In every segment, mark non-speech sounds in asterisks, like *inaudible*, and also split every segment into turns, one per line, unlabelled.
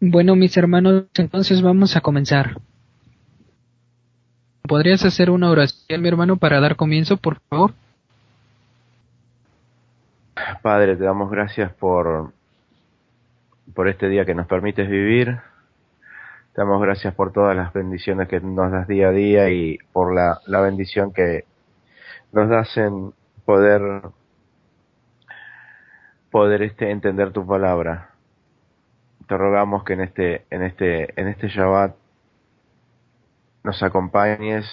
Bueno, mis hermanos, entonces vamos a comenzar. ¿Podrías hacer una oración, mi hermano, para dar comienzo, por favor?
Padre, te damos gracias por, por este día que nos permites vivir. Te damos gracias por todas las bendiciones que nos das día a día y por la, la bendición que nos das en poder poder este entender tu palabra. Te rogamos que en este en este en este Shabbat nos acompañes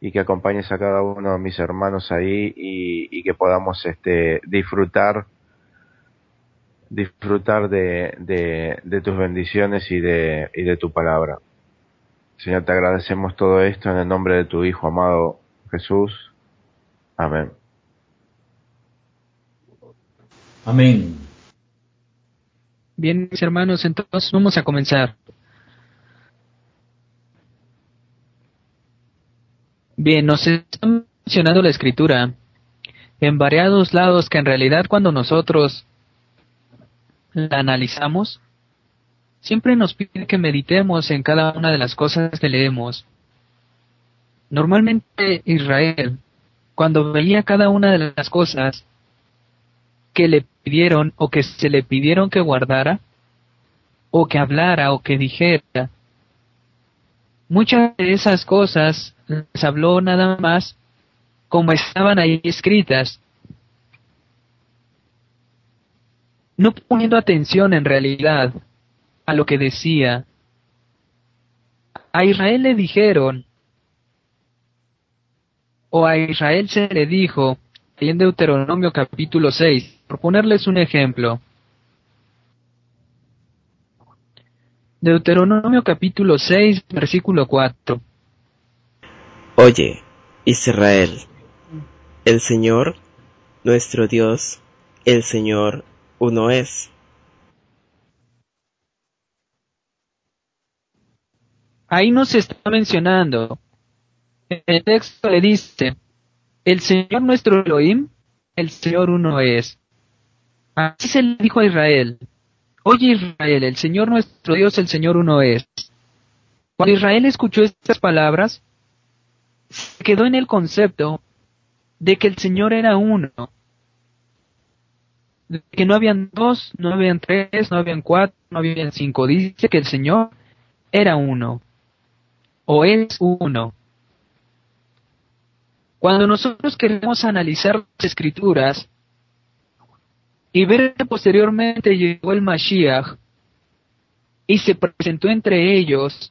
y que acompañes a cada uno de mis hermanos ahí y, que podamos este disfrutar disfrutar de, de, de, tus bendiciones y de, y de tu palabra. Señor, te agradecemos todo esto en el nombre de tu Hijo amado Jesús. Amén.
Amén.
Bien, mis hermanos, entonces vamos a comenzar. Bien, nos está mencionando la escritura en variados lados que en realidad cuando nosotros la analizamos, siempre nos pide que meditemos en cada una de las cosas que leemos. Normalmente Israel, cuando veía cada una de las cosas, que le pidieron o que se le pidieron que guardara o que hablara o que dijera. Muchas de esas cosas les habló nada más como estaban ahí escritas, no poniendo atención en realidad a lo que decía. A Israel le dijeron, o a Israel se le dijo, en Deuteronomio capítulo 6, por ponerles un ejemplo. Deuteronomio capítulo 6, versículo 4.
Oye, Israel, el Señor, nuestro Dios, el Señor uno es.
Ahí nos está mencionando. El texto le dice, el Señor nuestro Elohim, el Señor uno es. Así se le dijo a Israel, Oye Israel, el Señor nuestro Dios, el Señor uno es. Cuando Israel escuchó estas palabras, se quedó en el concepto de que el Señor era uno, de que no habían dos, no habían tres, no habían cuatro, no habían cinco. Dice que el Señor era uno, o es uno. Cuando nosotros queremos analizar las escrituras, y ver que posteriormente llegó el Mashiach y se presentó entre ellos,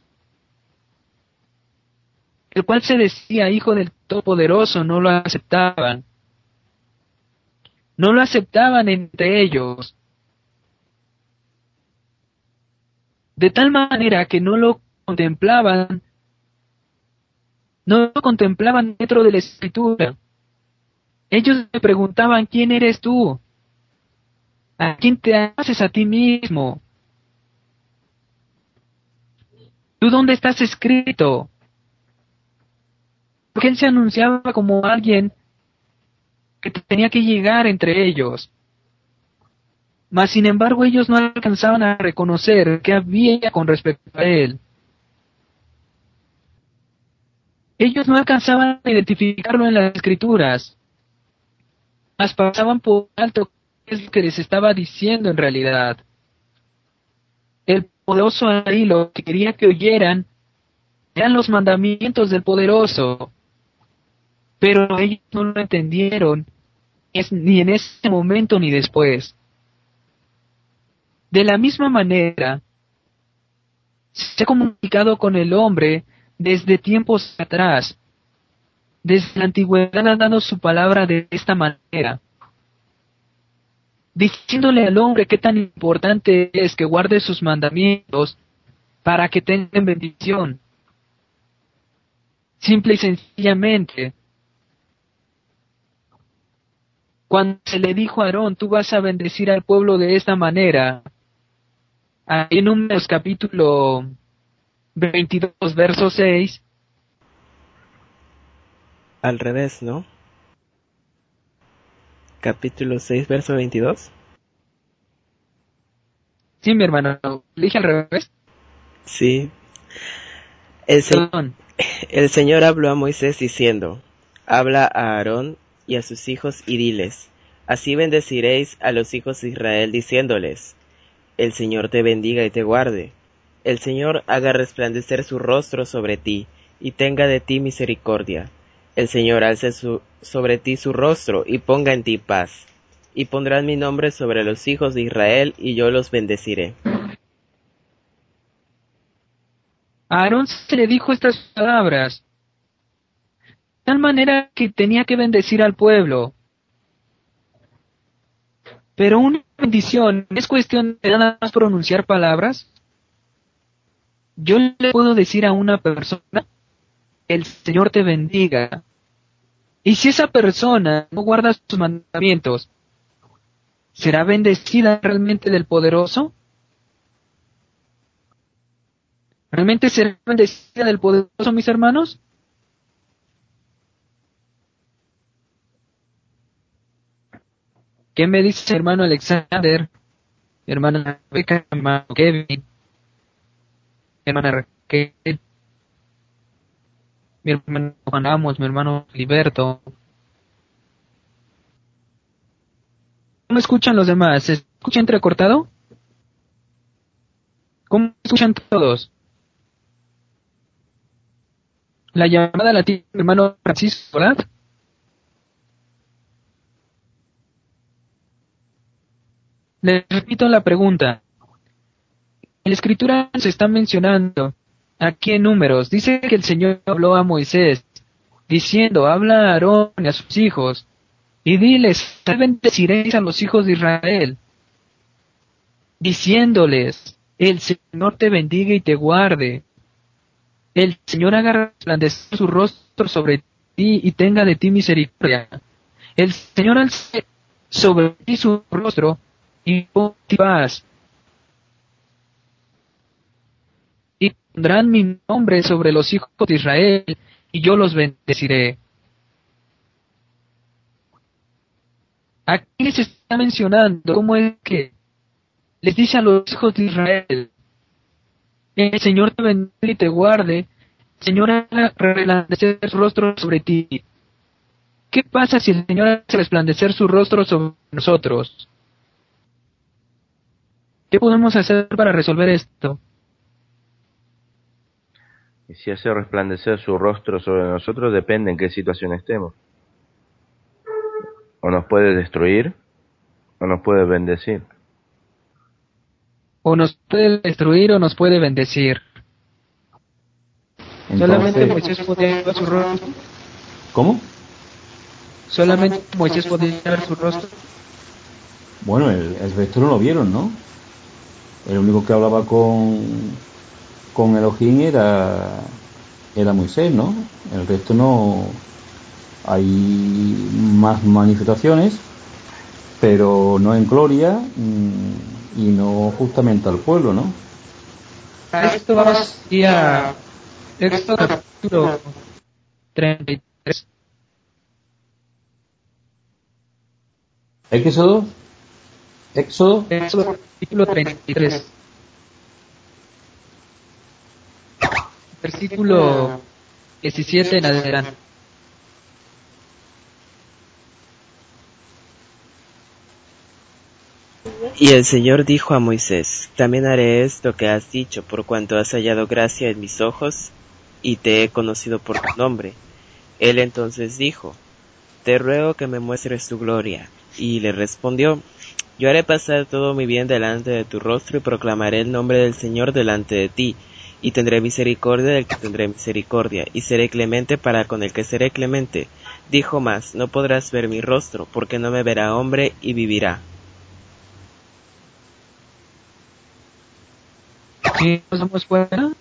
el cual se decía hijo del Todopoderoso, no lo aceptaban. No lo aceptaban entre ellos. De tal manera que no lo contemplaban, no lo contemplaban dentro de la escritura. Ellos me preguntaban, ¿quién eres tú? ¿A quién te haces a ti mismo? ¿Tú dónde estás escrito? Porque él se anunciaba como alguien que tenía que llegar entre ellos. Mas sin embargo ellos no alcanzaban a reconocer qué había con respecto a él. Ellos no alcanzaban a identificarlo en las escrituras, mas pasaban por alto es lo que les estaba diciendo en realidad. El poderoso ahí lo que quería que oyeran eran los mandamientos del poderoso. Pero ellos no lo entendieron, ni en ese momento ni después. De la misma manera, se ha comunicado con el hombre desde tiempos atrás. Desde la antigüedad ha dado su palabra de esta manera diciéndole al hombre qué tan importante es que guarde sus mandamientos para que tengan bendición. Simple y sencillamente, cuando se le dijo a Aarón, tú vas a bendecir al pueblo de esta manera, en Números capítulo 22, verso 6,
al revés, ¿no? capítulo 6, verso 22?
Sí, mi hermano, dije al revés.
Sí. El, se-
Perdón.
el Señor habló a Moisés diciendo, Habla a Aarón y a sus hijos y diles, Así bendeciréis a los hijos de Israel diciéndoles, El Señor te bendiga y te guarde. El Señor haga resplandecer su rostro sobre ti y tenga de ti misericordia. El Señor alce su- sobre ti su rostro y ponga en ti paz. Y pondrán mi nombre sobre los hijos de Israel y yo los bendeciré.
A Aarón se le dijo estas palabras, de tal manera que tenía que bendecir al pueblo. Pero una bendición es cuestión de nada más pronunciar palabras. Yo le puedo decir a una persona, el Señor te bendiga. Y si esa persona no guarda sus mandamientos, ¿será bendecida realmente del poderoso? ¿Realmente será bendecida del poderoso, mis hermanos? ¿Qué me dice hermano Alexander? Hermana Rebeca, hermano Kevin, hermana Raquel, mi hermano Juan Amos, mi hermano Filiberto. ¿Cómo escuchan los demás? ¿Se escucha entrecortado? ¿Cómo escuchan todos? La llamada la tiene mi hermano Francisco, ¿verdad? Les repito la pregunta. En la escritura se está mencionando aquí en números, dice que el Señor habló a Moisés, diciendo, habla a Aarón y a sus hijos, y diles, tal bendeciréis a los hijos de Israel, diciéndoles, el Señor te bendiga y te guarde, el Señor haga resplandecer su rostro sobre ti y tenga de ti misericordia, el Señor alce sobre ti su rostro y ponte paz. Y pondrán mi nombre sobre los hijos de Israel, y yo los bendeciré. Aquí les está mencionando cómo es que les dice a los hijos de Israel, el Señor te bendiga y te guarde, el Señor haga resplandecer su rostro sobre ti. ¿Qué pasa si el Señor hace resplandecer su rostro sobre nosotros? ¿Qué podemos hacer para resolver esto?
Y si hace resplandecer su rostro sobre nosotros, depende en qué situación estemos. O nos puede destruir, o nos puede bendecir.
O nos puede destruir o nos puede bendecir. Solamente Moisés podía ver su rostro.
¿cómo?
Solamente Moisés podía ver su rostro.
Bueno, el, el resto no lo vieron, ¿no? El único que hablaba con, con Elohim era, era Moisés, ¿no? El resto no. Hay más manifestaciones, pero no en gloria mm, y no justamente al pueblo, ¿no?
Esto vamos a Éxodo capítulo 33.
Éxodo, Éxodo,
Éxodo capítulo 33. Versículo 17 en adelante.
Y el Señor dijo a Moisés, También haré esto que has dicho, por cuanto has hallado gracia en mis ojos, y te he conocido por tu nombre. Él entonces dijo, Te ruego que me muestres tu gloria. Y le respondió, Yo haré pasar todo mi bien delante de tu rostro y proclamaré el nombre del Señor delante de ti, y tendré misericordia del que tendré misericordia, y seré clemente para con el que seré clemente. Dijo más, No podrás ver mi rostro, porque no me verá hombre y vivirá.
Si nos vamos fuera,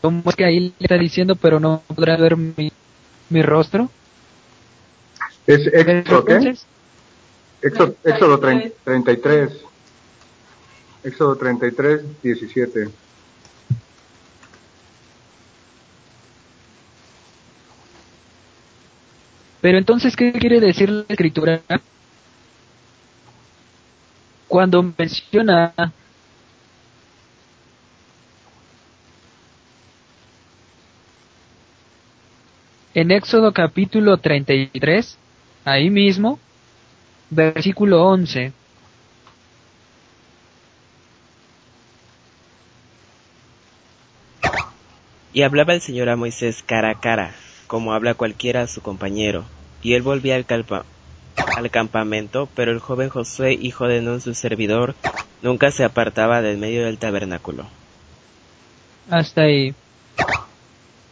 ¿cómo es que ahí le está diciendo, pero no podrá ver mi, mi rostro?
Es Éxodo, ¿qué? Éxodo, Éxodo 30 33. Éxodo 33, 17.
Pero entonces, ¿qué quiere decir la escritura? Cuando menciona en Éxodo capítulo 33, ahí mismo, versículo 11.
Y hablaba el Señor a Moisés cara a cara, como habla cualquiera a su compañero. Y él volvía al, al campamento, pero el joven Josué, hijo de Nun, su servidor, nunca se apartaba del medio del tabernáculo.
Hasta ahí.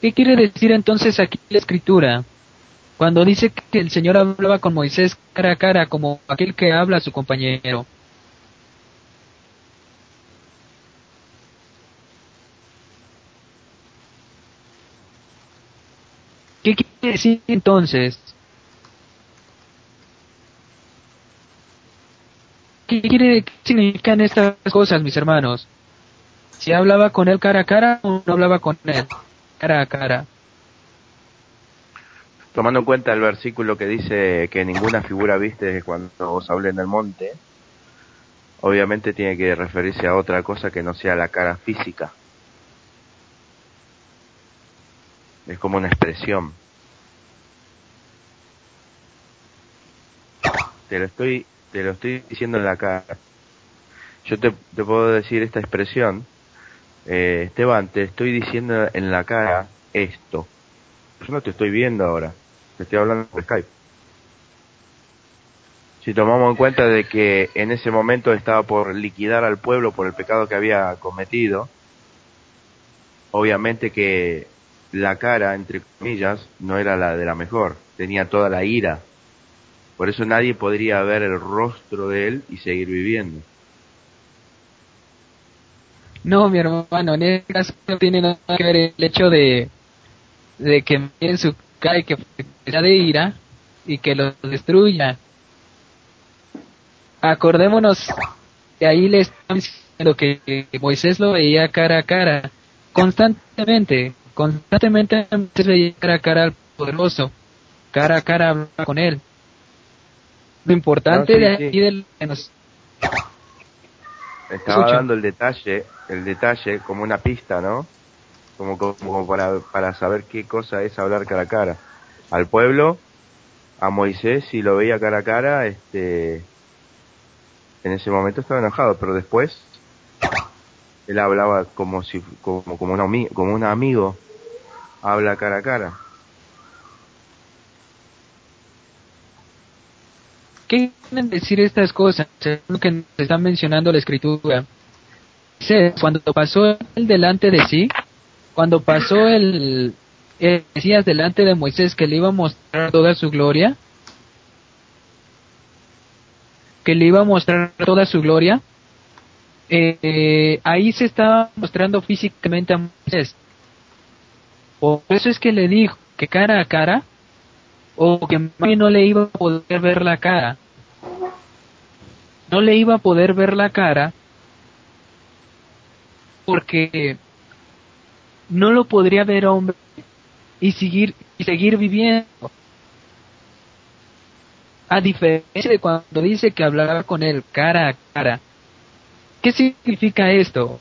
¿Qué quiere decir entonces aquí la escritura? Cuando dice que el Señor hablaba con Moisés cara a cara como aquel que habla a su compañero. ¿Qué quiere decir entonces? ¿Qué quiere qué significan estas cosas, mis hermanos? Si hablaba con él cara a cara o no hablaba con él cara a cara.
Tomando en cuenta el versículo que dice que ninguna figura viste cuando os hablé en el monte, obviamente tiene que referirse a otra cosa que no sea la cara física. Es como una expresión. Te lo estoy, te lo estoy diciendo en la cara. Yo te, te puedo decir esta expresión. Eh, Esteban, te estoy diciendo en la cara esto. Yo no te estoy viendo ahora. Te estoy hablando por Skype. Si tomamos en cuenta de que en ese momento estaba por liquidar al pueblo por el pecado que había cometido, obviamente que la cara, entre comillas, no era la de la mejor, tenía toda la ira. Por eso nadie podría ver el rostro de él y seguir viviendo.
No, mi hermano, en este caso no tiene nada que ver el hecho de, de que en su y que sea de ira y que lo destruya. Acordémonos que ahí le están diciendo que Moisés lo veía cara a cara, constantemente, constantemente veía cara a cara al poderoso, cara a cara hablaba con él. Lo importante
No, sí,
de
sí.
aquí del que nos
Estaba
Escucha.
dando el detalle, el detalle como una pista, ¿no? Como, como, como para, para saber qué cosa es hablar cara a cara. Al pueblo, a Moisés, si lo veía cara a cara, este, en ese momento estaba enojado, pero después él hablaba como si, como, como un, ami- como un amigo habla cara a cara.
¿Qué quieren decir estas cosas? Lo que nos está mencionando la escritura. Cuando pasó él delante de sí, cuando pasó el, el Mesías delante de Moisés que le iba a mostrar toda su gloria, que le iba a mostrar toda su gloria, eh, ahí se estaba mostrando físicamente a Moisés. Por eso es que le dijo que cara a cara, o que no le iba a poder ver la cara. No le iba a poder ver la cara porque no lo podría ver hombre y seguir y seguir viviendo. A diferencia de cuando dice que hablaba con él cara a cara. ¿Qué significa esto?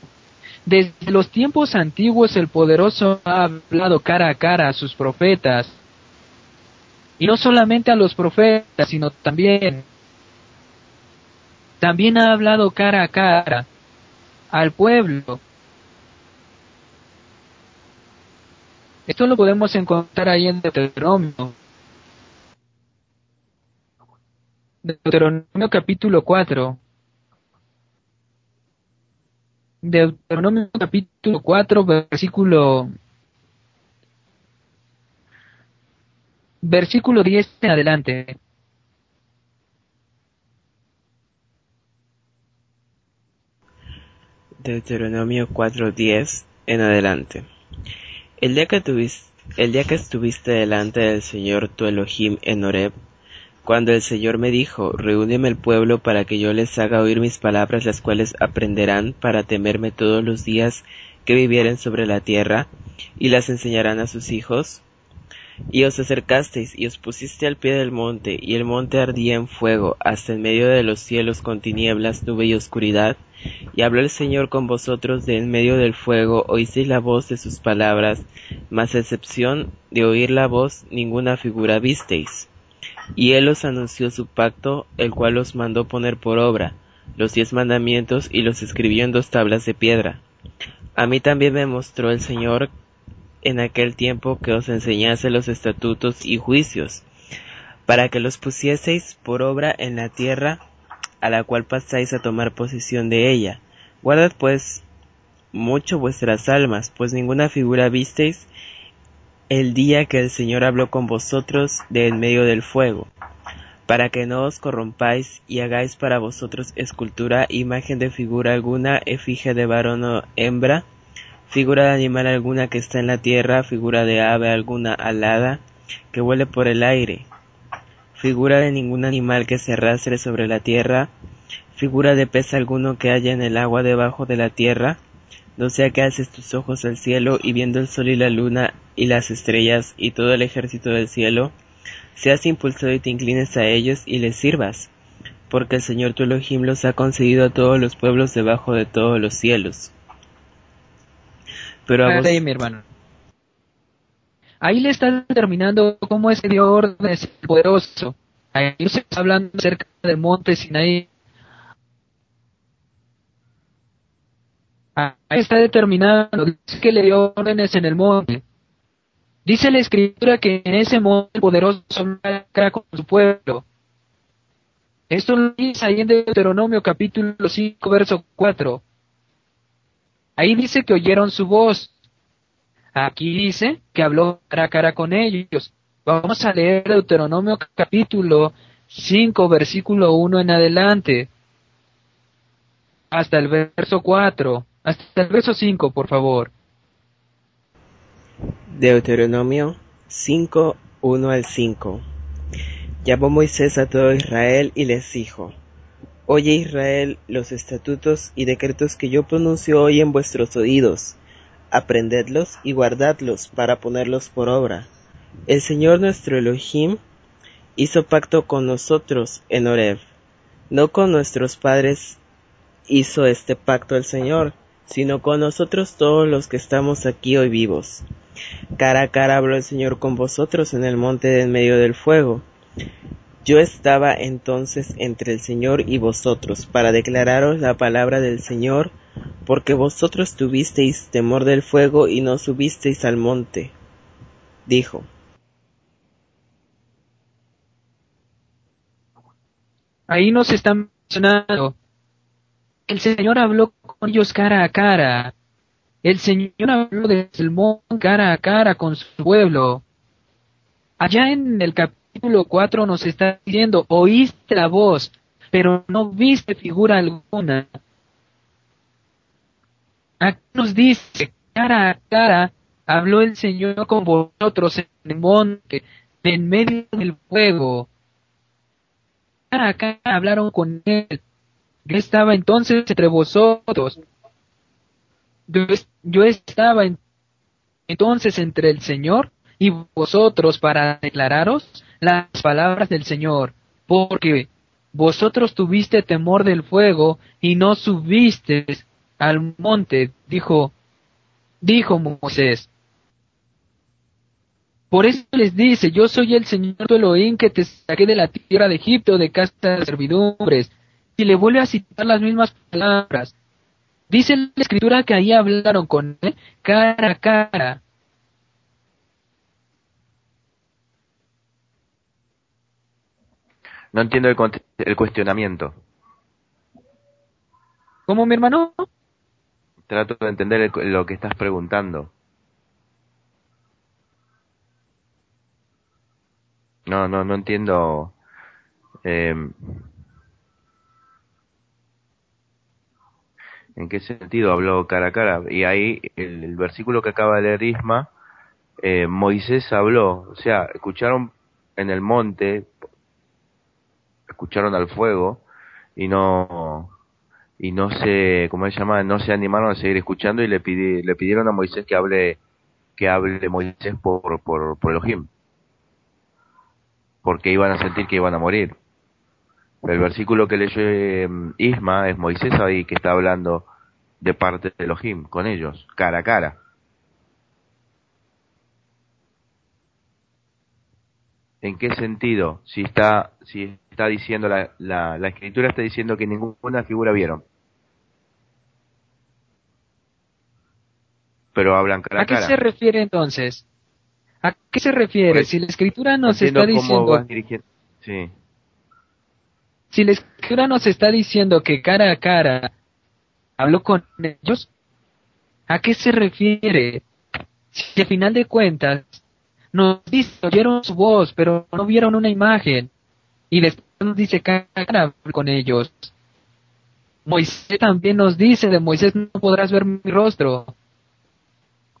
Desde los tiempos antiguos el poderoso ha hablado cara a cara a sus profetas y no solamente a los profetas, sino también, también ha hablado cara a cara al pueblo. Esto lo podemos encontrar ahí en Deuteronomio. Deuteronomio capítulo 4. Deuteronomio capítulo 4, versículo versículo 10 en adelante.
Deuteronomio 4:10 en adelante. El día que tuviste, el día que estuviste delante del Señor tu Elohim en Horeb, cuando el Señor me dijo, reúneme el pueblo para que yo les haga oír mis palabras, las cuales aprenderán para temerme todos los días que vivieren sobre la tierra, y las enseñarán a sus hijos. Y os acercasteis y os pusiste al pie del monte, y el monte ardía en fuego, hasta en medio de los cielos con tinieblas, nube y oscuridad. Y habló el Señor con vosotros de en medio del fuego, oísteis la voz de sus palabras, mas a excepción de oír la voz, ninguna figura visteis. Y él os anunció su pacto, el cual os mandó poner por obra, los diez mandamientos, y los escribió en dos tablas de piedra. A mí también me mostró el Señor en aquel tiempo que os enseñase los estatutos y juicios, para que los pusieseis por obra en la tierra a la cual pasáis a tomar posesión de ella. Guardad pues mucho vuestras almas, pues ninguna figura visteis el día que el Señor habló con vosotros de en medio del fuego, para que no os corrompáis y hagáis para vosotros escultura, imagen de figura alguna, efigie de varón o hembra, figura de animal alguna que está en la tierra, figura de ave alguna alada, que vuele por el aire, figura de ningún animal que se arrastre sobre la tierra, figura de pez alguno que haya en el agua debajo de la tierra, no sea que haces tus ojos al cielo y viendo el sol y la luna y las estrellas y todo el ejército del cielo, seas impulsado y te inclines a ellos y les sirvas, porque el Señor tu Elohim los ha concedido a todos los pueblos debajo de todos los cielos. Pero a vos...
Ahí, mi hermano. Ahí le está determinando cómo es que dio órdenes poderoso. Ahí se está hablando acerca del monte Sinaí. Ahí está determinando, dice que le dio órdenes en el monte. Dice la escritura que en ese monte el poderoso con su pueblo. Esto lo dice ahí en Deuteronomio capítulo 5, verso 4. Ahí dice que oyeron su voz. Aquí dice que habló cara a cara con ellos. Vamos a leer Deuteronomio capítulo 5, versículo 1 en adelante. Hasta el verso 4. Hasta el verso 5, por favor.
Deuteronomio 5, 1 al 5. Llamó Moisés a todo Israel y les dijo, Oye Israel los estatutos y decretos que yo pronuncio hoy en vuestros oídos, aprendedlos y guardadlos para ponerlos por obra. El Señor nuestro Elohim hizo pacto con nosotros en Horeb. No con nuestros padres hizo este pacto el Señor, sino con nosotros todos los que estamos aquí hoy vivos. Cara a cara habló el Señor con vosotros en el monte de en medio del fuego. Yo estaba entonces entre el Señor y vosotros para declararos la palabra del Señor, porque vosotros tuvisteis temor del fuego y no subisteis al monte. Dijo.
Ahí nos están mencionando. El Señor habló ellos cara a cara. El Señor habló desde el monte cara a cara con su pueblo. Allá en el capítulo 4 nos está diciendo, oíste la voz, pero no viste figura alguna. Aquí nos dice, cara a cara, habló el Señor con vosotros en el monte, en medio del fuego. Cara a cara hablaron con él. Yo estaba entonces entre vosotros. Yo, estaba en- entonces entre el Señor y vosotros para declararos las palabras del Señor, porque vosotros tuviste temor del fuego y no subisteis al monte, dijo, dijo Moisés. Por eso les dice, yo soy el Señor tu Elohim que te saqué de la tierra de Egipto de casa de servidumbres. Y le vuelve a citar las mismas palabras. Dice la escritura que ahí hablaron con él cara a cara.
No entiendo el, el cuestionamiento.
¿Cómo mi hermano?
Trato de entender el lo que estás preguntando. No, no, no entiendo. em, ¿En qué sentido habló cara a cara? Y ahí, el, versículo que acaba de leer Isma, eh, Moisés habló, o sea, escucharon en el monte, escucharon al fuego y no y no se, ¿cómo se llama? No se animaron a seguir escuchando y le pidi- le pidieron a Moisés que hable que hable Moisés por por por Elohim. porque iban a sentir que iban a morir. El versículo que leyó eh, Isma es Moisés ahí que está hablando de parte de Elohim con ellos, cara a cara. ¿En qué sentido? Si está, si está diciendo la, la, la escritura está diciendo que ninguna figura vieron. Pero hablan cara a, cara.
¿A qué se refiere entonces? ¿A qué se refiere? Pues, si la escritura nos está diciendo...
Sí.
Si la escritura nos está diciendo que cara a cara habló con ellos, ¿a qué se refiere? Si al final de cuentas nos dice, oyeron su voz, pero no vieron una imagen, y después nos dice cara a cara con ellos. Moisés también nos dice, de Moisés no podrás ver mi rostro.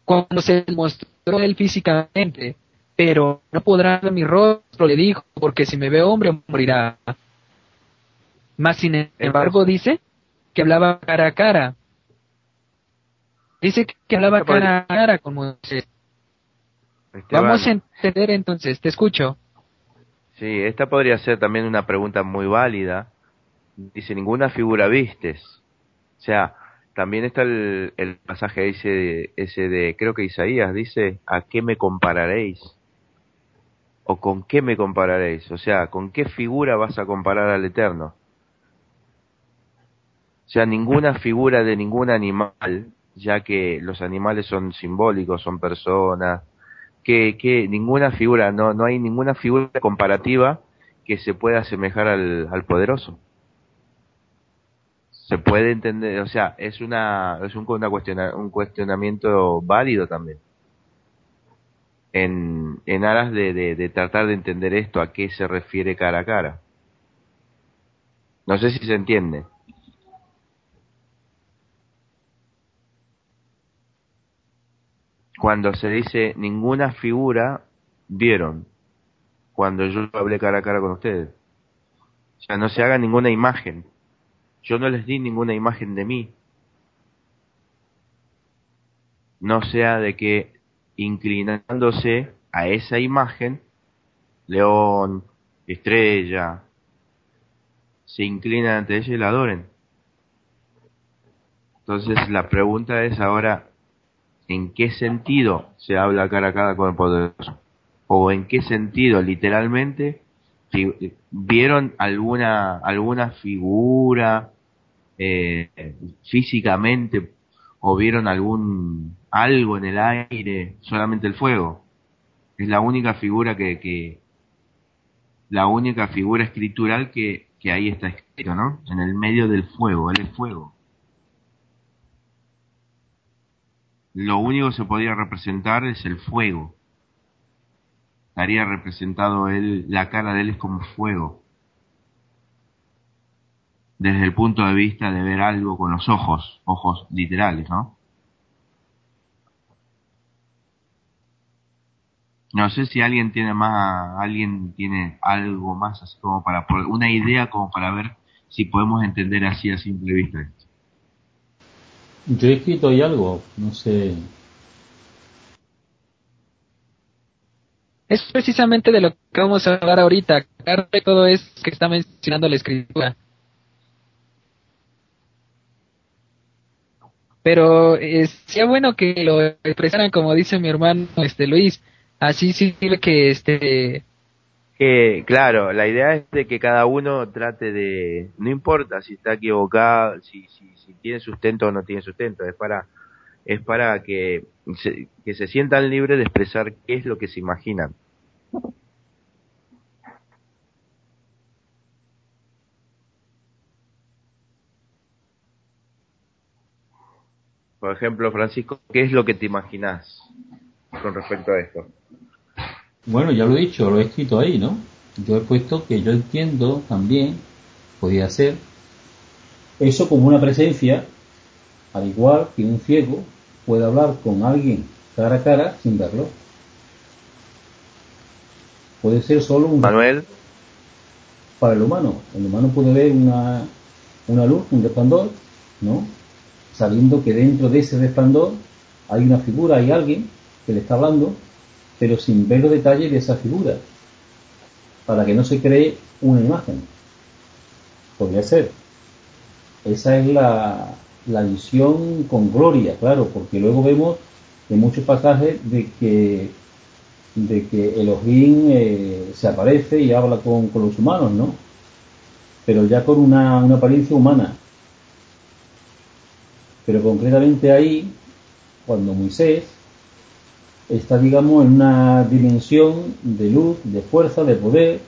Cuando se mostró él físicamente, pero no podrás ver mi rostro, le dijo, porque si me ve hombre morirá. Más sin embargo dice que hablaba cara a cara. Dice que hablaba cara a cara con Moisés. Vamos a entender entonces, te escucho.
Sí, esta podría ser también una pregunta muy válida. Dice, ninguna figura vistes. O sea, también está el, el pasaje ese de, ese de, creo que Isaías dice, ¿a qué me compararéis? ¿O con qué me compararéis? O sea, ¿con qué figura vas a comparar al Eterno? O sea, ninguna figura de ningún animal, ya que los animales son simbólicos, son personas, que, que ninguna figura, no, no hay ninguna figura comparativa que se pueda asemejar al, al poderoso. Se puede entender, o sea, es una, es un, una cuestiona, un cuestionamiento válido también. En, en aras de, de, de tratar de entender esto, a qué se refiere cara a cara. No sé si se entiende. Cuando se dice ninguna figura vieron cuando yo hablé cara a cara con ustedes. O sea, no se haga ninguna imagen. Yo no les di ninguna imagen de mí. No sea de que inclinándose a esa imagen, león, estrella, se inclinan ante ella y la adoren. Entonces la pregunta es ahora, en qué sentido se habla cara a cara con el poderoso o en qué sentido literalmente vieron alguna alguna figura eh, físicamente o vieron algún algo en el aire solamente el fuego. Es la única figura que, que la única figura escritural que, que ahí está escrito no en el medio del fuego el fuego lo único que se podría representar es el fuego. Estaría representado él, la cara de él es como fuego. Desde el punto de vista de ver algo con los ojos, ojos literales, ¿no? No sé si alguien tiene más, alguien tiene algo más así como para, una idea como para ver si podemos entender así a simple vista
yo he escrito ahí algo, no sé.
Es precisamente de lo que vamos a hablar ahorita. Claro de todo es que está mencionando la escritura. Pero eh, sería bueno que lo expresaran como dice mi hermano este Luis. Así sirve que este
que claro, la idea es de que cada uno trate de, no importa si está equivocado, si, si, si tiene sustento o no tiene sustento, es para, es para que se, que se sientan libres de expresar qué es lo que se imaginan. Por ejemplo, Francisco, ¿qué es lo que te imaginas con respecto a esto?
Bueno, ya lo he dicho, lo he escrito ahí, ¿no? Yo he puesto que yo entiendo también, podría ser, eso como una presencia, al igual que un ciego puede hablar con alguien cara a cara sin verlo. Puede ser solo un...
Manuel.
Para el humano. El humano puede ver una, una luz, un resplandor, ¿no? Sabiendo que dentro de ese resplandor hay una figura, hay alguien que le está hablando, pero sin ver los detalles de esa figura. para que no se cree una imagen. Podría ser. Esa es la, la visión con gloria, claro, porque luego vemos en muchos pasajes de que de que Elohim eh, se aparece y habla con, con, los humanos, ¿no? Pero ya con una, una apariencia humana. Pero concretamente ahí, cuando Moisés está, digamos, en una dimensión de luz, de fuerza, de poder,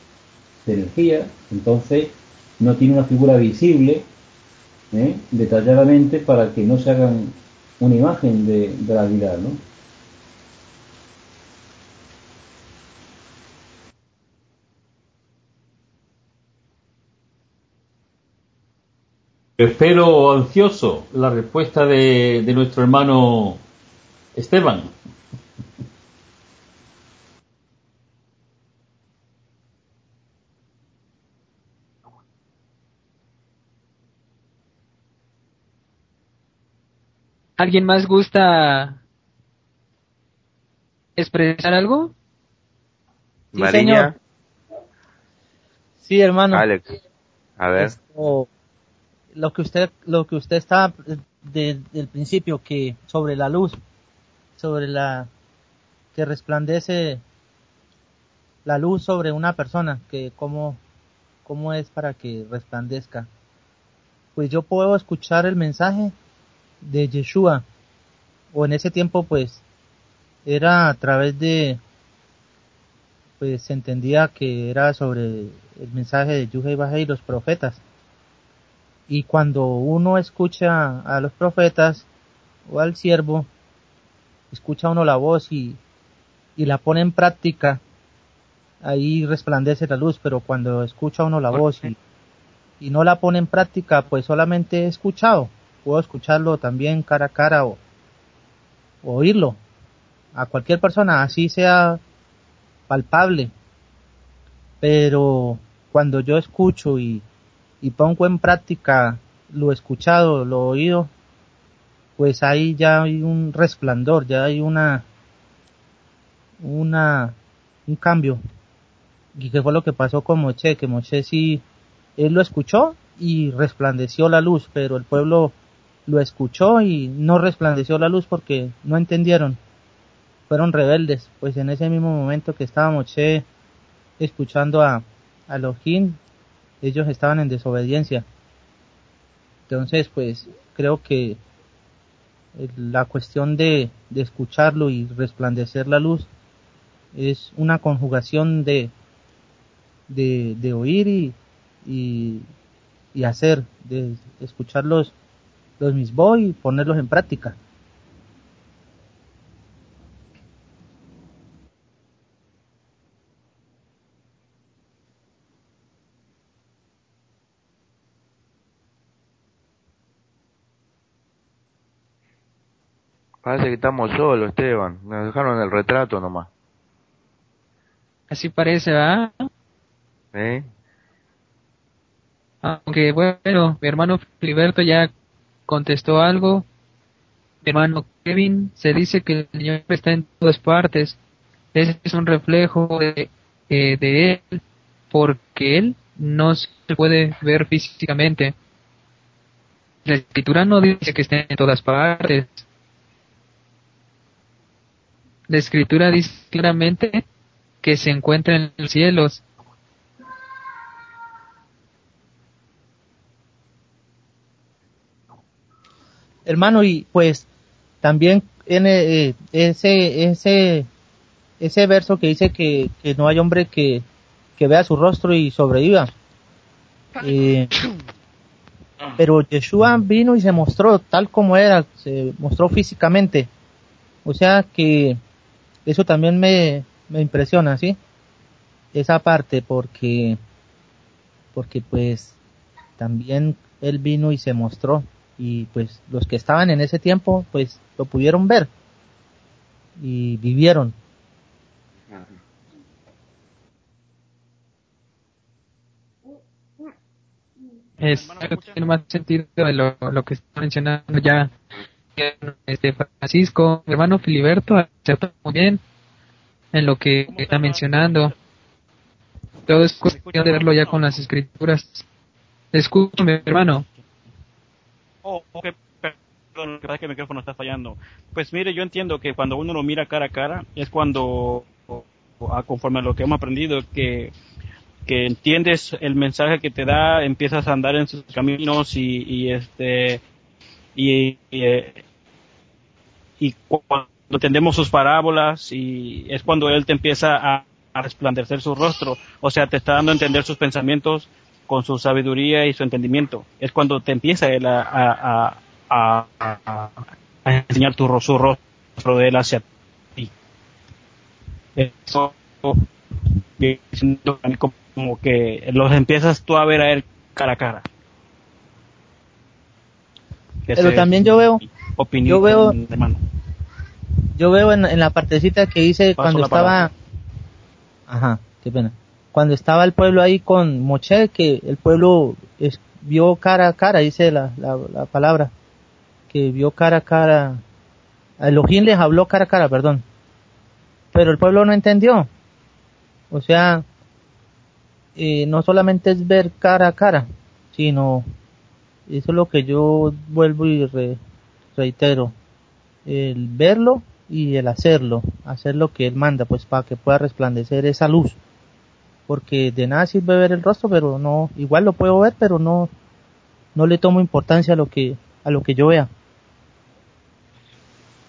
de energía, entonces no tiene una figura visible ¿eh? detalladamente para que no se hagan una imagen de, de la vida, ¿no? Espero ansioso la respuesta de, de nuestro hermano Esteban.
¿Alguien más gusta expresar algo?
Sí, María.
Sí, hermano.
Alex. A ver.
Esto, lo que usted lo que usted está desde el principio que sobre la luz, sobre la que resplandece la luz sobre una persona, que cómo cómo es para que resplandezca. Pues yo puedo escuchar el mensaje de Yeshua, o en ese tiempo pues era a través de, pues se entendía que era sobre el mensaje de Yuhei y los profetas. Y cuando uno escucha a los profetas o al siervo, escucha uno la voz y, y la pone en práctica, ahí resplandece la luz, pero cuando escucha uno la voz y, y no la pone en práctica, pues solamente he escuchado puedo escucharlo también cara a cara o, oírlo a cualquier persona, así sea palpable. Pero cuando yo escucho y, y pongo en práctica lo escuchado, lo oído, pues ahí ya hay un resplandor, ya hay una, una, un cambio. Y que fue lo que pasó con Moche, que Moche sí, él lo escuchó y resplandeció la luz, pero el pueblo lo escuchó y no resplandeció la luz porque no entendieron. Fueron rebeldes, pues en ese mismo momento que estábamos escuchando a, a Elohim, ellos estaban en desobediencia. Entonces, pues creo que la cuestión de, de escucharlo y resplandecer la luz es una conjugación de, de, de oír y, y, y hacer, de escucharlos los mis voy y ponerlos en práctica.
Parece que estamos solos, Esteban. Nos dejaron el retrato nomás.
Así parece, ¿verdad?
¿Eh?
Aunque bueno, mi hermano Filiberto ya contestó algo. hermano Kevin, se dice que el Señor está en todas partes. Ese es un reflejo de, eh, de Él, porque Él no se puede ver físicamente. La escritura no dice que esté en todas partes. La escritura dice claramente que se encuentra en los cielos
hermano, y pues también en eh, ese, ese, ese verso que dice que, que no hay hombre que, que vea su rostro y sobreviva. Eh, pero Yeshua vino y se mostró tal como era, se mostró físicamente. O sea que eso también me, me impresiona, ¿sí? Esa parte porque, porque pues también él vino y se mostró y pues los que estaban en ese tiempo pues lo pudieron ver y vivieron.
Es, tiene más sentido de lo, que está mencionando ya este Francisco, hermano Filiberto, acertó muy bien en lo que está mencionando. Todo es cuestión de verlo ya con las escrituras. Escúchame, hermano.
Oh, ok, perdón, que el micrófono está fallando. Pues mire, yo entiendo que cuando uno lo mira cara a cara es cuando, conforme a lo que hemos aprendido, que, que entiendes el mensaje que te da, empiezas a andar en sus caminos y, este, eh, y cuando entendemos sus parábolas y es cuando él te empieza a, a resplandecer su rostro, o sea, te está dando a entender sus pensamientos con su sabiduría y su entendimiento. Es cuando te empieza él a, a, a, a enseñar tu, su rostro de él hacia ti. Eso como que los empiezas tú a ver a él cara a cara.
Pero también yo veo, yo veo, yo veo en, en, la partecita que dice cuando estaba, ajá, qué pena, cuando estaba el pueblo ahí con Moche, que el pueblo vio cara a cara, dice la, la, la, palabra, que vio cara a cara, Elohim les habló cara a cara, perdón, pero el pueblo no entendió, o sea, eh, no solamente es ver cara a cara, sino eso es lo que yo vuelvo y re, reitero. El verlo y el hacerlo. Hacer lo que Él manda, pues para que pueda resplandecer esa luz. Porque de nada sirve ver el rostro, pero no, igual lo puedo ver, pero no, no le tomo importancia a lo que, a lo que yo vea.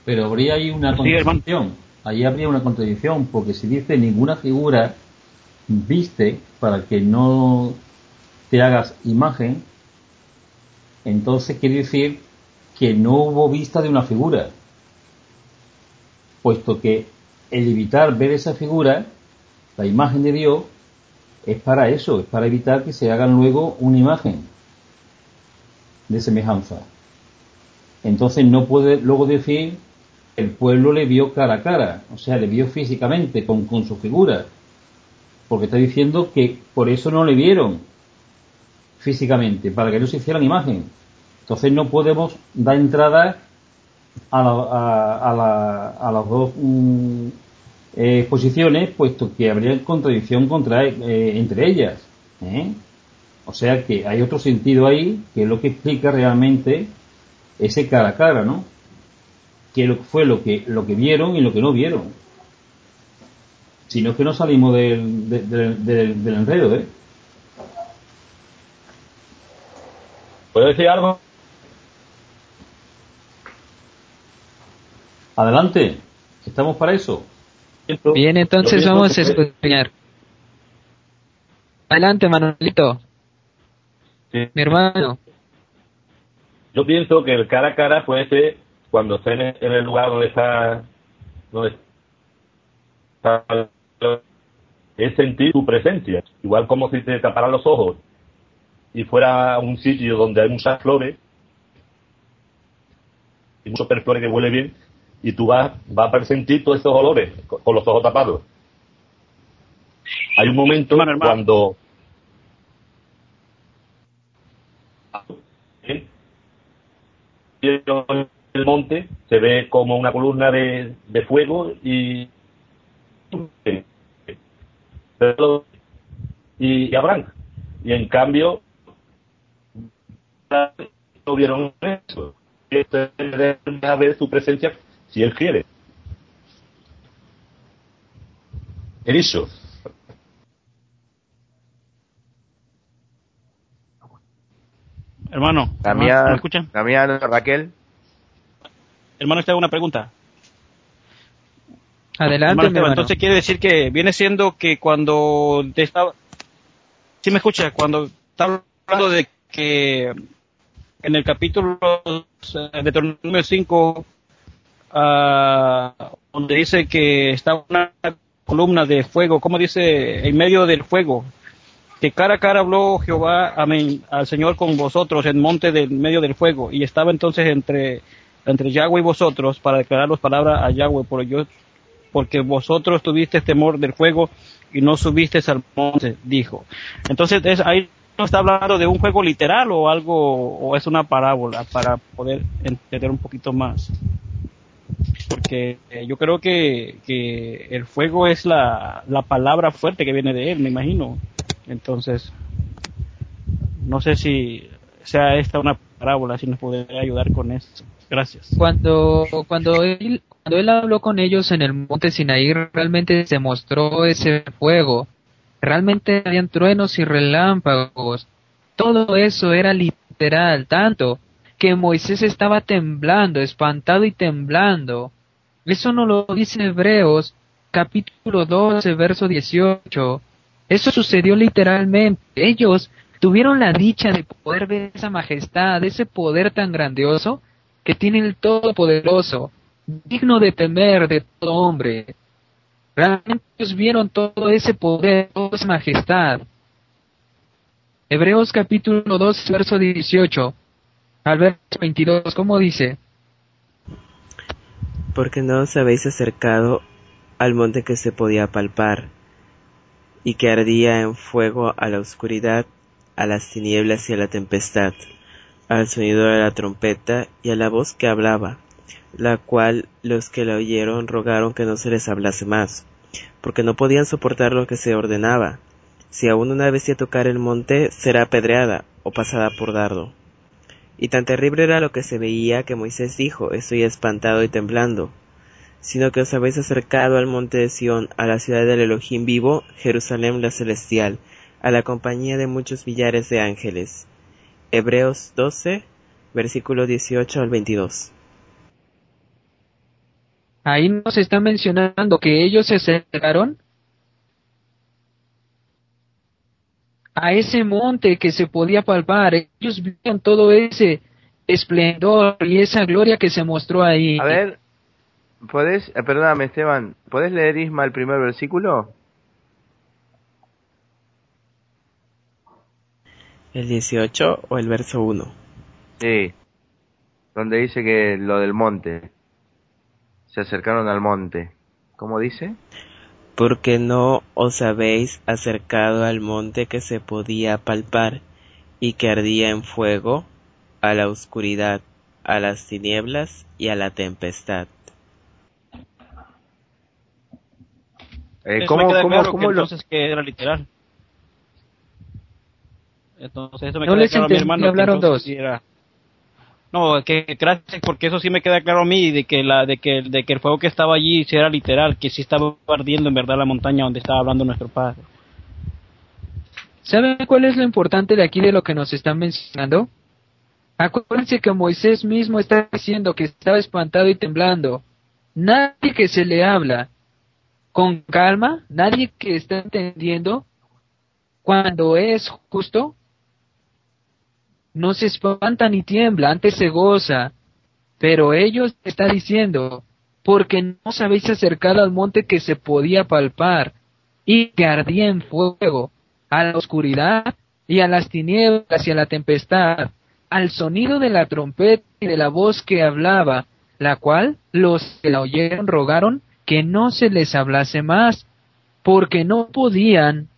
Pero habría ahí una contradicción. Ahí habría una contradicción, porque si dice ninguna figura viste para que no te hagas imagen, entonces quiere decir que no hubo vista de una figura, puesto que el evitar ver esa figura, la imagen de Dios, es para eso, es para evitar que se hagan luego una imagen de semejanza. Entonces no puede luego decir el pueblo le vio cara a cara, o sea, le vio físicamente con, con su figura, porque está diciendo que por eso no le vieron físicamente, para que no se hicieran imagen. Entonces no podemos dar entrada a, la, a, a, la, a las dos mm, eh, exposiciones, puesto que habría contradicción contra, eh, entre ellas. ¿eh? O sea que hay otro sentido ahí, que es lo que explica realmente ese cara a cara, ¿no? Que fue lo que, lo que vieron y lo que no vieron. Si no es que no salimos del, del, del, del enredo, ¿eh?
¿Puedo decir algo?
Adelante, estamos para eso.
Bien, entonces vamos a escuchar. Adelante, Manuelito.
Sí.
Mi hermano.
Yo pienso que el cara a cara puede ser cuando esté en el lugar donde está, donde está, es sentir tu presencia. Igual como si te taparan los ojos y fuera un sitio donde hay muchas flores y muchos perfumes que huele bien y tú vas, vas a sentir todos esos olores con, con los ojos tapados. Hay un momento cuando el monte se ve como una columna de, de fuego y y Abraham y en cambio no vieron eso. Esto es a ver su presencia si él quiere. Erizo.
Hermano,
Damián,
¿me escuchan?
Damián, Raquel.
Hermano, te hago una pregunta.
Adelante,
Hermano
hermano.
entonces quiere decir que viene siendo que cuando te estaba... ¿Sí me escucha? Cuando está hablando de que en el capítulo eh, de Deuteronomio 5, ah, donde dice que está una columna de fuego, ¿cómo dice? En medio del fuego. Que cara a cara habló Jehová amén, al Señor con vosotros en monte del medio del fuego. Y estaba entonces entre, entre Yahweh y vosotros para declarar las palabras a Yahweh. Por yo, porque vosotros tuvisteis temor del fuego y no subisteis al monte, dijo. Entonces es, ahí no está hablando de un juego literal o algo, o es una parábola para poder entender un poquito más. Porque yo creo que, que el fuego es la, la palabra fuerte que viene de él, me imagino. Entonces, no sé si sea esta una parábola, si nos podría ayudar con eso. Gracias.
Cuando, cuando él, cuando él habló con ellos en el monte Sinaí, realmente se mostró ese fuego. Realmente habían truenos y relámpagos. Todo eso era literal, tanto que Moisés estaba temblando, espantado y temblando. Eso no lo dice Hebreos, capítulo 12, verso 18. Eso sucedió literalmente. Ellos tuvieron la dicha de poder ver esa majestad, ese poder tan grandioso que tiene el Todopoderoso, digno de temer de todo hombre. Realmente ellos vieron todo ese poder, toda esa majestad. Hebreos capítulo 2, verso 18 al verso 22, ¿cómo dice?
Porque no os habéis acercado al monte que se podía palpar, y que ardía en fuego a la oscuridad, a las tinieblas y a la tempestad, al sonido de la trompeta y a la voz que hablaba, la cual los que la oyeron rogaron que no se les hablase más, porque no podían soportar lo que se ordenaba. Si aún una bestia tocar el monte, será apedreada o pasada por dardo. Y tan terrible era lo que se veía que Moisés dijo, estoy espantado y temblando, sino que os habéis acercado al monte de Sión, a la ciudad del Elohim vivo, Jerusalén la celestial, a la compañía de muchos millares de ángeles. Hebreos 12, versículo 18 al 22.
Ahí nos está mencionando que ellos se acercaron a ese monte que se podía palpar. Ellos vieron todo ese esplendor y esa gloria que se mostró ahí.
A ver, ¿podés, eh, perdóname Esteban, ¿podés leer Isma el primer versículo?
¿El 18 o el verso 1?
Sí, donde dice que lo del monte, se acercaron al monte. ¿Cómo dice?
Porque no os habéis acercado al monte que se podía palpar y que ardía en fuego, a la oscuridad, a las tinieblas y a la tempestad.
Eh, ¿Cómo, me queda cómo, claro cómo que lo... entonces que era literal? Entonces eso me
no
queda
les
claro a mi hermano.
hablaron dos.
Era... No, que gracias porque eso sí me queda claro a mí de que la de que de que el fuego que estaba allí sí era literal, que sí estaba ardiendo en verdad la montaña donde estaba hablando nuestro padre.
¿Saben cuál es lo importante de aquí de lo que nos están mencionando? Acuérdense que Moisés mismo está diciendo que estaba espantado y temblando. Nadie que se le habla con calma, nadie que está entendiendo cuando es justo, no se espanta ni tiembla, antes se goza. Pero ellos está diciendo, porque no os habéis acercado al monte que se podía palpar y que ardía en fuego, a la oscuridad y a las tinieblas y a la tempestad, al sonido de la trompeta y de la voz que hablaba, la cual los que la oyeron rogaron que no se les hablase más, porque no podían,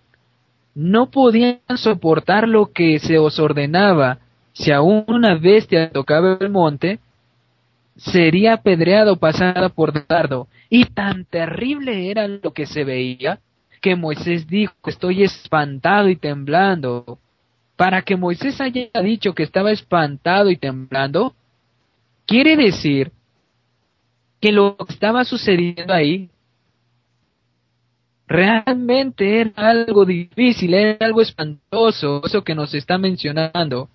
no podían soportar lo que se os ordenaba, si aún una bestia tocaba el monte, sería apedreado pasada por dardo. Y tan terrible era lo que se veía, que Moisés dijo, estoy espantado y temblando. Para que Moisés haya dicho que estaba espantado y temblando, quiere decir que lo que estaba sucediendo ahí realmente era algo difícil, era algo espantoso, eso que nos está mencionando.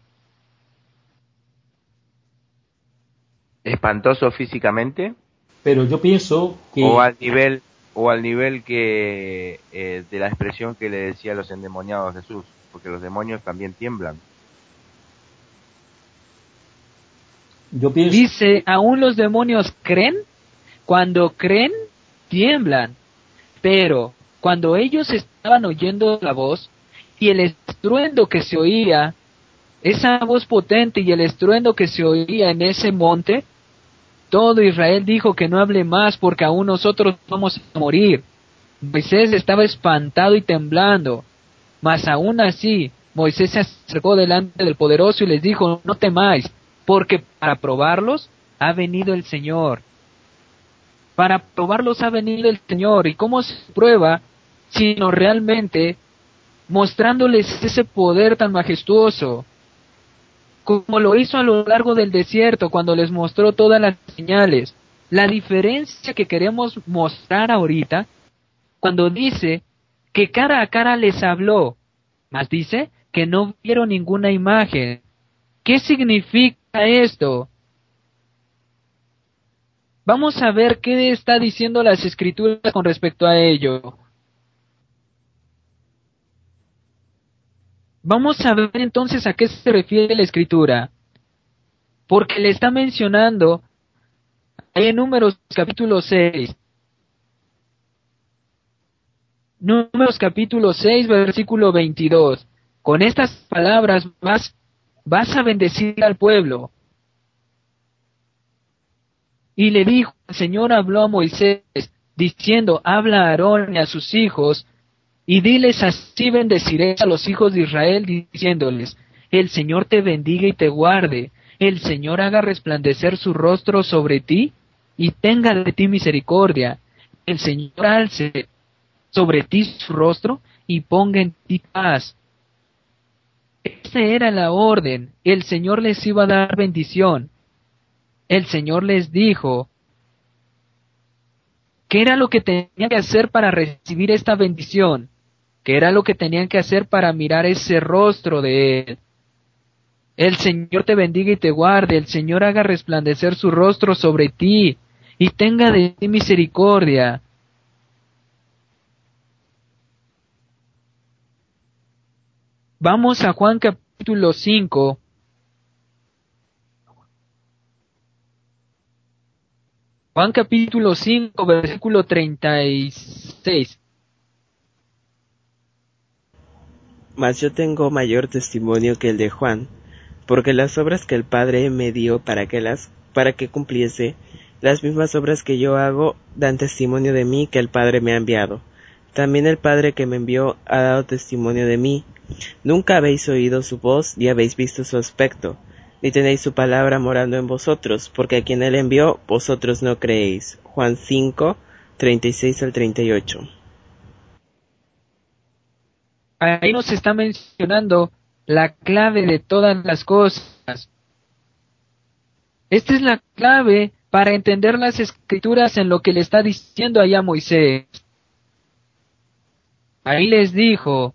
Espantoso físicamente
pero yo pienso que
o al nivel o al nivel que eh, de la expresión que le decía a los endemoniados Jesús porque los demonios también tiemblan.
Yo pienso
dice aún los demonios creen cuando creen tiemblan. Pero cuando ellos estaban oyendo la voz y el estruendo que se oía esa voz potente y el estruendo que se oía en ese monte todo Israel dijo que no hable más porque aún nosotros vamos a morir. Moisés estaba espantado y temblando, mas aún así Moisés se acercó delante del poderoso y les dijo, no temáis, porque para probarlos ha venido el Señor. Para probarlos ha venido el Señor. ¿Y cómo se prueba? Sino realmente mostrándoles ese poder tan majestuoso, como lo hizo a lo largo del desierto cuando les mostró todas las señales. La diferencia que queremos mostrar ahorita, cuando dice que cara a cara les habló, más dice que no vieron ninguna imagen. ¿Qué significa esto? Vamos a ver qué está diciendo las escrituras con respecto a ello. Vamos a ver entonces a qué se refiere la escritura. Porque le está mencionando en Números capítulo 6. Números capítulo 6, versículo 22. Con estas palabras vas, vas a bendecir al pueblo. Y le dijo, el Señor habló a Moisés, diciendo, habla a Aarón y a sus hijos, y diles así bendeciré a los hijos de Israel, diciéndoles, el Señor te bendiga y te guarde, el Señor haga resplandecer su rostro sobre ti y tenga de ti misericordia, el Señor alce sobre ti su rostro y ponga en ti paz. Esa era la orden, el Señor les iba a dar bendición. El Señor les dijo, ¿qué era lo que tenían que hacer para recibir esta bendición? Que era lo que tenían que hacer para mirar ese rostro de Él. El Señor te bendiga y te guarde, el Señor haga resplandecer su rostro sobre ti y tenga de ti misericordia. Vamos a Juan capítulo 5. Juan capítulo 5, versículo 36.
Mas yo tengo mayor testimonio que el de Juan, porque las obras que el Padre me dio para que las para que cumpliese, las mismas obras que yo hago dan testimonio de mí que el Padre me ha enviado. También el Padre que me envió ha dado testimonio de mí. Nunca habéis oído su voz, ni habéis visto su aspecto, ni tenéis su palabra morando en vosotros, porque a quien él envió, vosotros no creéis. Juan 5, 36 al 38
ahí nos está mencionando la clave de todas las cosas. Esta es la clave para entender las escrituras en lo que le está diciendo allá Moisés. Ahí les dijo,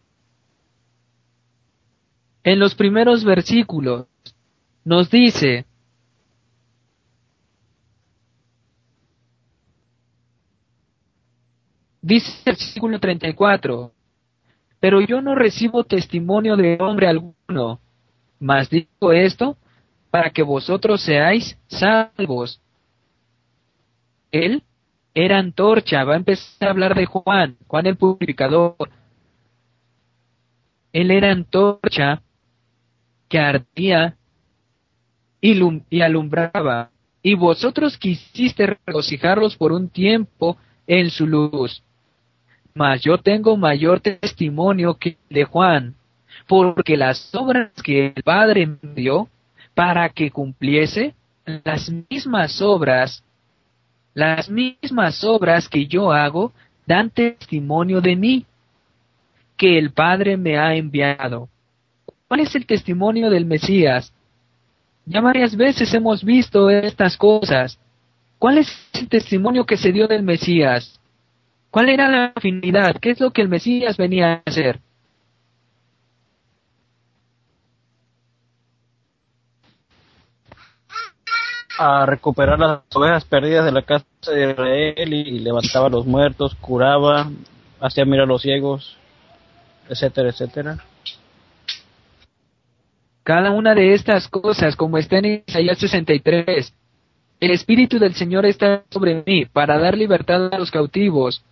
en los primeros versículos, nos dice, dice el versículo 34, pero yo no recibo testimonio de hombre alguno, mas digo esto para que vosotros seáis salvos. Él era antorcha, va a empezar a hablar de Juan, Juan el purificador. Él era antorcha que ardía y alumbraba, y vosotros quisiste regocijarlos por un tiempo en su luz mas yo tengo mayor testimonio que de Juan, porque las obras que el Padre me dio para que cumpliese, las mismas obras, las mismas obras que yo hago, dan testimonio de mí, que el Padre me ha enviado. ¿Cuál es el testimonio del Mesías? Ya varias veces hemos visto estas cosas. ¿Cuál es el testimonio que se dio del Mesías? ¿Cuál era la afinidad? ¿Qué es lo que el Mesías venía a hacer?
a recuperar las ovejas perdidas de la casa de Israel y, levantaba a los muertos, curaba, hacía mirar a los ciegos, etcétera, etcétera.
Cada una de estas cosas, como está en Isaías 63, el Espíritu del Señor está sobre mí para dar libertad a los cautivos,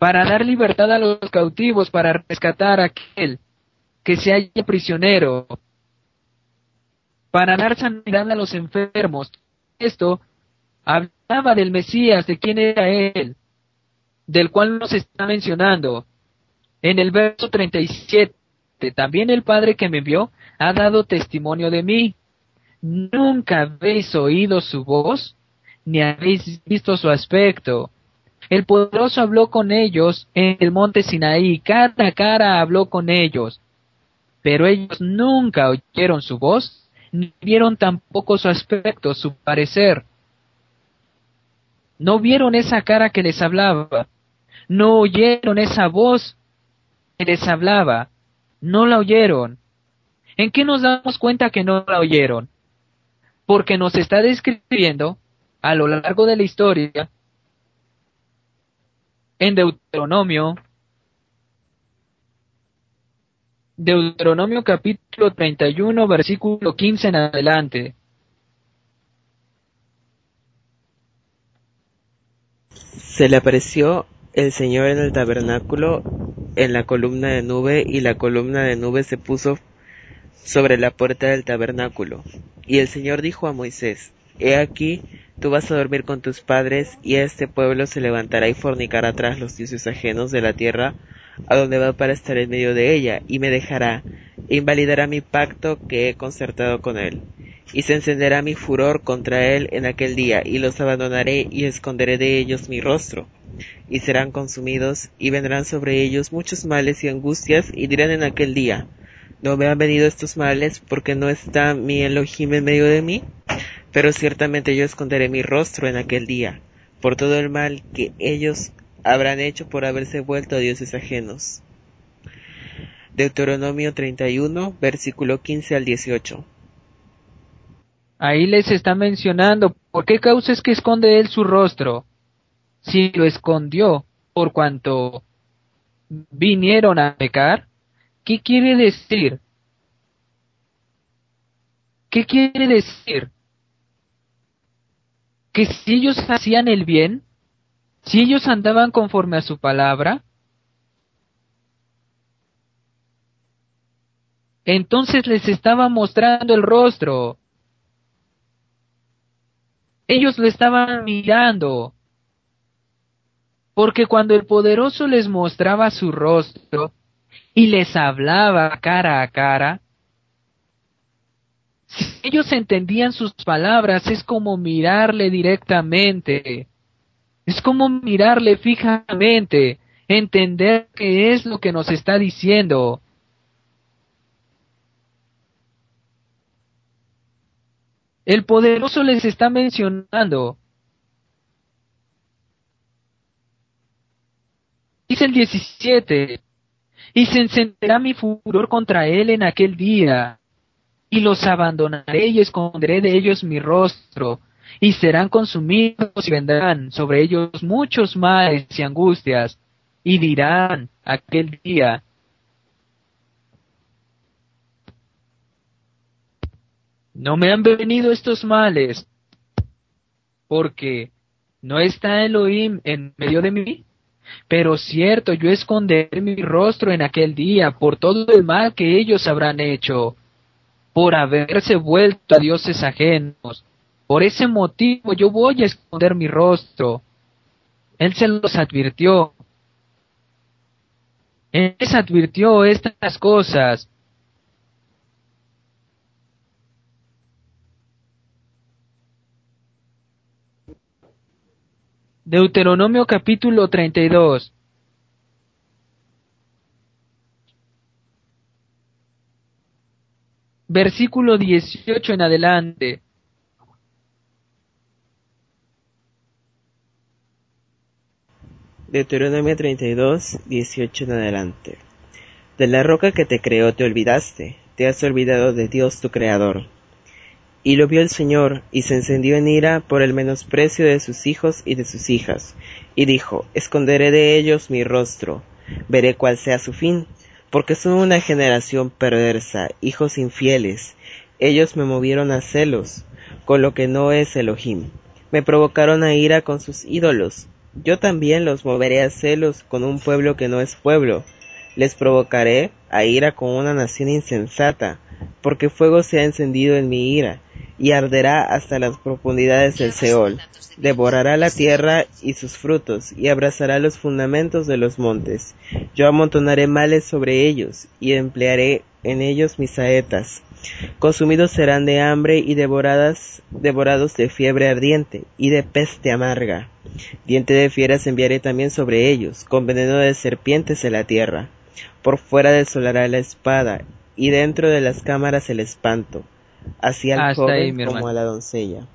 para dar libertad a los cautivos, para rescatar a aquel que se halla prisionero, para dar sanidad a los enfermos. Esto hablaba del Mesías, de quién era él, del cual nos está mencionando. En el verso 37, también el Padre que me envió ha dado testimonio de mí. nunca habéis oído su voz, ni habéis visto su aspecto. El poderoso habló con ellos en el monte Sinaí, cara a cara habló con ellos, pero ellos nunca oyeron su voz, ni vieron tampoco su aspecto, su parecer. No vieron esa cara que les hablaba, no oyeron esa voz que les hablaba, no la oyeron. ¿En qué nos damos cuenta que no la oyeron? Porque nos está describiendo a lo largo de la historia en Deuteronomio Deuteronomio capítulo 31 versículo 15 en adelante.
Se le apareció el Señor en el tabernáculo en la columna de nube y la columna de nube se puso sobre la puerta del tabernáculo. Y el Señor dijo a Moisés, He aquí, tú vas a dormir con tus padres, y este pueblo se levantará y fornicará tras los dioses ajenos de la tierra, a donde va para estar en medio de ella, y me dejará, e invalidará mi pacto que he concertado con él. Y se encenderá mi furor contra él en aquel día, y los abandonaré y esconderé de ellos mi rostro. Y serán consumidos, y vendrán sobre ellos muchos males y angustias, y dirán en aquel día, ¿no me han venido estos males porque no está mi Elohim en medio de mí? Pero ciertamente yo esconderé mi rostro en aquel día, por todo el mal que ellos habrán hecho por haberse vuelto a dioses ajenos. Deuteronomio 31, versículo 15 al 18.
Ahí les está mencionando por qué causa es que esconde él su rostro. Si lo escondió por cuanto vinieron a pecar, ¿qué quiere decir? ¿Qué quiere decir? Que si ellos hacían el bien, si ellos andaban conforme a su palabra, entonces les estaba mostrando el rostro. Ellos lo estaban mirando. Porque cuando el poderoso les mostraba su rostro y les hablaba cara a cara, ellos entendían sus palabras es como mirarle directamente. Es como mirarle fijamente, entender qué es lo que nos está diciendo. El poderoso les está mencionando. Dice el 17, y se encenderá mi furor contra él en aquel día, y los abandonaré y esconderé de ellos mi rostro, y serán consumidos y vendrán sobre ellos muchos males y angustias, y dirán aquel día, no me han venido estos males, porque no está Elohim en medio de mí. Pero cierto, yo esconderé mi rostro en aquel día por todo el mal que ellos habrán hecho, por haberse vuelto a dioses ajenos, por ese motivo yo voy a esconder mi rostro. Él se los advirtió. Él les advirtió estas cosas. Deuteronomio capítulo 32. Versículo 18 en adelante.
Deuteronomio 32, 18 en adelante. De la roca que te creó te olvidaste, te has olvidado de Dios tu Creador. Y lo vio el Señor, y se encendió en ira por el menosprecio de sus hijos y de sus hijas, y dijo, Esconderé de ellos mi rostro, veré cuál sea su fin, porque son una generación perversa, hijos infieles, ellos me movieron a celos, con lo que no es Elohim, me provocaron a ira con sus ídolos, yo también los moveré a celos con un pueblo que no es pueblo. Les provocaré a ira con una nación insensata, porque fuego se ha encendido en mi ira, y arderá hasta las profundidades del Seol. Devorará la tierra y sus frutos, y abrazará los fundamentos de los montes. Yo amontonaré males sobre ellos, y emplearé en ellos mis saetas. Consumidos serán de hambre y devorados de fiebre ardiente y de peste amarga. Diente de fieras enviaré también sobre ellos, con veneno de serpientes en la tierra. Por fuera desolará la espada, y dentro de las cámaras el espanto, al
Hasta ahí,
joven como a la doncella.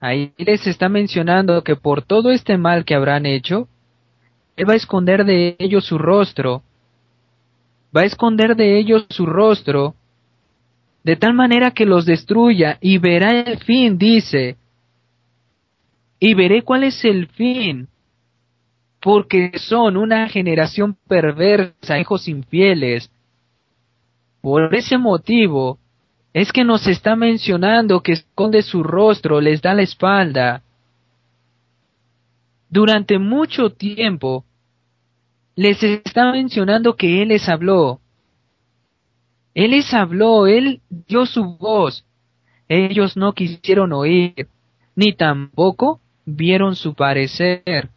Ahí les está mencionando que por todo este mal que habrán hecho, Él va a esconder de ellos su rostro, va a esconder de ellos su rostro, de tal manera que los destruya y verá el fin, dice, y veré cuál es el fin, porque son una generación perversa, hijos infieles. Por ese motivo, es que nos está mencionando que esconde su rostro, les da la espalda. Durante mucho tiempo, les está mencionando que Él les habló. Él les habló, Él dio su voz. Ellos no quisieron oír, ni tampoco vieron su parecer,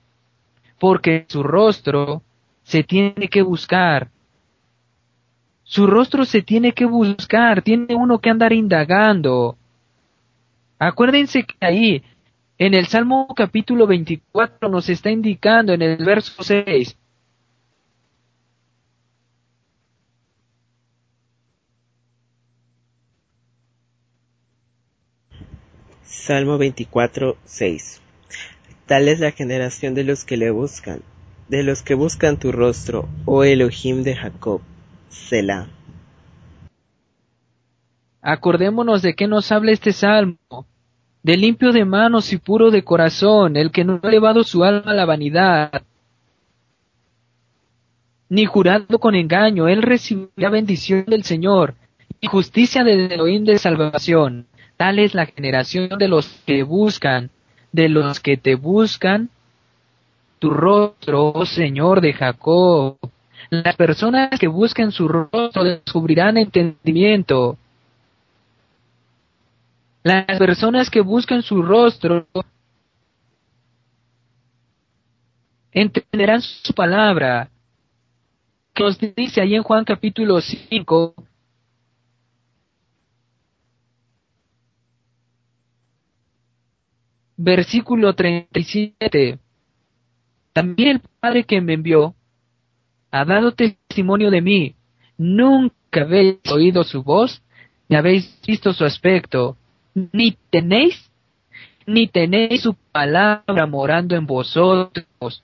porque su rostro se tiene que buscar. Su rostro se tiene que buscar, tiene uno que andar indagando. Acuérdense que ahí, en el Salmo capítulo 24 nos está indicando en el verso 6,
Salmo 24, 6. Tal es la generación de los que le buscan, de los que buscan tu rostro, oh Elohim de Jacob. Selah.
Acordémonos de qué nos habla este salmo, de limpio de manos y puro de corazón, el que no ha elevado su alma a la vanidad, ni jurado con engaño, él recibirá bendición del Señor y justicia del Elohim de salvación. Tal es la generación de los que buscan, de los que te buscan tu rostro, oh Señor de Jacob. Las personas que buscan su rostro descubrirán entendimiento. Las personas que buscan su rostro entenderán su palabra. Que nos dice ahí en Juan capítulo 5, versículo 37. También el Padre que me envió ha dado testimonio de mí. Nunca habéis oído su voz, ni habéis visto su aspecto, ni tenéis, ni tenéis su palabra morando en vosotros,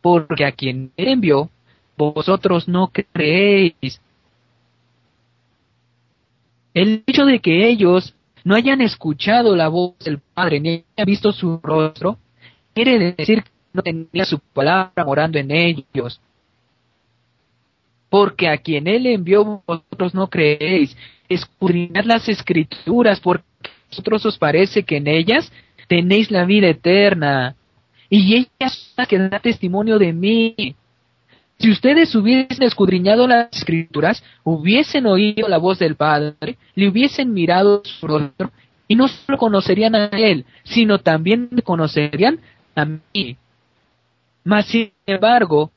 porque a quien envió, vosotros no creéis. El hecho de que ellos no hayan escuchado la voz del Padre ni hayan visto su rostro, quiere decir que no tenía su palabra morando en ellos. Porque a quien Él envió vosotros no creéis. Escudriñad las escrituras, porque a vosotros os parece que en ellas tenéis la vida eterna. Y ellas que dan testimonio de mí. Si ustedes hubiesen escudriñado las escrituras, hubiesen oído la voz del Padre, le hubiesen mirado su rostro, y no solo conocerían a Él, sino también conocerían a mí. Mas sin embargo,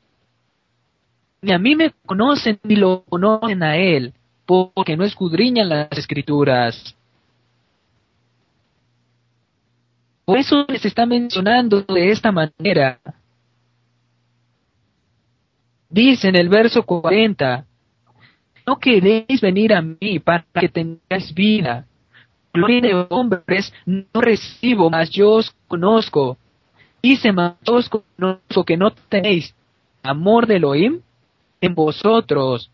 ni a mí me conocen ni lo conocen a Él, porque no escudriñan las escrituras. Por eso les está mencionando de esta manera. Dice en el verso 40, no queréis venir a mí para que tengáis vida. Gloria de hombres no recibo, mas yo os conozco. Dice, mas yo os conozco que no tenéis amor de Elohim en vosotros.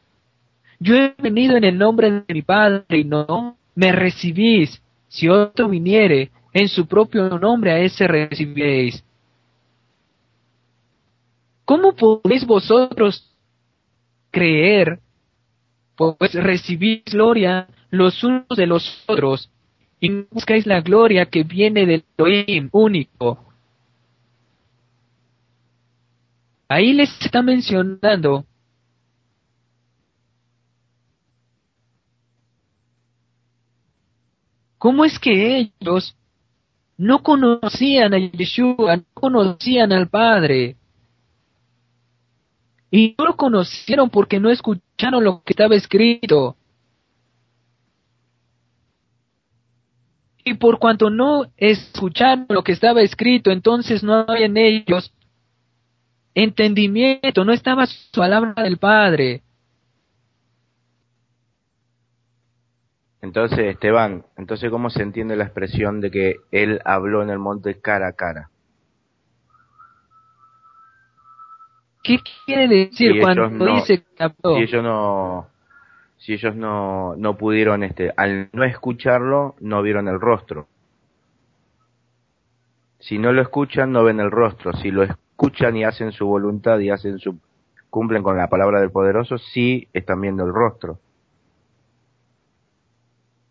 Yo he venido en el nombre de mi Padre y no me recibís. Si otro viniere en su propio nombre, a ese recibiréis. ¿Cómo podéis vosotros creer, pues recibís gloria los unos de los otros y buscáis la gloria que viene del Elohim único? Ahí les está mencionando cómo es que ellos no conocían a Yeshua, no conocían al Padre. Y no lo conocieron porque no escucharon lo que estaba escrito. Y por cuanto no escucharon lo que estaba escrito, entonces no había en ellos entendimiento, no estaba su palabra del Padre.
Entonces, Esteban, entonces ¿cómo se entiende la expresión de que él habló en el monte cara a cara?
¿Qué quiere decir
Si
cuando
no-
dice que habló?
Si ellos no si ellos no no pudieron este al no escucharlo, no vieron el rostro. Si no lo escuchan, no ven el rostro. Si lo escuchan y hacen su voluntad y hacen su cumplen con la palabra del poderoso, sí están viendo el rostro.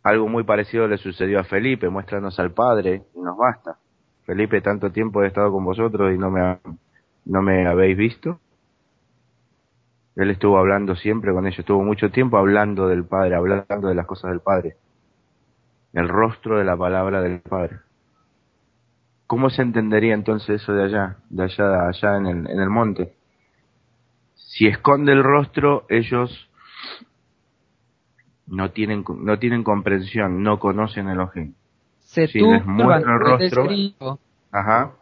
Algo muy parecido le sucedió a Felipe, muéstranos al Padre y nos basta. Felipe, tanto tiempo he estado con vosotros y no me, ha- no me habéis visto. Él estuvo hablando siempre con ellos, estuvo mucho tiempo hablando del Padre, hablando de las cosas del Padre. El rostro de la palabra del Padre. ¿Cómo se entendería entonces eso de allá, de allá, de allá en el, en el monte? Si esconde el rostro, ellos no tienen, no tienen comprensión, no conocen el Elohim.
Se
si les muestra el rostro. Ajá.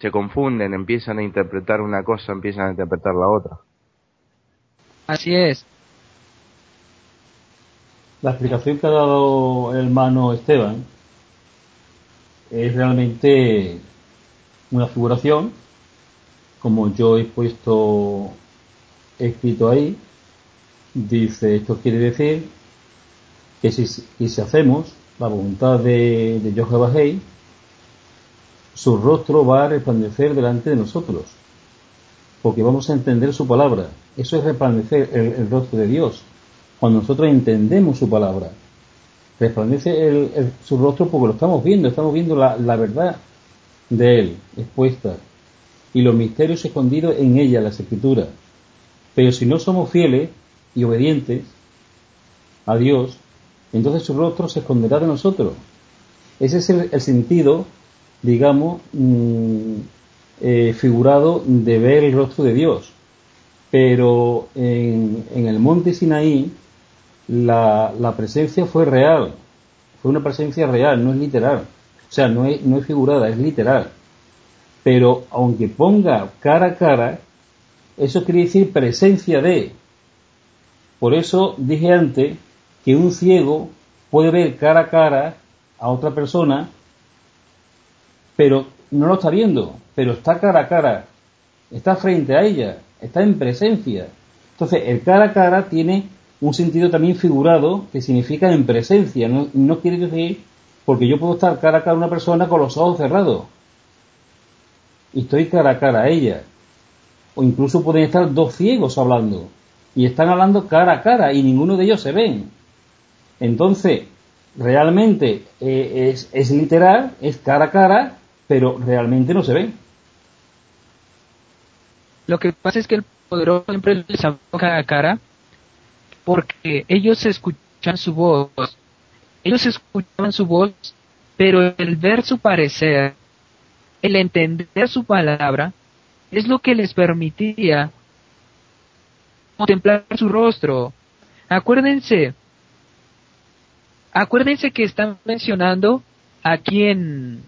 Se confunden, empiezan a interpretar una cosa, empiezan a interpretar la otra.
Así es.
La explicación que ha dado el hermano Esteban es realmente una figuración, como yo he puesto escrito ahí. Dice, esto quiere decir que si, y si hacemos la voluntad de, de Jehová Hei, su rostro va a resplandecer delante de nosotros, porque vamos a entender su palabra. Eso es resplandecer el, rostro de Dios, cuando nosotros entendemos su palabra. Resplandece el- su rostro porque lo estamos viendo, estamos viendo la, verdad de Él expuesta y los misterios escondidos en ella, las escrituras. Pero si no somos fieles y obedientes a Dios, entonces su rostro se esconderá de nosotros. Ese es el sentido, digamos, mm, eh, figurado de ver el rostro de Dios. Pero en, el monte Sinaí la, la presencia fue real, fue una presencia real, no es literal. O sea, no es, no es figurada, es literal. Pero aunque ponga cara a cara, eso quiere decir presencia de. Por eso dije antes que un ciego puede ver cara a cara a otra persona, pero no lo está viendo, pero está cara a cara, está frente a ella, está en presencia. Entonces, el cara a cara tiene un sentido también figurado que significa en presencia, no, quiere decir porque yo puedo estar cara a cara a una persona con los ojos cerrados y estoy cara a cara a ella. O incluso pueden estar dos ciegos hablando y están hablando cara a cara y ninguno de ellos se ven. Entonces, realmente eh, es literal, es cara a cara, pero realmente no se ven.
Lo que pasa es que el poderoso siempre les cara a cara porque ellos escuchan su voz. Ellos escuchaban su voz, pero el ver su parecer, el entender su palabra, es lo que les permitía contemplar su rostro. Acuérdense, acuérdense que están mencionando aquí en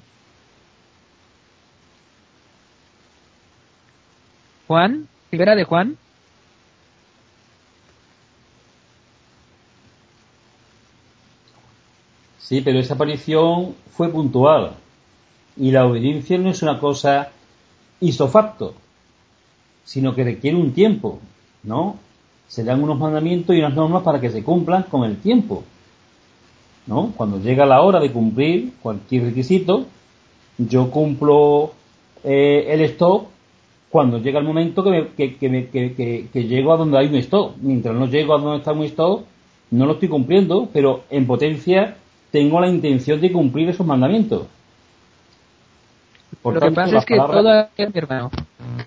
Juan, primera de Juan,
Sí, pero esa aparición fue puntual. Y la obediencia no es una cosa isofacto, sino que requiere un tiempo, ¿no? Se dan unos mandamientos y unas normas para que se cumplan con el tiempo, ¿no? Cuando llega la hora de cumplir cualquier requisito, yo cumplo eh, el stop cuando llega el momento que, me- que, que, me- que- llego a donde hay un stop. Mientras no llego a donde está un stop, no lo estoy cumpliendo, pero en potencia tengo la intención de cumplir esos mandamientos. Por
Lo que pasa es que
palabras-
todo aquel, mi hermano,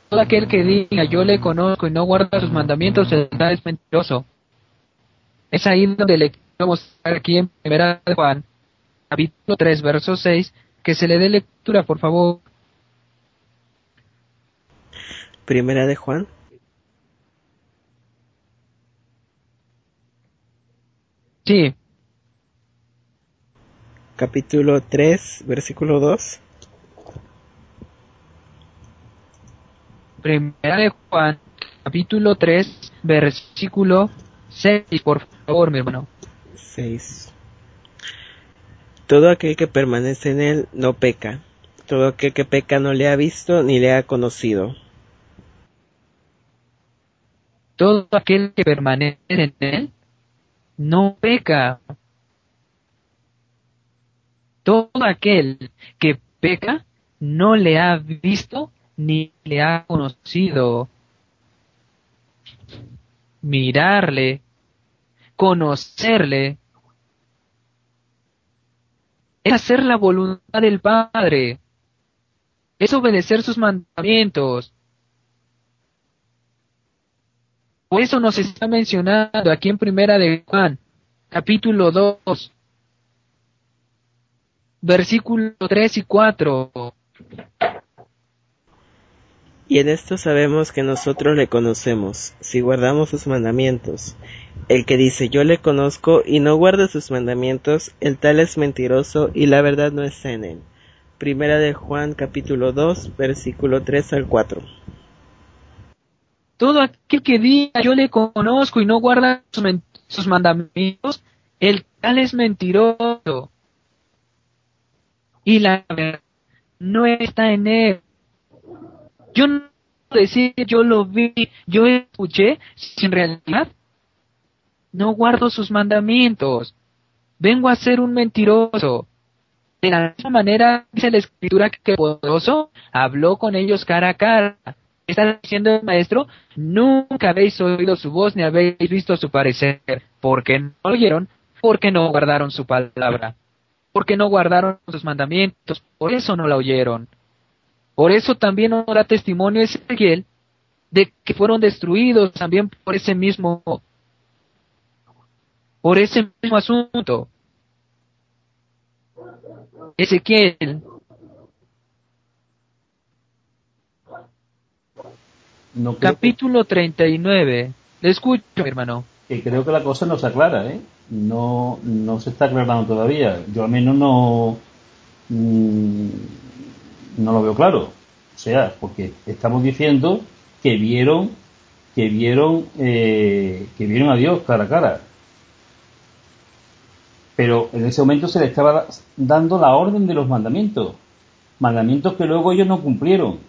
todo aquel que diga yo le conozco y no guarda sus mandamientos es mentiroso. Es ahí donde le vamos a estar aquí en primera de Juan, capítulo 3, verso 6, que se le dé lectura, por favor.
Primera de Juan.
Sí,
capítulo 3, versículo 2.
Primera de Juan, capítulo 3, versículo 6, por favor, mi hermano.
6. Todo aquel que permanece en él no peca. Todo aquel que peca no le ha visto ni le ha conocido.
Todo aquel que permanece en él no peca. Todo aquel que peca no le ha visto ni le ha conocido. Mirarle, conocerle, es hacer la voluntad del Padre, es obedecer sus mandamientos. Por eso nos está mencionando aquí en Primera de Juan, capítulo 2, versículos 3 y 4.
Y en esto sabemos que nosotros le conocemos, si guardamos sus mandamientos. El que dice yo le conozco y no guarda sus mandamientos, el tal es mentiroso y la verdad no está en él. Primera de Juan capítulo 2 versículo 3 al 4.
Todo aquel que diga yo le conozco y no guarda sus, mandamientos, el tal es mentiroso. Y la verdad no está en él. Yo no puedo decir yo lo vi, yo escuché, si en realidad no guardo sus mandamientos. Vengo a ser un mentiroso. De la misma manera dice la escritura que el poderoso habló con ellos cara a cara. Está diciendo el maestro, nunca habéis oído su voz ni habéis visto su parecer, porque no oyeron, porque no guardaron su palabra, porque no guardaron sus mandamientos, por eso no la oyeron. Por eso también no da testimonio Ezequiel de que fueron destruidos también por ese mismo por ese mismo asunto. Ezequiel
No
capítulo 39. Le escucho, mi hermano.
que creo que la cosa no se aclara, ¿eh? No, no se está aclarando todavía. Yo al menos no, mm, no lo veo claro. O sea, porque estamos diciendo que vieron, que vieron, eh, que vieron a Dios cara a cara. Pero en ese momento se le estaba dando la orden de los mandamientos. Mandamientos que luego ellos no cumplieron.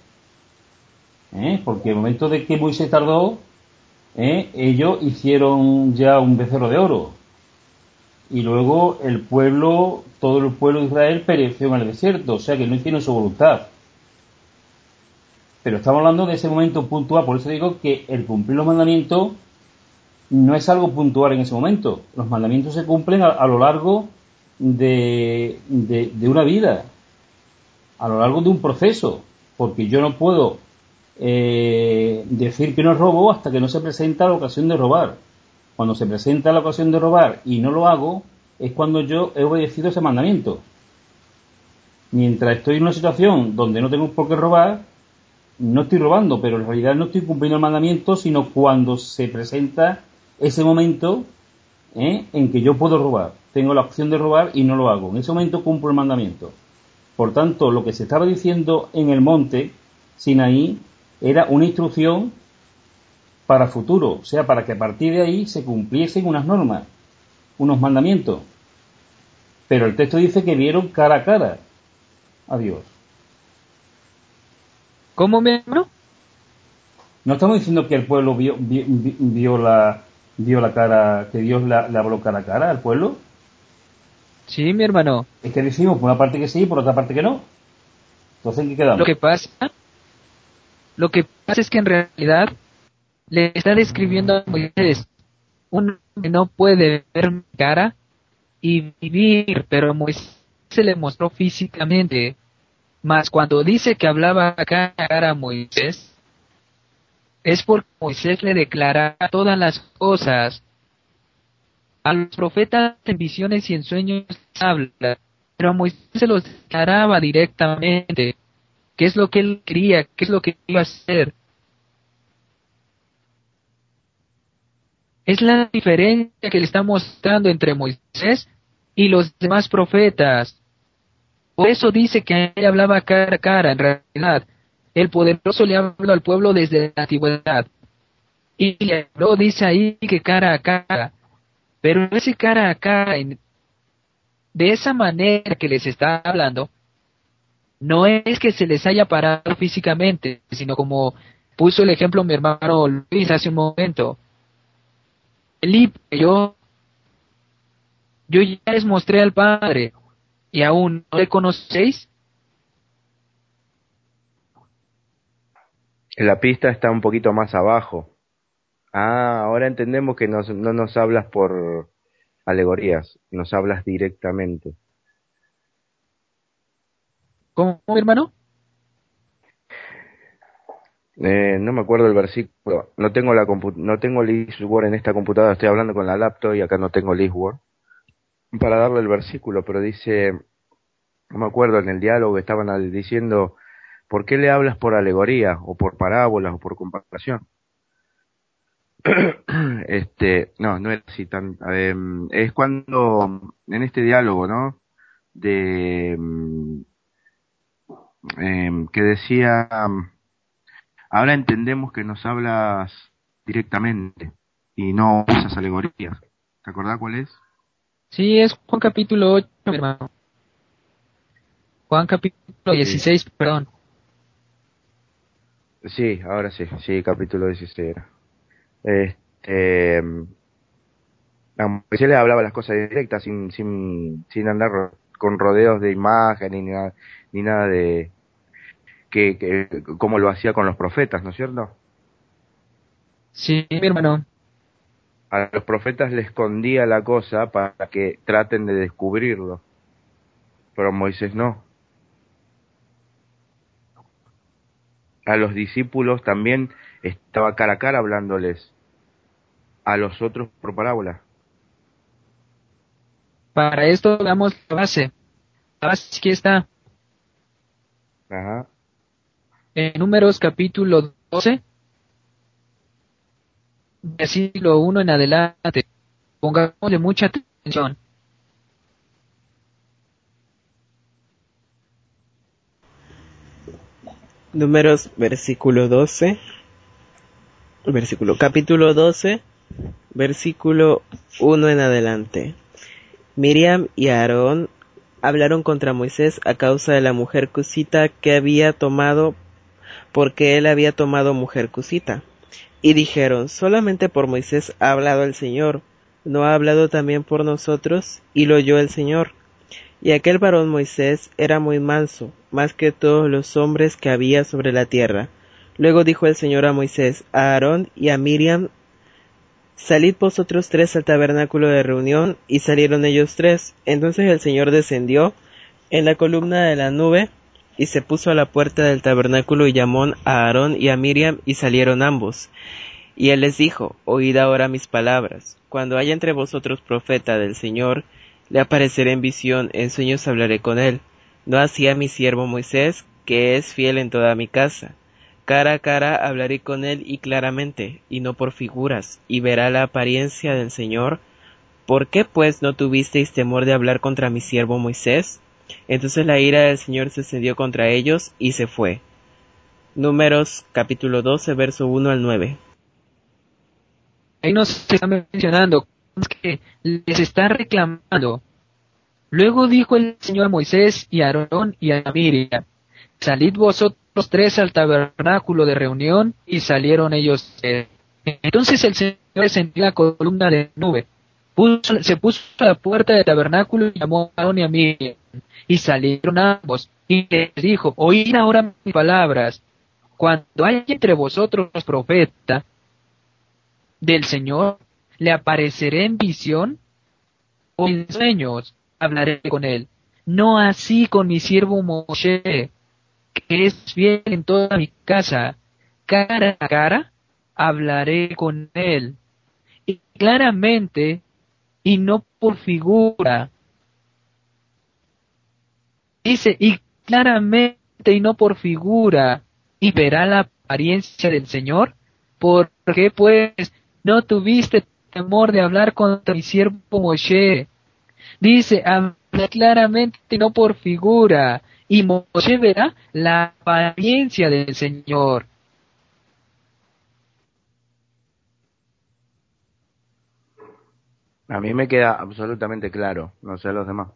¿Eh? Porque en el momento de que Moisés tardó, ¿eh? ellos hicieron ya un becerro de oro. Y luego el pueblo, todo el pueblo de Israel pereció en el desierto, o sea que no hicieron su voluntad. Pero estamos hablando de ese momento puntual, por eso digo que el cumplir los mandamientos no es algo puntual en ese momento. Los mandamientos se cumplen a, a lo largo de, de, de una vida, a lo largo de un proceso, porque yo no puedo eh, decir que no robo hasta que no se presenta la ocasión de robar. Cuando se presenta la ocasión de robar y no lo hago, es cuando yo he obedecido ese mandamiento. Mientras estoy en una situación donde no tengo por qué robar, no estoy robando, pero en realidad no estoy cumpliendo el mandamiento, sino cuando se presenta ese momento ¿eh? en que yo puedo robar. Tengo la opción de robar y no lo hago. En ese momento cumplo el mandamiento. Por tanto, lo que se estaba diciendo en el monte Sinaí era una instrucción para futuro, o sea, para que a partir de ahí se cumpliesen unas normas, unos mandamientos. Pero el texto dice que vieron cara a cara a Dios.
¿Cómo, mi hermano?
No estamos diciendo que el pueblo vio, vio, vio la, vio la cara, que Dios la- habló cara a cara al pueblo.
Sí, mi hermano.
Es que decimos por una parte que sí y por otra parte que no. Entonces, ¿en qué quedamos?
Lo que pasa, lo que pasa es que en realidad le está describiendo a Moisés un que no puede ver mi cara y vivir, pero Moisés se le mostró físicamente. Mas cuando dice que hablaba cara a Moisés, es porque Moisés le declara todas las cosas. A los profetas en visiones y en sueños habla, pero Moisés se los declaraba directamente. ¿Qué es lo que él quería? ¿Qué es lo que iba a hacer? Es la diferencia que le está mostrando entre Moisés y los demás profetas. Por eso dice que él hablaba cara a cara, en realidad. El poderoso le habló al pueblo desde la antigüedad. Y le dice ahí, que cara a cara. Pero ese cara a cara, de esa manera que les está hablando, no es que se les haya parado físicamente, sino como puso el ejemplo mi hermano Luis hace un momento. Felipe, yo, yo ya les mostré al Padre y aún no le conocéis.
La pista está un poquito más abajo. Ah, ahora entendemos que no nos hablas por alegorías, nos hablas directamente.
¿Cómo, hermano?
Eh, no me acuerdo el versículo. No tengo la no tengo Word en esta computadora. Estoy hablando con la laptop y acá no tengo Word para darle el versículo, pero dice, no me acuerdo en el diálogo estaban diciendo, ¿por qué le hablas por alegoría o por parábolas o por comparación? *clears throat* este, no, no es así tan, em, es cuando en este diálogo, ¿no? De em, em, que decía, ahora entendemos que nos hablas directamente y no usas alegorías. ¿Te acordás cuál es?
Sí, es Juan capítulo 8, hermano. Juan capítulo 16, perdón.
Sí, ahora sí, sí, capítulo 16 era. Este, se le hablaba las cosas directas sin, sin, sin andar con rodeos de imagen ni nada, ni nada de que, que como lo hacía con los profetas, ¿no es cierto?
Sí, mi hermano.
A los profetas le escondía la cosa para que traten de descubrirlo. Pero Moisés no. A los discípulos también estaba cara a cara hablándoles a los otros por parábola.
Para esto damos la base. La base aquí está.
Ajá.
En Números capítulo 12, versículo 1 en adelante. Pongámosle mucha atención.
Números versículo 12. Versículo capítulo 12 Versículo 1 en adelante. Miriam y Aarón hablaron contra Moisés a causa de la mujer cusita que había tomado, porque él había tomado mujer cusita. Y dijeron, solamente por Moisés ha hablado el Señor, ¿no ha hablado también por nosotros? Y lo oyó el Señor. Y aquel varón Moisés era muy manso, más que todos los hombres que había sobre la tierra. Luego dijo el Señor a Moisés, a Aarón y a Miriam Salid vosotros tres al tabernáculo de reunión, y salieron ellos tres. Entonces el Señor descendió en la columna de la nube, y se puso a la puerta del tabernáculo y llamó a Aarón y a Miriam, y salieron ambos. Y él les dijo, Oíd ahora mis palabras. Cuando haya entre vosotros profeta del Señor, le apareceré en visión, en sueños hablaré con él. No así a mi siervo Moisés, que es fiel en toda mi casa Cara a cara hablaré con él y claramente, y no por figuras, y verá la apariencia del Señor. ¿Por qué pues no tuvisteis temor de hablar contra mi siervo Moisés? Entonces la ira del Señor se encendió contra ellos y se fue. Números capítulo 12, verso 1 al 9.
Ahí nos está mencionando que les está reclamando. Luego dijo el Señor a Moisés y a Aarón y a Miriam, salid vosotros tres al tabernáculo de reunión y salieron ellos. Entonces el Señor descendió la columna de nube, se puso a la puerta del tabernáculo y llamó a Aarón y a Miriam, y salieron ambos, y les dijo, oíd ahora mis palabras, cuando haya entre vosotros profeta del Señor, le apareceré en visión o en sueños, hablaré con él. No así con mi siervo Moshe, que es bien en toda mi casa, cara a cara, hablaré con él. Y claramente, y no por figura. Dice, y claramente y no por figura, y verá la apariencia del Señor, porque pues no tuviste temor de hablar contra mi siervo Moshe, Dice, habla claramente, no por figura, y Moshe verá la apariencia del Señor.
A mí me queda absolutamente claro, no sé los demás.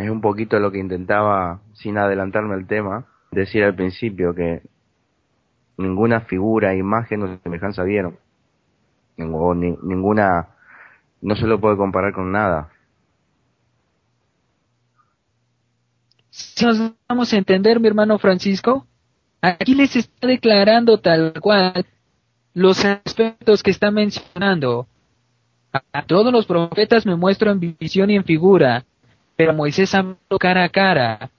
Es un poquito lo que intentaba, sin adelantarme al tema, decir al principio que ninguna figura, imagen o semejanza vieron. O ni- ninguna, no se lo puede comparar con nada.
Si nos vamos a entender, mi hermano Francisco, aquí les está declarando tal cual los aspectos que está mencionando. A todos los profetas me muestro en visión y en figura, pero Moisés habló cara a cara,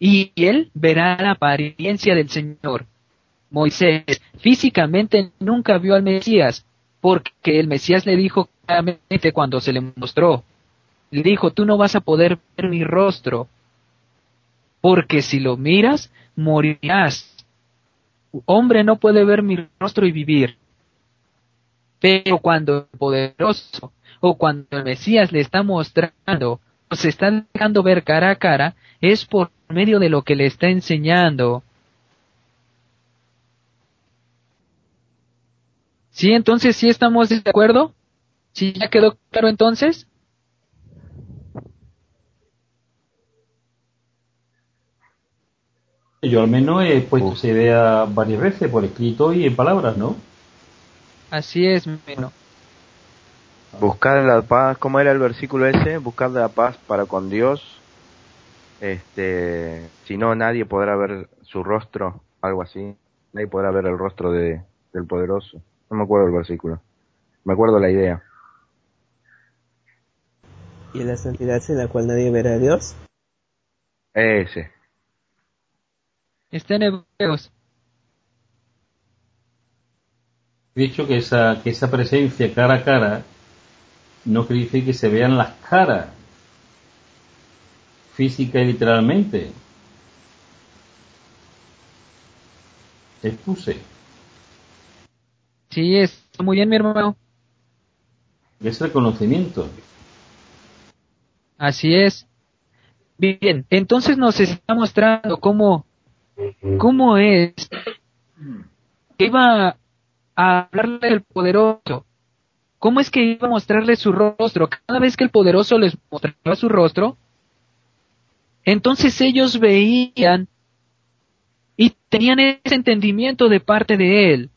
y él verá la apariencia del Señor. Moisés físicamente nunca vio al Mesías, porque el Mesías le dijo claramente cuando se le mostró, le dijo, tú no vas a poder ver mi rostro, porque si lo miras, morirás. Hombre no puede ver mi rostro y vivir. Pero cuando el poderoso o cuando el Mesías le está mostrando se está dejando ver cara a cara, es por medio de lo que le está enseñando. ¿Sí? Entonces, ¿sí estamos de acuerdo? ¿Sí ya quedó claro entonces?
Yo al menos he puesto esa idea varias veces, por escrito y en palabras, ¿no?
Así es, hermano.
Buscar la paz, ¿cómo era el versículo ese? Buscar la paz para con Dios. Este, si no, nadie podrá ver su rostro, algo así. Nadie podrá ver el rostro de, del poderoso. No me acuerdo el versículo. Me acuerdo la idea.
¿Y la santidad en la cual nadie verá a Dios?
Ese.
Está en Hebreos.
He dicho que esa, que esa presencia cara a cara no quiere decir que se vean las caras, física y literalmente. Expuse.
Sí, está muy bien, mi hermano.
Es reconocimiento.
Así es. Bien, entonces nos está mostrando cómo, cómo es que iba a hablarle del poderoso. ¿Cómo es que iba a mostrarle su rostro? Cada vez que el poderoso les mostraba su rostro, entonces ellos veían y tenían ese entendimiento de parte de él.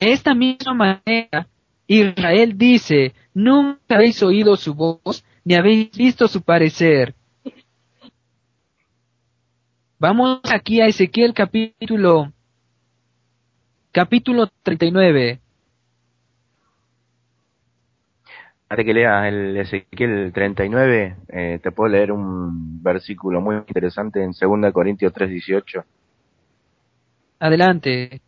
De esta misma manera, Israel dice, nunca habéis oído su voz, ni habéis visto su parecer. Vamos aquí a Ezequiel capítulo, capítulo 39.
Antes que leas el Ezequiel 39, eh, te puedo leer un versículo muy interesante en 2 Corintios 3:18.
Adelante.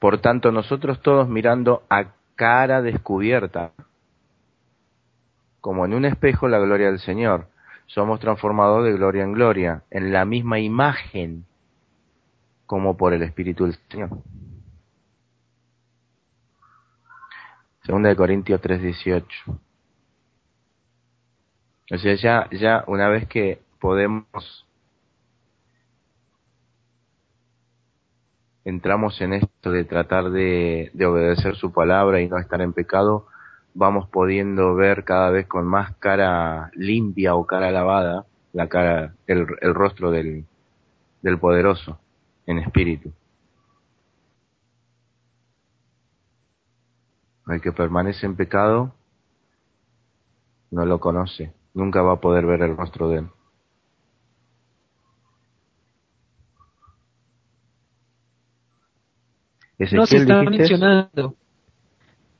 Por tanto, nosotros todos mirando a cara descubierta, como en un espejo la gloria del Señor, somos transformados de gloria en gloria, en la misma imagen, como por el Espíritu del Señor. Segunda de Corintios 3:18. O sea, ya, ya una vez que podemos, entramos en esto de tratar de, de obedecer su palabra y no estar en pecado, vamos pudiendo ver cada vez con más cara limpia o cara lavada la cara, el, el rostro del, del poderoso en espíritu. El que permanece en pecado no lo conoce, nunca va a poder ver el rostro de él. Ezequiel,
está
dijiste,
mencionando.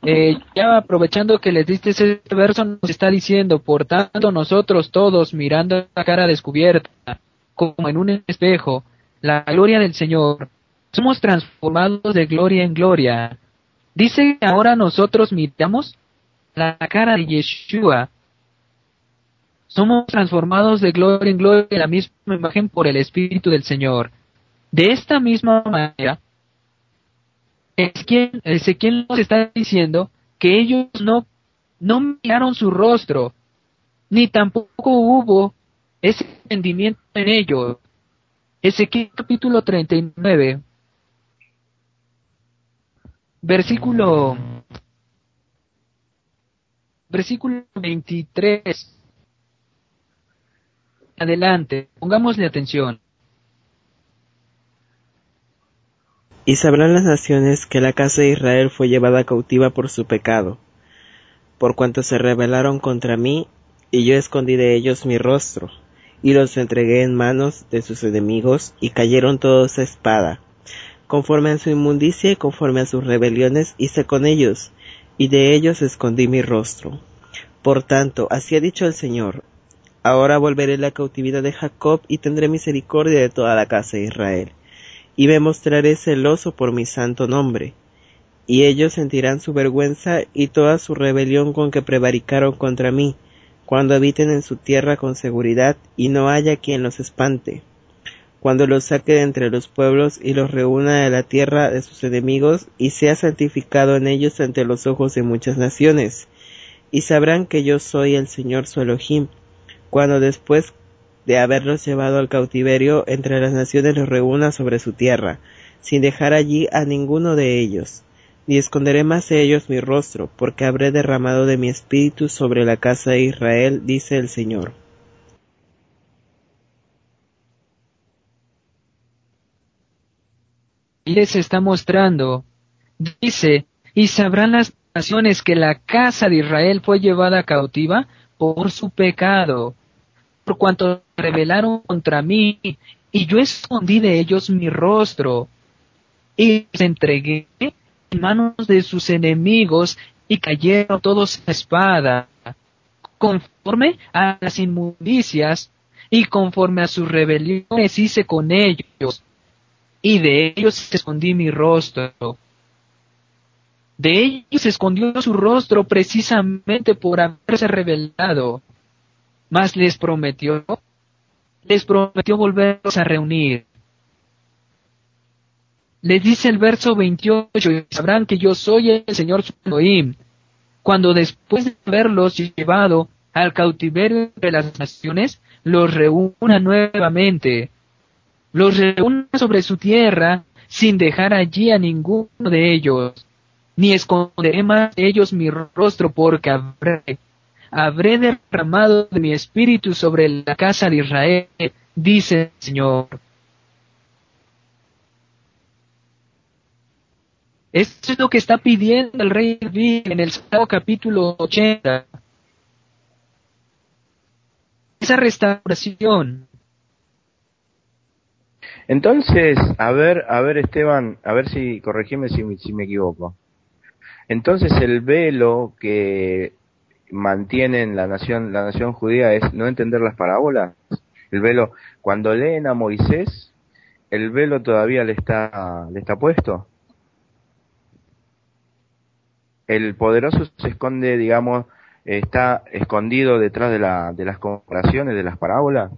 Eh, ya aprovechando que les diste ese verso, nos está diciendo, por tanto nosotros todos mirando la cara descubierta, como en un espejo, la gloria del Señor, somos transformados de gloria en gloria. Dice que ahora nosotros miramos la cara de Yeshua. Somos transformados de gloria en gloria en la misma imagen por el Espíritu del Señor. De esta misma manera, Ezequiel, Ezequiel nos está diciendo que ellos no, no miraron su rostro, ni tampoco hubo ese entendimiento en ellos. Ezequiel capítulo 39, versículo, versículo 23. Adelante, pongámosle atención.
Y sabrán las naciones que la casa de Israel fue llevada cautiva por su pecado, por cuanto se rebelaron contra mí, y yo escondí de ellos mi rostro, y los entregué en manos de sus enemigos, y cayeron todos a espada. Conforme a su inmundicia y conforme a sus rebeliones hice con ellos, y de ellos escondí mi rostro. Por tanto, así ha dicho el Señor, ahora volveré la cautividad de Jacob y tendré misericordia de toda la casa de Israel y me mostraré celoso por mi santo nombre. Y ellos sentirán su vergüenza y toda su rebelión con que prevaricaron contra mí, cuando habiten en su tierra con seguridad y no haya quien los espante. Cuando los saque de entre los pueblos y los reúna de la tierra de sus enemigos y sea santificado en ellos ante los ojos de muchas naciones. Y sabrán que yo soy el Señor su Elohim, cuando después de haberlos llevado al cautiverio entre las naciones los reúna sobre su tierra, sin dejar allí a ninguno de ellos. Ni esconderé más de ellos mi rostro, porque habré derramado de mi espíritu sobre la casa de Israel, dice el Señor.
Les está mostrando, dice, y sabrán las naciones que la casa de Israel fue llevada cautiva por su pecado por cuanto rebelaron contra mí, y yo escondí de ellos mi rostro, y les entregué en manos de sus enemigos, y cayeron todos a espada, conforme a las inmundicias, y conforme a sus rebeliones hice con ellos, y de ellos escondí mi rostro. De ellos escondió su rostro precisamente por haberse rebelado mas les prometió, les prometió volverlos a reunir. Les dice el verso 28, y sabrán que yo soy el Señor Elohim, cuando después de haberlos llevado al cautiverio de las naciones, los reúna nuevamente, los reúna sobre su tierra, sin dejar allí a ninguno de ellos, ni esconderé más de ellos mi rostro, porque habré habré derramado de mi espíritu sobre la casa de Israel, dice el Señor. Esto es lo que está pidiendo el rey en el capítulo 80. Esa restauración.
Entonces, a ver, a ver Esteban, a ver si, corregime si, si me equivoco. Entonces el velo que mantienen la nación, la nación judía es no entender las parábolas. El velo, cuando leen a Moisés, el velo todavía le está, le está puesto. El poderoso se esconde, digamos, está escondido detrás de, la, de las comparaciones, de las parábolas.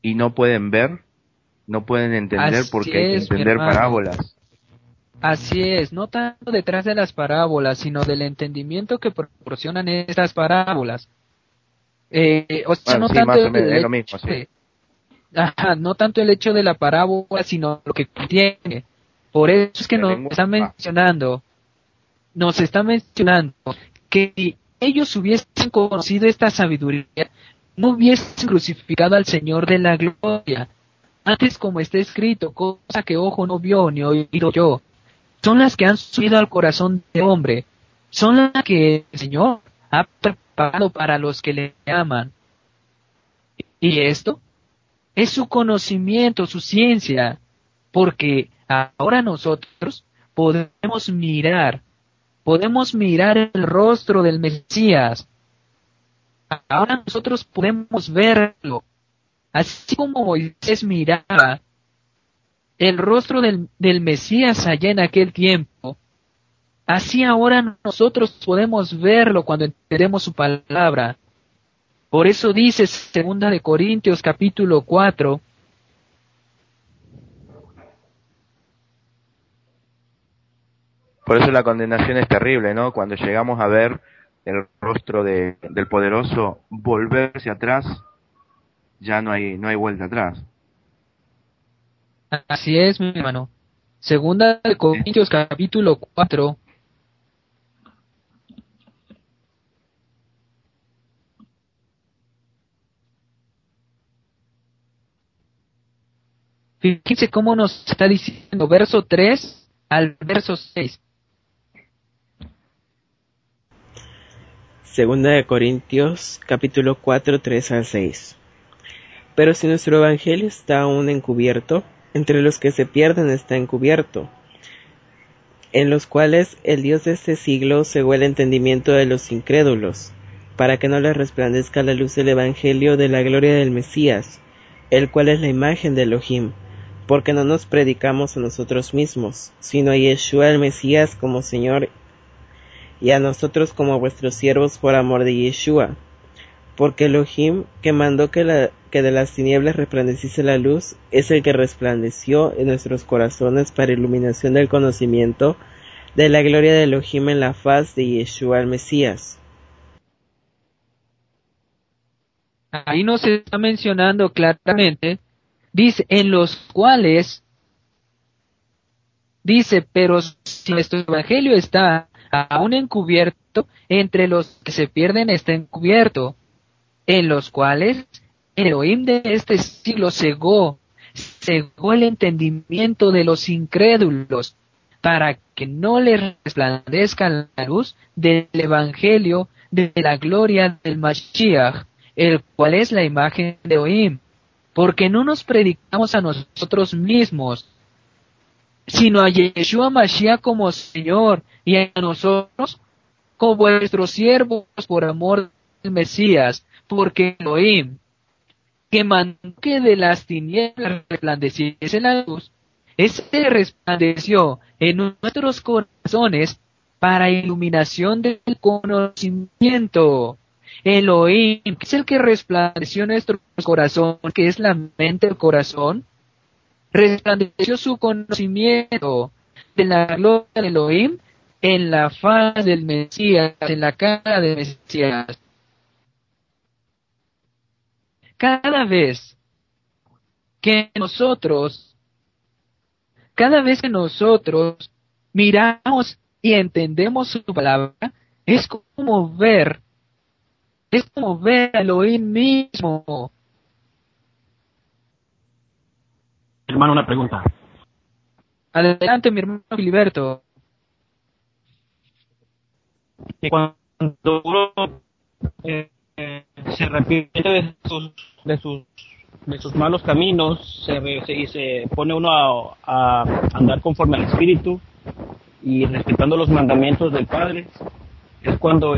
Y no pueden ver, no pueden entender porque hay que entender parábolas.
Así es, no tanto detrás de las parábolas, sino del entendimiento que proporcionan estas parábolas. Eh, o sea, no tanto el no tanto el hecho de la parábola, sino lo que contiene. Por eso es que nos está mencionando, nos está mencionando que si ellos hubiesen conocido esta sabiduría, no hubiesen crucificado al Señor de la gloria. Antes como está escrito, cosa que ojo no vio ni oído yo, son las que han subido al corazón del hombre, son las que el Señor ha preparado para los que le aman. Y esto es su conocimiento, su ciencia, porque ahora nosotros podemos mirar, podemos mirar el rostro del Mesías. Ahora nosotros podemos verlo, así como Moisés miraba el rostro del, del Mesías allá en aquel tiempo, así ahora nosotros podemos verlo cuando entendemos su palabra. Por eso dice segunda de Corintios capítulo 4
Por eso la condenación es terrible, ¿no? Cuando llegamos a ver el rostro de, del poderoso volverse atrás, ya no hay no hay vuelta atrás.
Así es, mi hermano. Segunda de Corintios capítulo 4 Fíjense cómo nos está diciendo verso 3 al verso 6.
Segunda de Corintios capítulo 4, 3 al 6. Pero si nuestro evangelio está aún encubierto, entre los que se pierden está encubierto, en los cuales el Dios de este siglo cegó el entendimiento de los incrédulos, para que no les resplandezca la luz del evangelio de la gloria del Mesías, el cual es la imagen de Elohim, porque no nos predicamos a nosotros mismos, sino a Yeshua el Mesías como Señor y a nosotros como vuestros siervos por amor de Yeshua. Porque Elohim, que mandó que, la, que de las tinieblas resplandeciese la luz, es el que resplandeció en nuestros corazones para iluminación del conocimiento de la gloria de Elohim en la faz de Yeshua el Mesías.
Ahí nos está mencionando claramente, dice, en los cuales, dice, pero si nuestro evangelio está aún encubierto, entre los que se pierden está encubierto, en los cuales el Elohim de este siglo cegó, cegó el entendimiento de los incrédulos, para que no les resplandezca la luz del Evangelio de la gloria del Mashiach, el cual es la imagen de Elohim, porque no nos predicamos a nosotros mismos, sino a Yeshua Mashiach como Señor y a nosotros como vuestros siervos por amor del Mesías, porque Elohim, que mandó que de las tinieblas resplandeciese la luz, ese resplandeció en nuestros corazones para iluminación del conocimiento. Elohim, que es el que resplandeció nuestro corazón, que es la mente del corazón, resplandeció su conocimiento de la gloria de Elohim en la faz del Mesías, en la cara del Mesías. Cada vez que nosotros, cada vez que nosotros miramos y entendemos su palabra, es como ver, es como ver a Elohim mismo
Hermano, una pregunta.
Adelante, mi hermano Filiberto.
Que cuando uno eh, se arrepiente de sus, de sus, de sus malos caminos se, se, y se pone uno a, a andar conforme al Espíritu y respetando los mandamientos del Padre, es cuando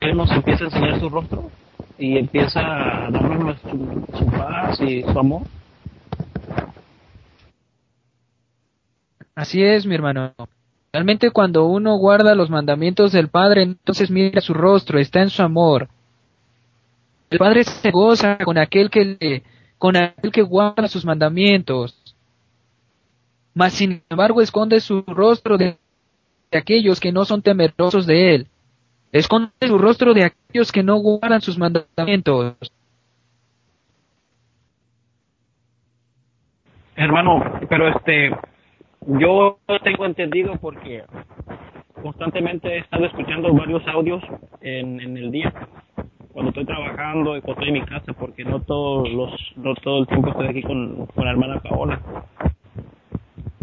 él nos empieza a enseñar su rostro y empieza a darnos su, su paz y su amor.
Así es, mi hermano. Realmente cuando uno guarda los mandamientos del Padre, entonces mira su rostro, está en su amor. El Padre se goza con aquel que le, con aquel que guarda sus mandamientos. Mas sin embargo esconde su rostro de, de aquellos que no son temerosos de él. Esconde su rostro de aquellos que no guardan sus mandamientos.
Hermano, pero este, yo tengo entendido porque constantemente he estado escuchando varios audios en, en el día cuando estoy trabajando y cuando estoy en mi casa porque no todos los no todo el tiempo estoy aquí con, con la hermana Paola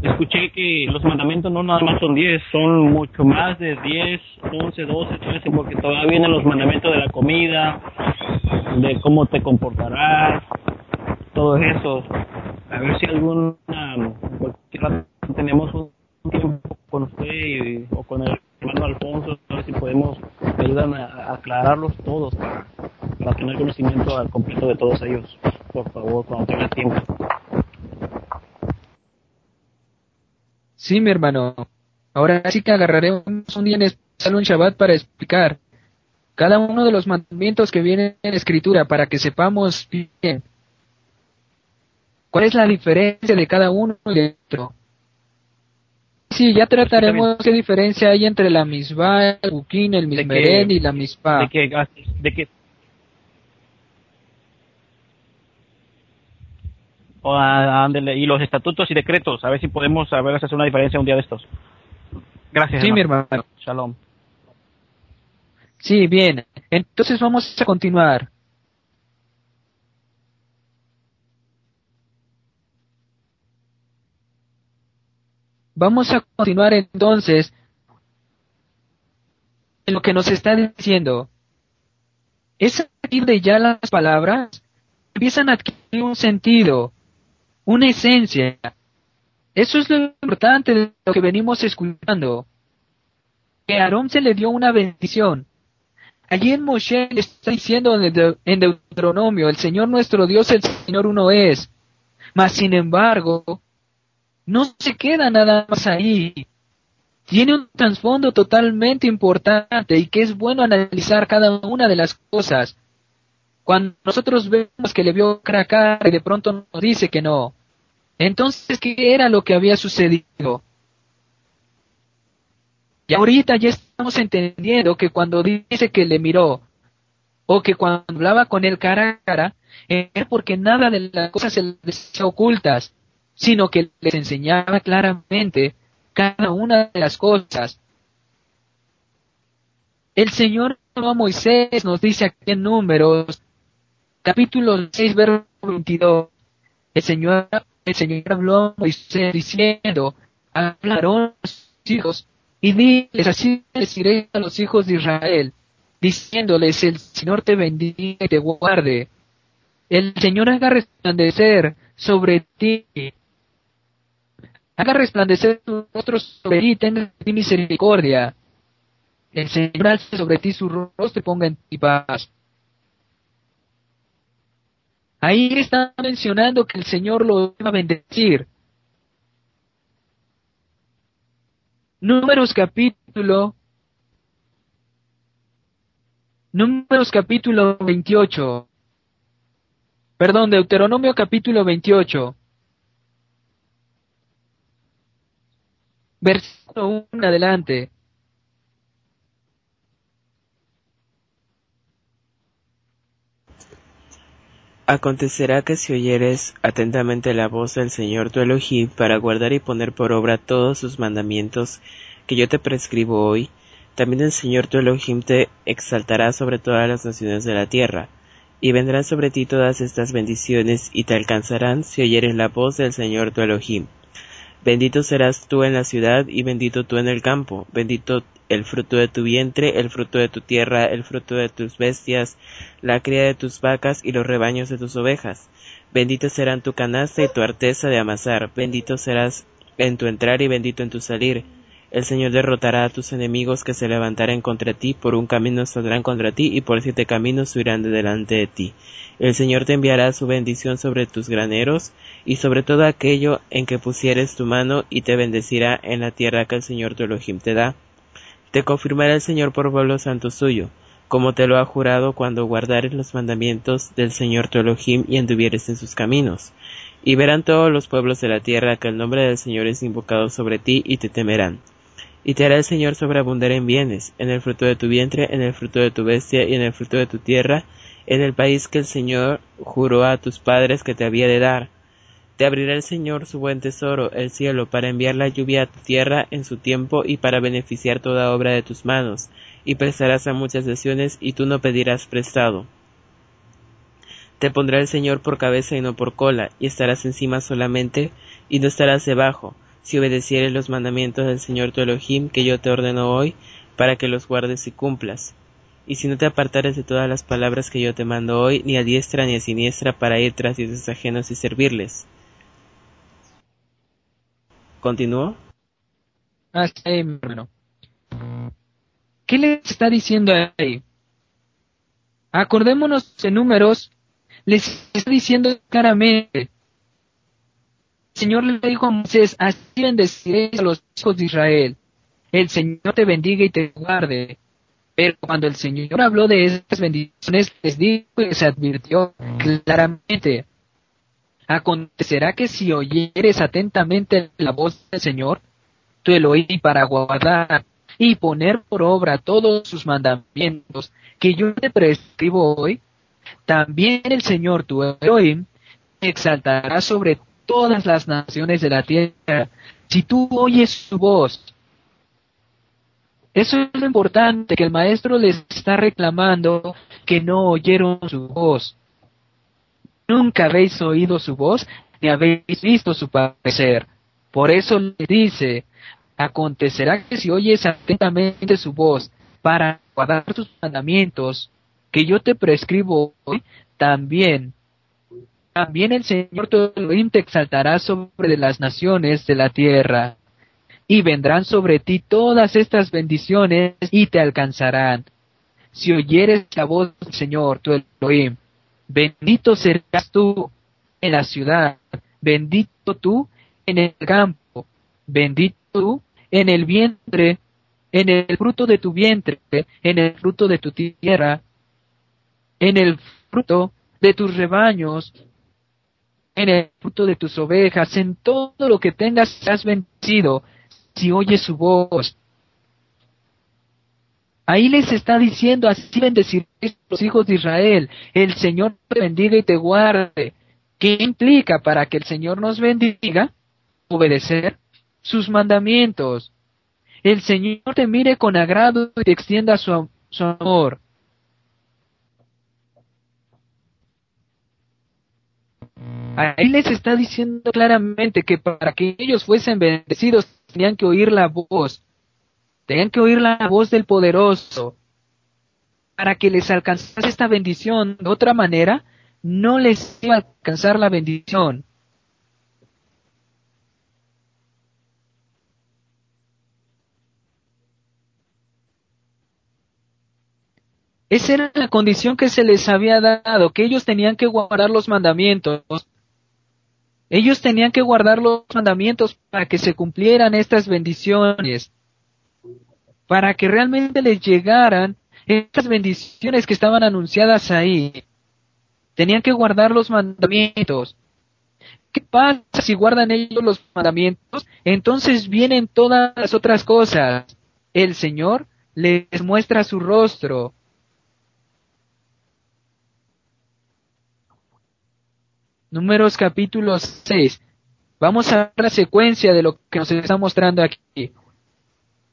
escuché que los mandamientos no nada más son 10 son mucho más de 10 11 12 13 porque todavía vienen los mandamientos de la comida de cómo te comportarás todo eso a ver si alguna cualquier tenemos un tiempo con usted y, o con el hermano Alfonso, a ver si podemos ayudar a, aclararlos todos para tener conocimiento al completo de todos ellos. Por favor, cuando tenga tiempo.
Sí, mi hermano. Ahora sí que agarraremos un día en especial un Shabbat para explicar cada uno de los mandamientos que vienen en escritura para que sepamos bien cuál es la diferencia de cada uno y de otro Sí, ya trataremos qué diferencia hay entre la misma, el buquín, el mismeren y la mispa.
De que, de que O, ah, ándele, y los estatutos y decretos, a ver si podemos a ver hacer una diferencia un día de estos. Gracias.
Sí, mi hermano.
Shalom.
Sí, bien. Entonces vamos a continuar. Vamos a continuar entonces en lo que nos está diciendo. Es aquí de ya las palabras empiezan a adquirir un sentido, una esencia. Eso es lo importante de lo que venimos escuchando. Que a Aarón se le dio una bendición. Allí en Moshe le está diciendo en Deut- en Deuteronomio, el Señor nuestro Dios, el Señor uno es. Mas sin embargo, no se queda nada más ahí. Tiene un trasfondo totalmente importante y que es bueno analizar cada una de las cosas. Cuando nosotros vemos que le vio cara y de pronto nos dice que no. Entonces, ¿qué era lo que había sucedido? Y ahorita ya estamos entendiendo que cuando dice que le miró, o que cuando hablaba con él cara a cara, era porque nada de las cosas se les ocultas, sino que les enseñaba claramente cada una de las cosas. El Señor a Moisés nos dice aquí en Números, capítulo 6, verso 22, el Señor, el Señor habló a Moisés diciendo, hablaron a sus hijos y diles, así les diré a los hijos de Israel, diciéndoles, el Señor te bendiga y te guarde. El Señor haga resplandecer sobre ti, haga resplandecer su rostro sobre ti, tenga ti misericordia. El Señor alce sobre ti su rostro y ponga en ti paz. Ahí está mencionando que el Señor lo iba a bendecir. Números capítulo Números capítulo 28. Perdón, Deuteronomio capítulo 28. Versículo 1 en adelante.
Acontecerá que si oyeres atentamente la voz del Señor tu Elohim para guardar y poner por obra todos sus mandamientos que yo te prescribo hoy, también el Señor tu Elohim te exaltará sobre todas las naciones de la tierra, y vendrán sobre ti todas estas bendiciones y te alcanzarán si oyeres la voz del Señor tu Elohim. Bendito serás tú en la ciudad y bendito tú en el campo, bendito el fruto de tu vientre, el fruto de tu tierra, el fruto de tus bestias, la cría de tus vacas y los rebaños de tus ovejas. Bendito serán tu canasta y tu arteza de amasar, bendito serás en tu entrar y bendito en tu salir. El Señor derrotará a tus enemigos que se levantaren contra ti, por un camino saldrán contra ti y por siete caminos huirán de delante de ti. El Señor te enviará su bendición sobre tus graneros y sobre todo aquello en que pusieres tu mano y te bendecirá en la tierra que el Señor tu Elohim te da. Te confirmará el Señor por pueblo santo suyo, como te lo ha jurado cuando guardares los mandamientos del Señor tu Elohim y anduvieres en sus caminos. Y verán todos los pueblos de la tierra que el nombre del Señor es invocado sobre ti y te temerán. Y te hará el Señor sobreabundar en bienes, en el fruto de tu vientre, en el fruto de tu bestia y en el fruto de tu tierra, en el país que el Señor juró a tus padres que te había de dar. Te abrirá el Señor su buen tesoro, el cielo, para enviar la lluvia a tu tierra en su tiempo y para beneficiar toda obra de tus manos, y prestarás a muchas naciones y tú no pedirás prestado. Te pondrá el Señor por cabeza y no por cola, y estarás encima solamente, y no estarás debajo, si obedecieres los mandamientos del Señor tu Elohim que yo te ordeno hoy, para que los guardes y cumplas. Y si no te apartares de todas las palabras que yo te mando hoy, ni a diestra ni a siniestra para ir tras dioses ajenos y servirles. ¿Continúo?
Ah. ¿Qué les está diciendo ahí? Acordémonos en números, les está diciendo claramente. Señor le dijo a Moisés, así bendeciréis a los hijos de Israel. El Señor te bendiga y te guarde. Pero cuando el Señor habló de estas bendiciones, les dijo y les advirtió claramente. Acontecerá que si oyeres atentamente la voz del Señor, tu Elohim para guardar y poner por obra todos sus mandamientos que yo te prescribo hoy, también el Señor tu Elohim exaltará sobre todas las naciones de la tierra si tú oyes su voz. Eso es lo importante, que el maestro les está reclamando que no oyeron su voz. Nunca habéis oído su voz ni habéis visto su parecer. Por eso le dice, acontecerá que si oyes atentamente su voz para guardar tus mandamientos que yo te prescribo hoy, también, también el Señor tu Elohim te exaltará sobre las naciones de la tierra, y vendrán sobre ti todas estas bendiciones y te alcanzarán. Si oyeres la voz del Señor tu Elohim, bendito serás tú en la ciudad, bendito tú en el campo, bendito tú en el vientre, en el fruto de tu vientre, en el fruto de tu tierra, en el fruto de tus rebaños, en el fruto de tus ovejas, en todo lo que tengas has vencido, si oyes su voz. Ahí les está diciendo, así bendeciréis los hijos de Israel, el Señor te bendiga y te guarde. ¿Qué implica para que el Señor nos bendiga? Obedecer sus mandamientos. El Señor te mire con agrado y te extienda su, amor. Ahí les está diciendo claramente que para que ellos fuesen bendecidos tenían que oír la voz, tenían que oír la voz del poderoso. Para que les alcanzase esta bendición, de otra manera, no les iba a alcanzar la bendición. Esa era la condición que se les había dado, que ellos tenían que guardar los mandamientos. Ellos tenían que guardar los mandamientos para que se cumplieran estas bendiciones, para que realmente les llegaran estas bendiciones que estaban anunciadas ahí. Tenían que guardar los mandamientos. ¿Qué pasa si guardan ellos los mandamientos? Entonces vienen todas las otras cosas. El Señor les muestra su rostro, Números capítulo 6. Vamos a ver la secuencia de lo que nos está mostrando aquí.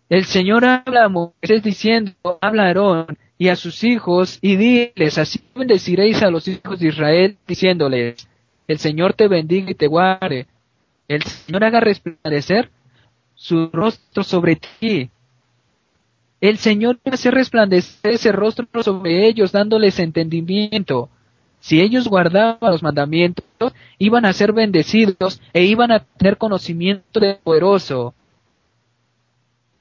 El Señor habla a Moisés diciendo, habla a y a sus hijos y diles, así bendeciréis a los hijos de Israel diciéndoles, el Señor te bendiga y te guarde, el Señor haga resplandecer su rostro sobre ti. El Señor hace resplandecer ese rostro sobre ellos dándoles entendimiento si ellos guardaban los mandamientos, iban a ser bendecidos e iban a tener conocimiento de poderoso.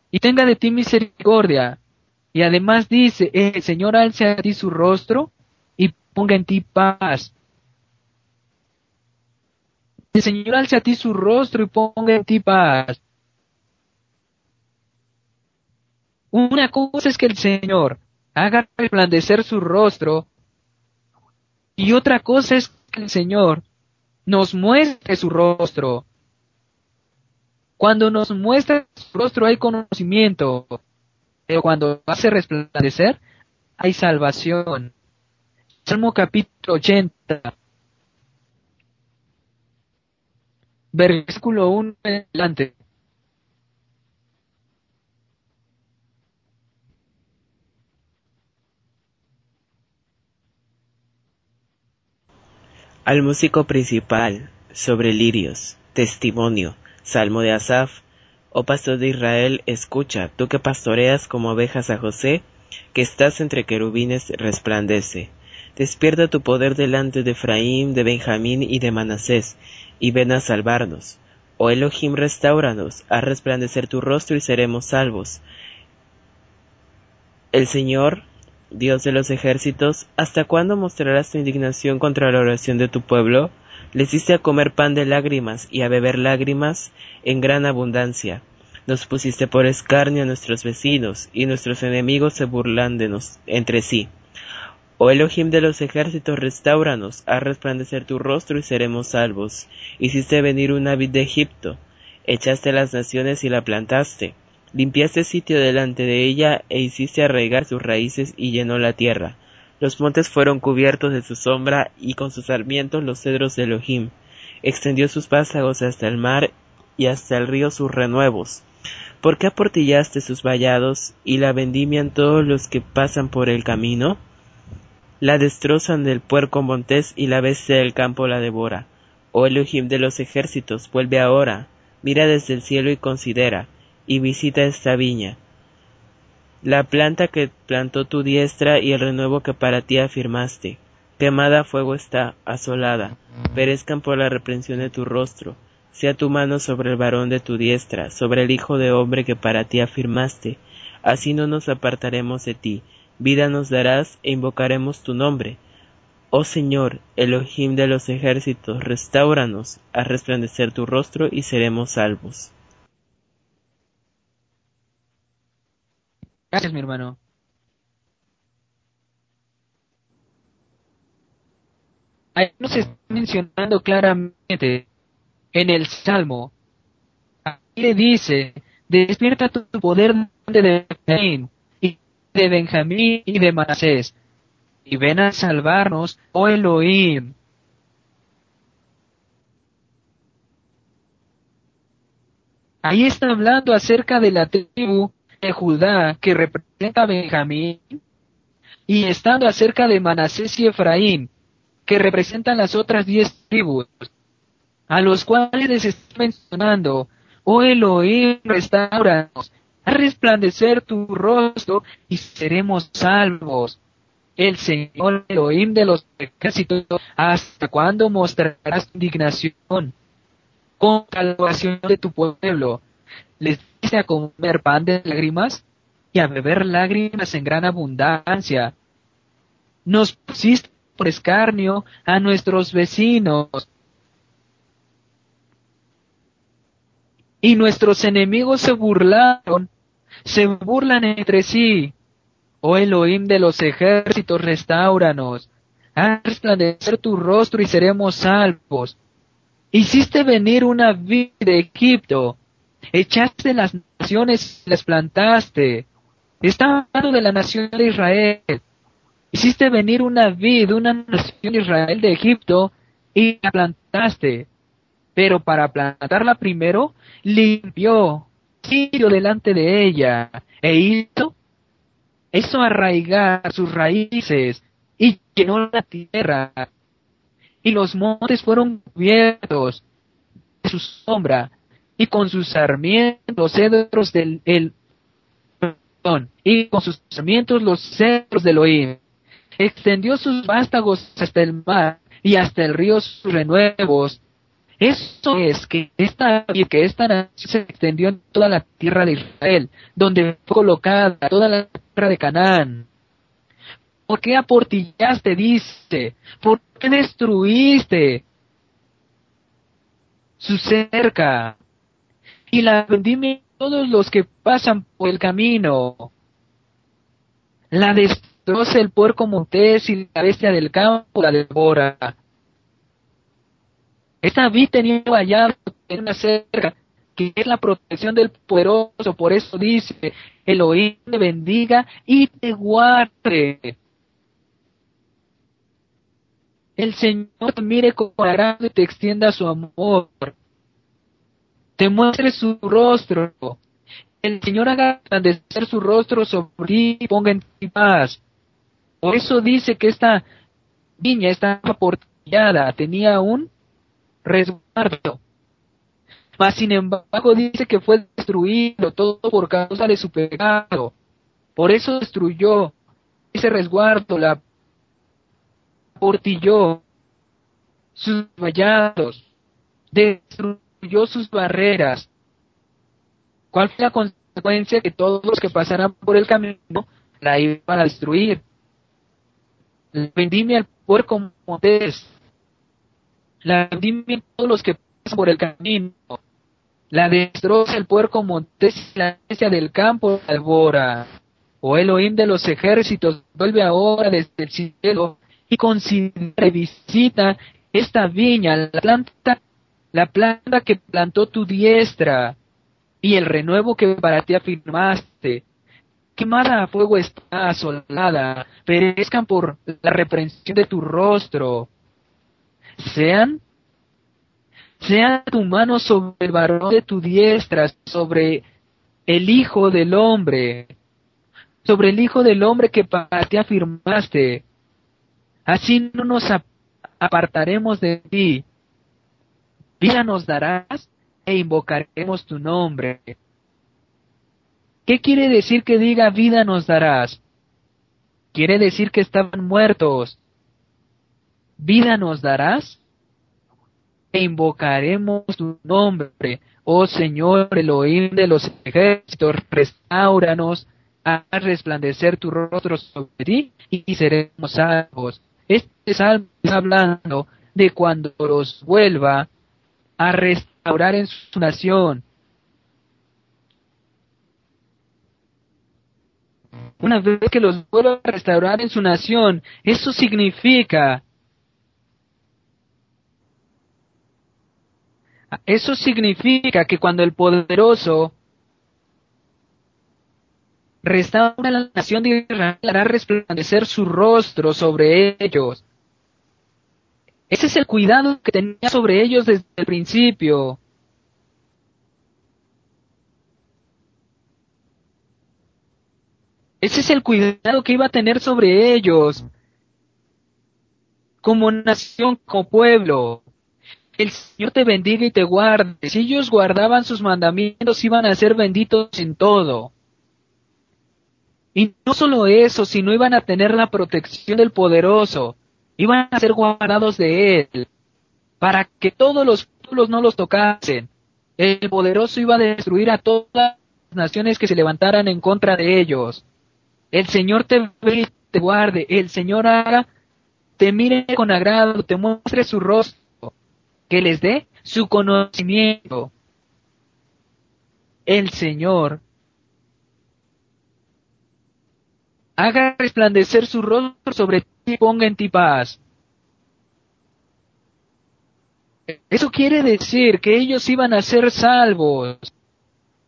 Y tenga de ti misericordia. Y además dice, el Señor alce a ti su rostro y ponga en ti paz. El Señor alce a ti su rostro y ponga en ti paz. Una cosa es que el Señor haga resplandecer su rostro y otra cosa es que el Señor nos muestre su rostro. Cuando nos muestra su rostro hay conocimiento, pero cuando hace resplandecer hay salvación. Salmo capítulo 80. Versículo 1 en adelante.
Al músico principal, sobre lirios, testimonio, salmo de Asaf, oh pastor de Israel, escucha, tú que pastoreas como ovejas a José, que estás entre querubines, resplandece. Despierta tu poder delante de Efraín, de Benjamín y de Manasés, y ven a salvarnos. Oh Elohim, restauranos, a resplandecer tu rostro y seremos salvos. El Señor Dios de los ejércitos, ¿hasta cuándo mostrarás tu indignación contra la oración de tu pueblo? Les diste a comer pan de lágrimas y a beber lágrimas en gran abundancia. Nos pusiste por escarnio a nuestros vecinos, y nuestros enemigos se burlan de nos entre sí. Oh Elohim de los ejércitos, restauranos, a resplandecer tu rostro y seremos salvos. Hiciste venir un vid de Egipto, Echaste las naciones y la plantaste. Limpiaste sitio delante de ella e hiciste arraigar sus raíces y llenó la tierra. Los montes fueron cubiertos de su sombra y con sus sarmientos los cedros de Elohim. Extendió sus vástagos hasta el mar y hasta el río sus renuevos. ¿Por qué aportillaste sus vallados y la vendimian todos los que pasan por el camino? La destrozan del puerco montés y la bestia del campo la devora. Oh Elohim de los ejércitos, vuelve ahora, mira desde el cielo y considera, y visita esta viña. La planta que plantó tu diestra y el renuevo que para ti afirmaste. Quemada a fuego está, asolada, perezcan por la reprensión de tu rostro, sea tu mano sobre el varón de tu diestra, sobre el hijo de hombre que para ti afirmaste, así no nos apartaremos de ti, vida nos darás e invocaremos tu nombre. Oh Señor, Elohim de los ejércitos, restauranos, a resplandecer tu rostro y seremos salvos.
Gracias, mi hermano. Ahí nos está mencionando claramente en el Salmo. Ahí le dice, despierta tu poder de Benjamín, y de Benjamín y de Manasés, y ven a salvarnos, oh Elohim. Ahí está hablando acerca de la tribu de Judá que representa a Benjamín, y estando acerca de Manasés y Efraín, que representan las otras diez tribus, a los cuales les está mencionando, oh Elohim, restauranos, a resplandecer tu rostro y seremos salvos. El Señor Elohim de los ejércitos, ¿hasta cuándo mostrarás indignación? Con salvación de tu pueblo, les dice a comer pan de lágrimas y a beber lágrimas en gran abundancia. Nos pusiste por escarnio a nuestros vecinos. Y nuestros enemigos se burlaron, se burlan entre sí. Oh Elohim de los ejércitos, restauranos. Haz resplandecer tu rostro y seremos salvos. Hiciste venir una vida de Egipto. Echaste las naciones las plantaste. Está hablando de la nación de Israel. Hiciste venir una vid, una nación Israel de Egipto, y la plantaste. Pero para plantarla primero, limpió, sitio delante de ella, e hizo, hizo arraigar sus raíces, y llenó la tierra. Y los montes fueron cubiertos de su sombra, y con sus sarmientos, cedros del y con sus sarmientos los cedros del oír extendió sus vástagos hasta el mar y hasta el río sus renuevos. Eso es que esta, que esta nación se extendió en toda la tierra de Israel, donde fue colocada toda la tierra de Canaán. ¿Por qué aportillaste, dice? ¿Por qué destruiste su cerca? Y la vendimia todos los que pasan por el camino. La Destroza el puerco montés y la bestia del campo la devora. Esta vid tenía vallado en una cerca, que es la protección del poderoso, por eso dice, Elohim te bendiga y te guarde. El Señor mire con agrado y te extienda su amor. Te muestre su rostro. El Señor haga ser su rostro sobre ti y ponga en ti paz. Por eso dice que esta viña estaba portillada, tenía un resguardo. Mas sin embargo dice que fue destruido todo por causa de su pecado. Por eso destruyó ese resguardo, la portilló sus vallados, destruyó sus barreras. ¿Cuál fue la consecuencia? Que todos los que pasaran por el camino la iban a destruir la al puerco montés, la vendimia a todos los que pasan por el camino, la destroza el puerco montés la bestia del campo albora. O Elohim de los ejércitos vuelve ahora desde el cielo y considera y visita esta viña, la planta la planta que plantó tu diestra y el renuevo que para ti afirmaste. Quemada a fuego está asolada, perezcan por la reprensión de tu rostro. Sean, sea tu mano sobre el varón de tu diestra, sobre el Hijo del Hombre, sobre el Hijo del Hombre que para ti afirmaste. Así no nos apartaremos de ti. Vida nos darás e invocaremos tu nombre. ¿Qué quiere decir que diga vida nos darás? Quiere decir que estaban muertos. Vida nos darás e invocaremos tu nombre. Oh Señor Elohim de los ejércitos, restauranos, a resplandecer tu rostro sobre ti y seremos salvos. Este salmo está hablando de cuando los vuelva a restaurar en su nación. Una vez que los vuelva a restaurar en su nación, eso significa Eso significa que cuando el poderoso restaura la nación de Israel, hará resplandecer su rostro sobre ellos. Ese es el cuidado que tenía sobre ellos desde el principio. Ese es el cuidado que iba a tener sobre ellos como nación, como pueblo. El Señor te bendiga y te guarde. Si ellos guardaban sus mandamientos, iban a ser benditos en todo. Y no solo eso, sino iban a tener la protección del poderoso. Iban a ser guardados de él. Para que todos los pueblos no los tocasen. El poderoso iba a destruir a todas las naciones que se levantaran en contra de ellos. El Señor te te guarde. El Señor haga, te mire con agrado, te muestre su rostro que les dé su conocimiento. El Señor haga resplandecer su rostro sobre y ponga en ti paz. Eso quiere decir que ellos iban a ser salvos.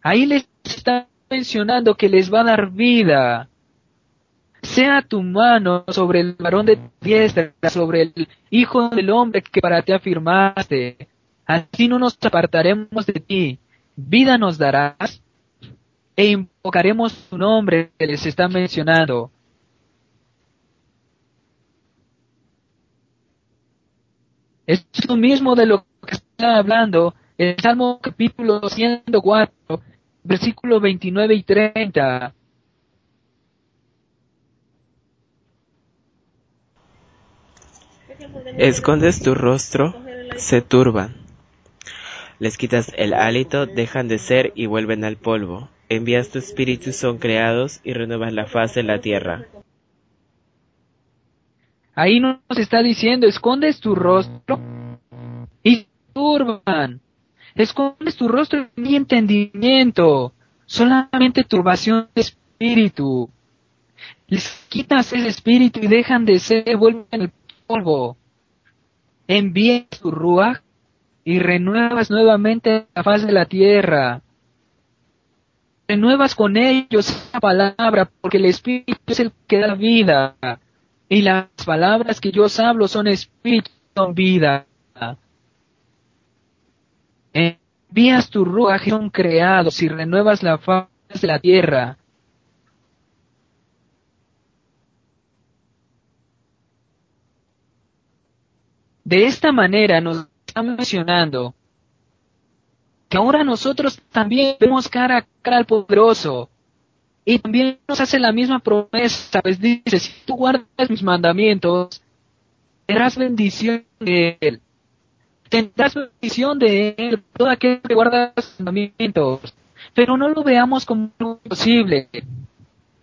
Ahí les está mencionando que les va a dar vida sea tu mano sobre el varón de diestra, sobre el Hijo del Hombre que para ti afirmaste. Así no nos apartaremos de ti. Vida nos darás e invocaremos tu nombre que les está mencionando. Es lo mismo de lo que está hablando el Salmo capítulo 104, versículo 29 y 30.
Escondes tu rostro, se turban. Les quitas el hálito, dejan de ser y vuelven al polvo. Envías tu espíritu, son creados y renuevas la faz de la tierra.
Ahí nos está diciendo, escondes tu rostro y turban. Escondes tu rostro y entendimiento. Solamente turbación de espíritu. Les quitas ese espíritu y dejan de ser, vuelven al polvo envías tu rúa y renuevas nuevamente la faz de la tierra. Renuevas con ellos la palabra, porque el Espíritu es el que da vida. Y las palabras que yo os hablo son Espíritu, son vida. Envías tu que son creados y renuevas la faz de la tierra. De esta manera nos está mencionando que ahora nosotros también vemos cara a cara al poderoso. Y también nos hace la misma promesa, pues dice, si tú guardas mis mandamientos, tendrás bendición de él. Tendrás bendición de él, todo aquel que guarda sus mandamientos. Pero no lo veamos como algo imposible.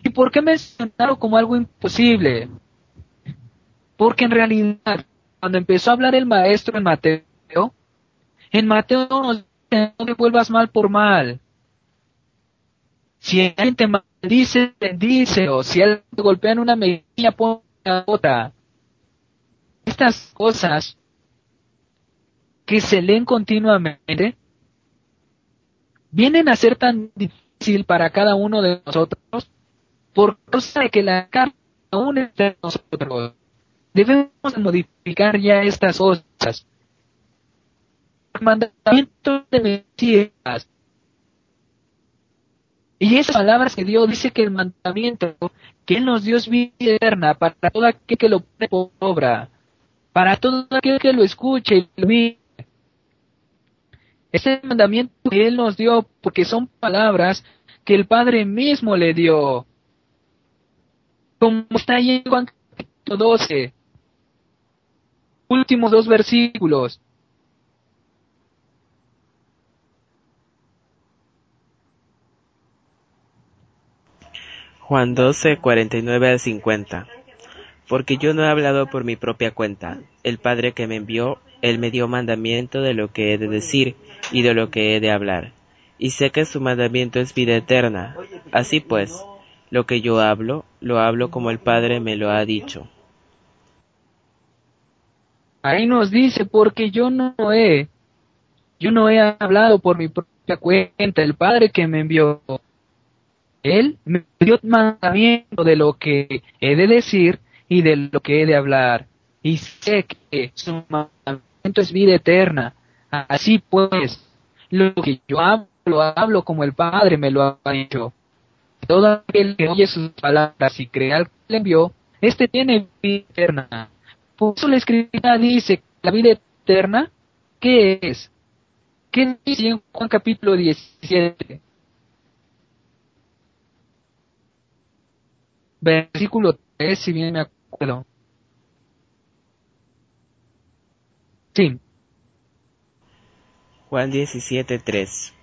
¿Y por qué mencionarlo como algo imposible? Porque en realidad cuando empezó a hablar el maestro en Mateo, en Mateo nos dice, no te vuelvas mal por mal. Si alguien te maldice, o Si él golpea en una mejilla, pon la otra. Estas cosas que se leen continuamente vienen a ser tan difícil para cada uno de nosotros por causa de que la carta aún está en nosotros. Debemos modificar ya estas cosas. El mandamiento de Mesías. Y esas palabras que Dios dice que el mandamiento que Él nos dio es vida eterna para todo aquel que lo pone por obra, para todo aquel que lo escuche y lo vive. Ese mandamiento que Él nos dio, porque son palabras que el Padre mismo le dio. Como está ahí en Juan 12. Últimos dos versículos.
Juan 12, 49 al 50. Porque yo no he hablado por mi propia cuenta. El Padre que me envió, Él me dio mandamiento de lo que he de decir y de lo que he de hablar. Y sé que su mandamiento es vida eterna. Así pues, lo que yo hablo, lo hablo como el Padre me lo ha dicho.
Ahí nos dice, porque yo no he, yo no he hablado por mi propia cuenta, el Padre que me envió. Él me dio mandamiento de lo que he de decir y de lo que he de hablar. Y sé que su mandamiento es vida eterna. Así pues, lo que yo hablo, lo hablo como el Padre me lo ha dicho. Todo aquel que oye sus palabras y cree al que le envió, este tiene vida eterna. Por eso la escritura dice la vida eterna, ¿qué es? ¿Qué dice en Juan capítulo 17? Versículo 3, si bien me acuerdo. Sí.
Juan 17:3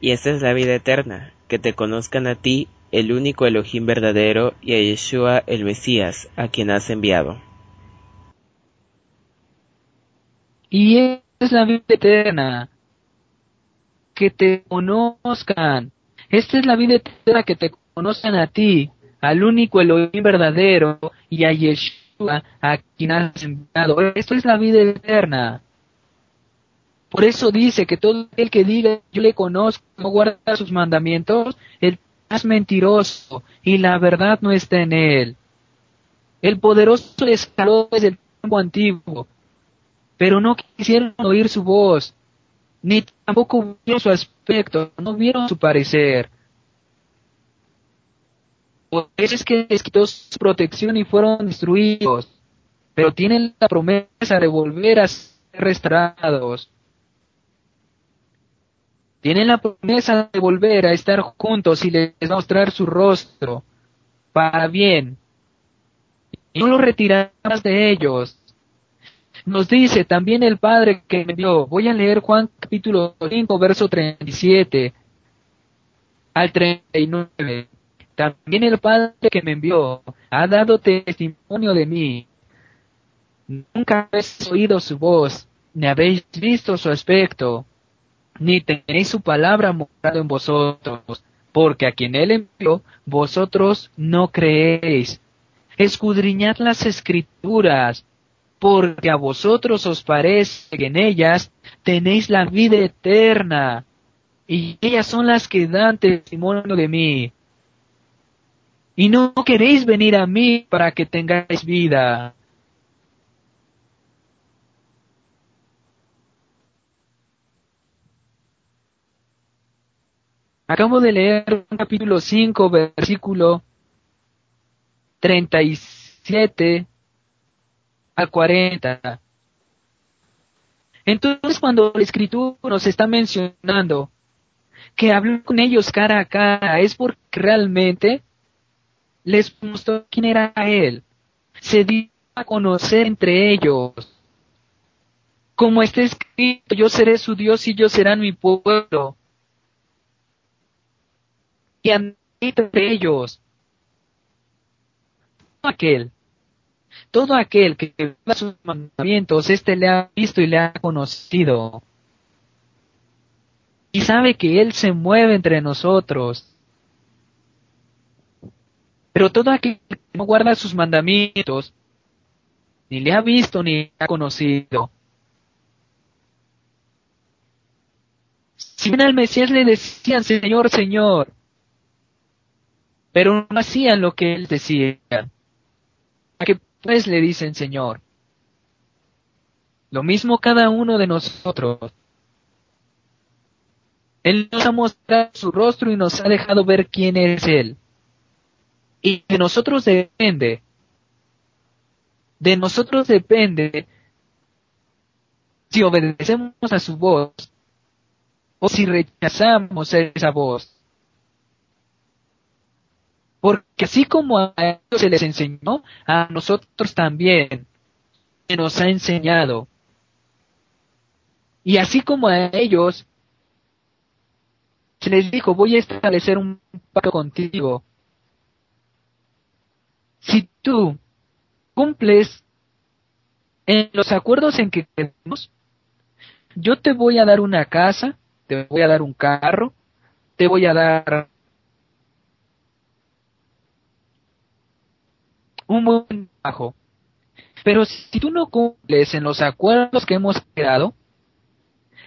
Y esta es la vida eterna, que te conozcan a ti, el único Elohim verdadero, y a Yeshua el Mesías, a quien has enviado.
Y es la vida eterna, que te conozcan. Esta es la vida eterna, que te conozcan a ti, al único Elohim verdadero, y a Yeshua, a quien has enviado. Esto es la vida eterna. Por eso dice que todo el que diga yo le conozco, no guarda sus mandamientos, el es mentiroso y la verdad no está en él. El poderoso les escaló desde el tiempo antiguo, pero no quisieron oír su voz, ni tampoco vieron su aspecto, no vieron su parecer. Es que les quitó su protección y fueron destruidos, pero tienen la promesa de volver a ser restaurados. Tienen la promesa de volver a estar juntos y les mostrar su rostro para bien. Y no lo retirarás de ellos. Nos dice también el Padre que me dio. Voy a leer Juan capítulo 5, verso 37 al 39. También el Padre que me envió ha dado testimonio de mí. Nunca habéis oído su voz, ni habéis visto su aspecto ni tenéis su palabra morado en vosotros, porque a quien él envió, vosotros no creéis. Escudriñad las escrituras, porque a vosotros os parece que en ellas tenéis la vida eterna, y ellas son las que dan testimonio de mí. Y no queréis venir a mí para que tengáis vida. Acabo de leer capítulo 5, versículo 37 al 40. Entonces cuando la escritura nos está mencionando que habló con ellos cara a cara, es porque realmente les mostró quién era él. Se dio a conocer entre ellos. Como está escrito, yo seré su Dios y ellos serán mi pueblo y entre ellos. Todo aquel, todo aquel que viva sus mandamientos, este le ha visto y le ha conocido. Y sabe que Él se mueve entre nosotros. Pero todo aquel que no guarda sus mandamientos, ni le ha visto ni le ha conocido. Si bien al Mesías le decían Señor, Señor, pero no hacían lo que él decía. ¿A qué pues le dicen Señor? Lo mismo cada uno de nosotros. Él nos ha mostrado su rostro y nos ha dejado ver quién es Él. Y de nosotros depende, de nosotros depende si obedecemos a su voz o si rechazamos esa voz. Porque así como a ellos se les enseñó, a nosotros también se nos ha enseñado. Y así como a ellos se les dijo, voy a establecer un pacto contigo. Si tú cumples en los acuerdos en que tenemos, yo te voy a dar una casa, te voy a dar un carro, te voy a dar un buen trabajo. Pero si tú no cumples en los acuerdos que hemos quedado,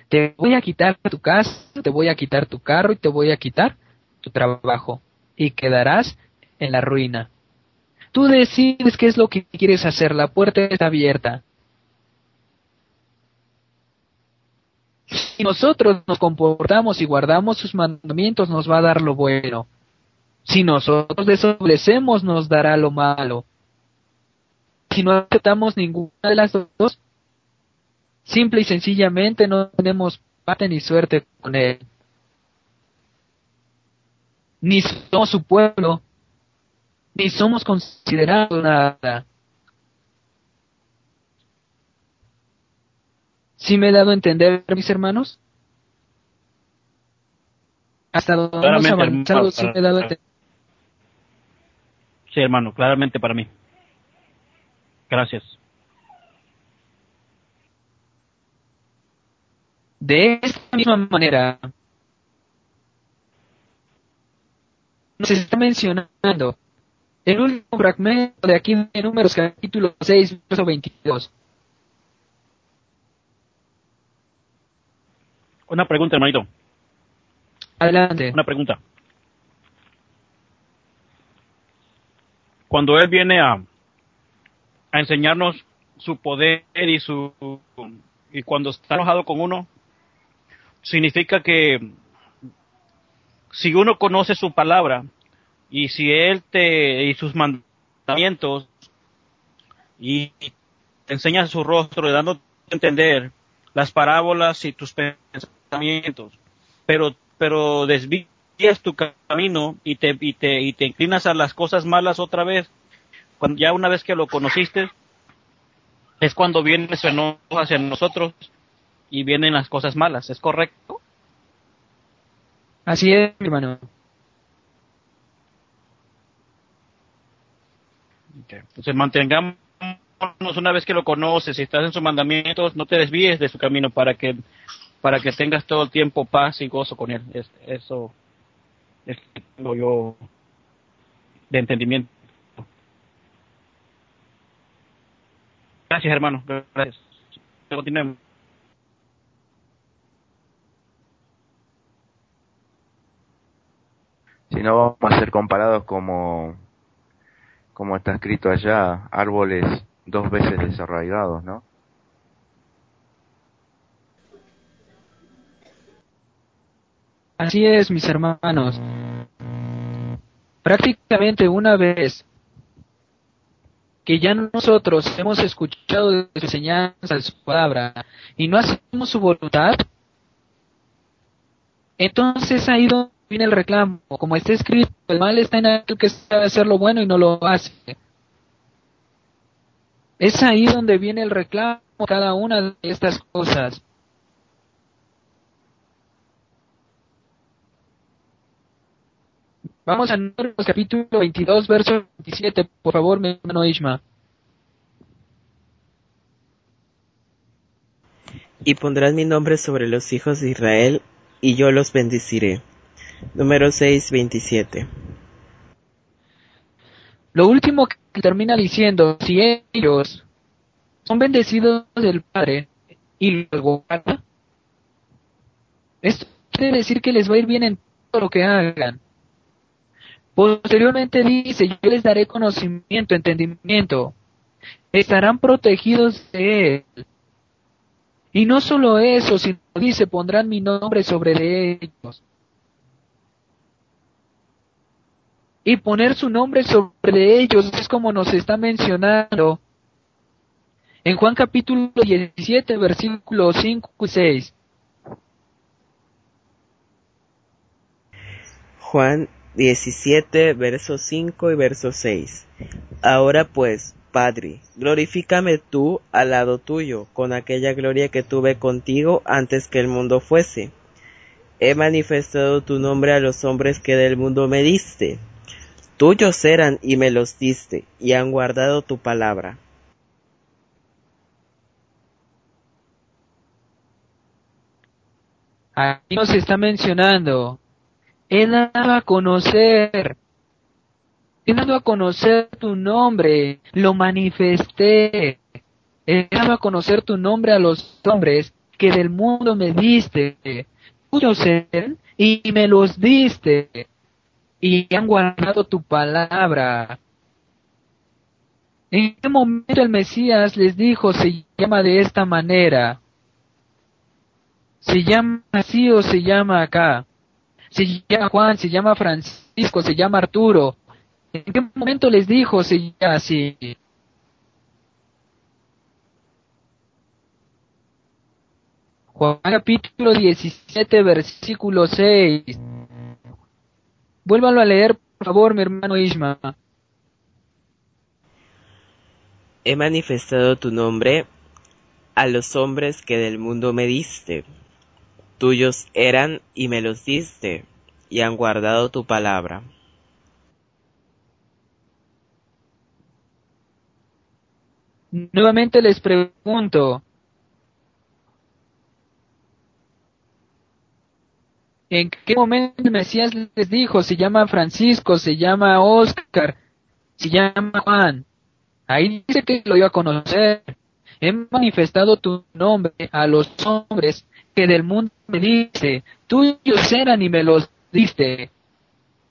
te voy a quitar tu casa, te voy a quitar tu carro y te voy a quitar tu trabajo y quedarás en la ruina. Tú decides qué es lo que quieres hacer, la puerta está abierta. Si nosotros nos comportamos y guardamos sus mandamientos, nos va a dar lo bueno. Si nosotros desobedecemos, nos dará lo malo. Si no aceptamos ninguna de las dos, simple y sencillamente no tenemos parte ni suerte con él. Ni somos su pueblo, ni somos considerados nada. ¿Sí me he dado a entender, mis hermanos? Hasta donde hemos avanzado, sí me he dado a entender.
Sí, hermano, claramente para mí. Gracias.
De esta misma manera, nos está mencionando el último fragmento de aquí en Números capítulo 6, verso 22.
Una pregunta, hermanito.
Adelante.
Una pregunta. Cuando Él viene a, a enseñarnos su poder y su y cuando está enojado con uno, significa que si uno conoce su palabra y si él te y sus mandamientos y te enseña su rostro dando a entender las parábolas y tus pensamientos, pero pero desvías tu camino y te y te y te inclinas a las cosas malas otra vez, cuando ya una vez que lo conociste es cuando viene su enojo hacia nosotros y vienen las cosas malas, ¿es correcto?
Así es, hermano.
Entonces mantengámonos una vez que lo conoces, si estás en sus mandamientos, no te desvíes de su camino para que para que tengas todo el tiempo paz y gozo con él. Es, eso es lo yo de entendimiento. Gracias, hermano. Gracias. Continuemos.
Si no vamos a ser comparados como, como está escrito allá, árboles dos veces desarraigados, ¿no?
Así es, mis hermanos. Prácticamente una vez que ya nosotros hemos escuchado de su enseñanza, de su palabra, y no hacemos su voluntad, entonces ahí donde viene el reclamo. Como está escrito, el mal está en aquel que sabe hacer lo bueno y no lo hace. Es ahí donde viene el reclamo cada una de estas cosas. Vamos a Números capítulo 22, verso 27, por favor, mi hermano Ishma.
Y pondrás mi nombre sobre los hijos de Israel, y yo los bendeciré. Número 6, 27.
Lo último que termina diciendo, si ellos son bendecidos del Padre y los guardan, esto quiere decir que les va a ir bien en todo lo que hagan. Posteriormente dice, yo les daré conocimiento, entendimiento. Estarán protegidos de él. Y no solo eso, sino dice, pondrán mi nombre sobre ellos. Y poner su nombre sobre ellos es como nos está mencionando en Juan capítulo 17, versículos 5 y 6.
Juan 17, verso 5 y verso 6. Ahora pues, Padre, glorifícame tú al lado tuyo, con aquella gloria que tuve contigo antes que el mundo fuese. He manifestado tu nombre a los hombres que del mundo me diste. Tuyos eran y me los diste, y han guardado tu palabra.
Aquí nos está mencionando He dado a conocer, he dado a conocer tu nombre, lo manifesté. He dado a conocer tu nombre a los hombres que del mundo me diste. Tuyos eran y me los diste. Y han guardado tu palabra. ¿En qué momento el Mesías les dijo se llama de esta manera? ¿Se llama así o se llama acá? se llama Juan, se llama Francisco, se llama Arturo. ¿En qué momento les dijo se llama así? Juan capítulo 17, versículo 6. Vuélvalo a leer, por favor, mi hermano Isma.
He manifestado tu nombre a los hombres que del mundo me diste tuyos eran y me los diste, y han guardado tu palabra.
Nuevamente les pregunto, ¿en qué momento el Mesías les dijo, se llama Francisco, se llama Oscar, se llama Juan? Ahí dice que lo iba a conocer. He manifestado tu nombre a los hombres que del mundo me dice, tuyos eran y me los diste,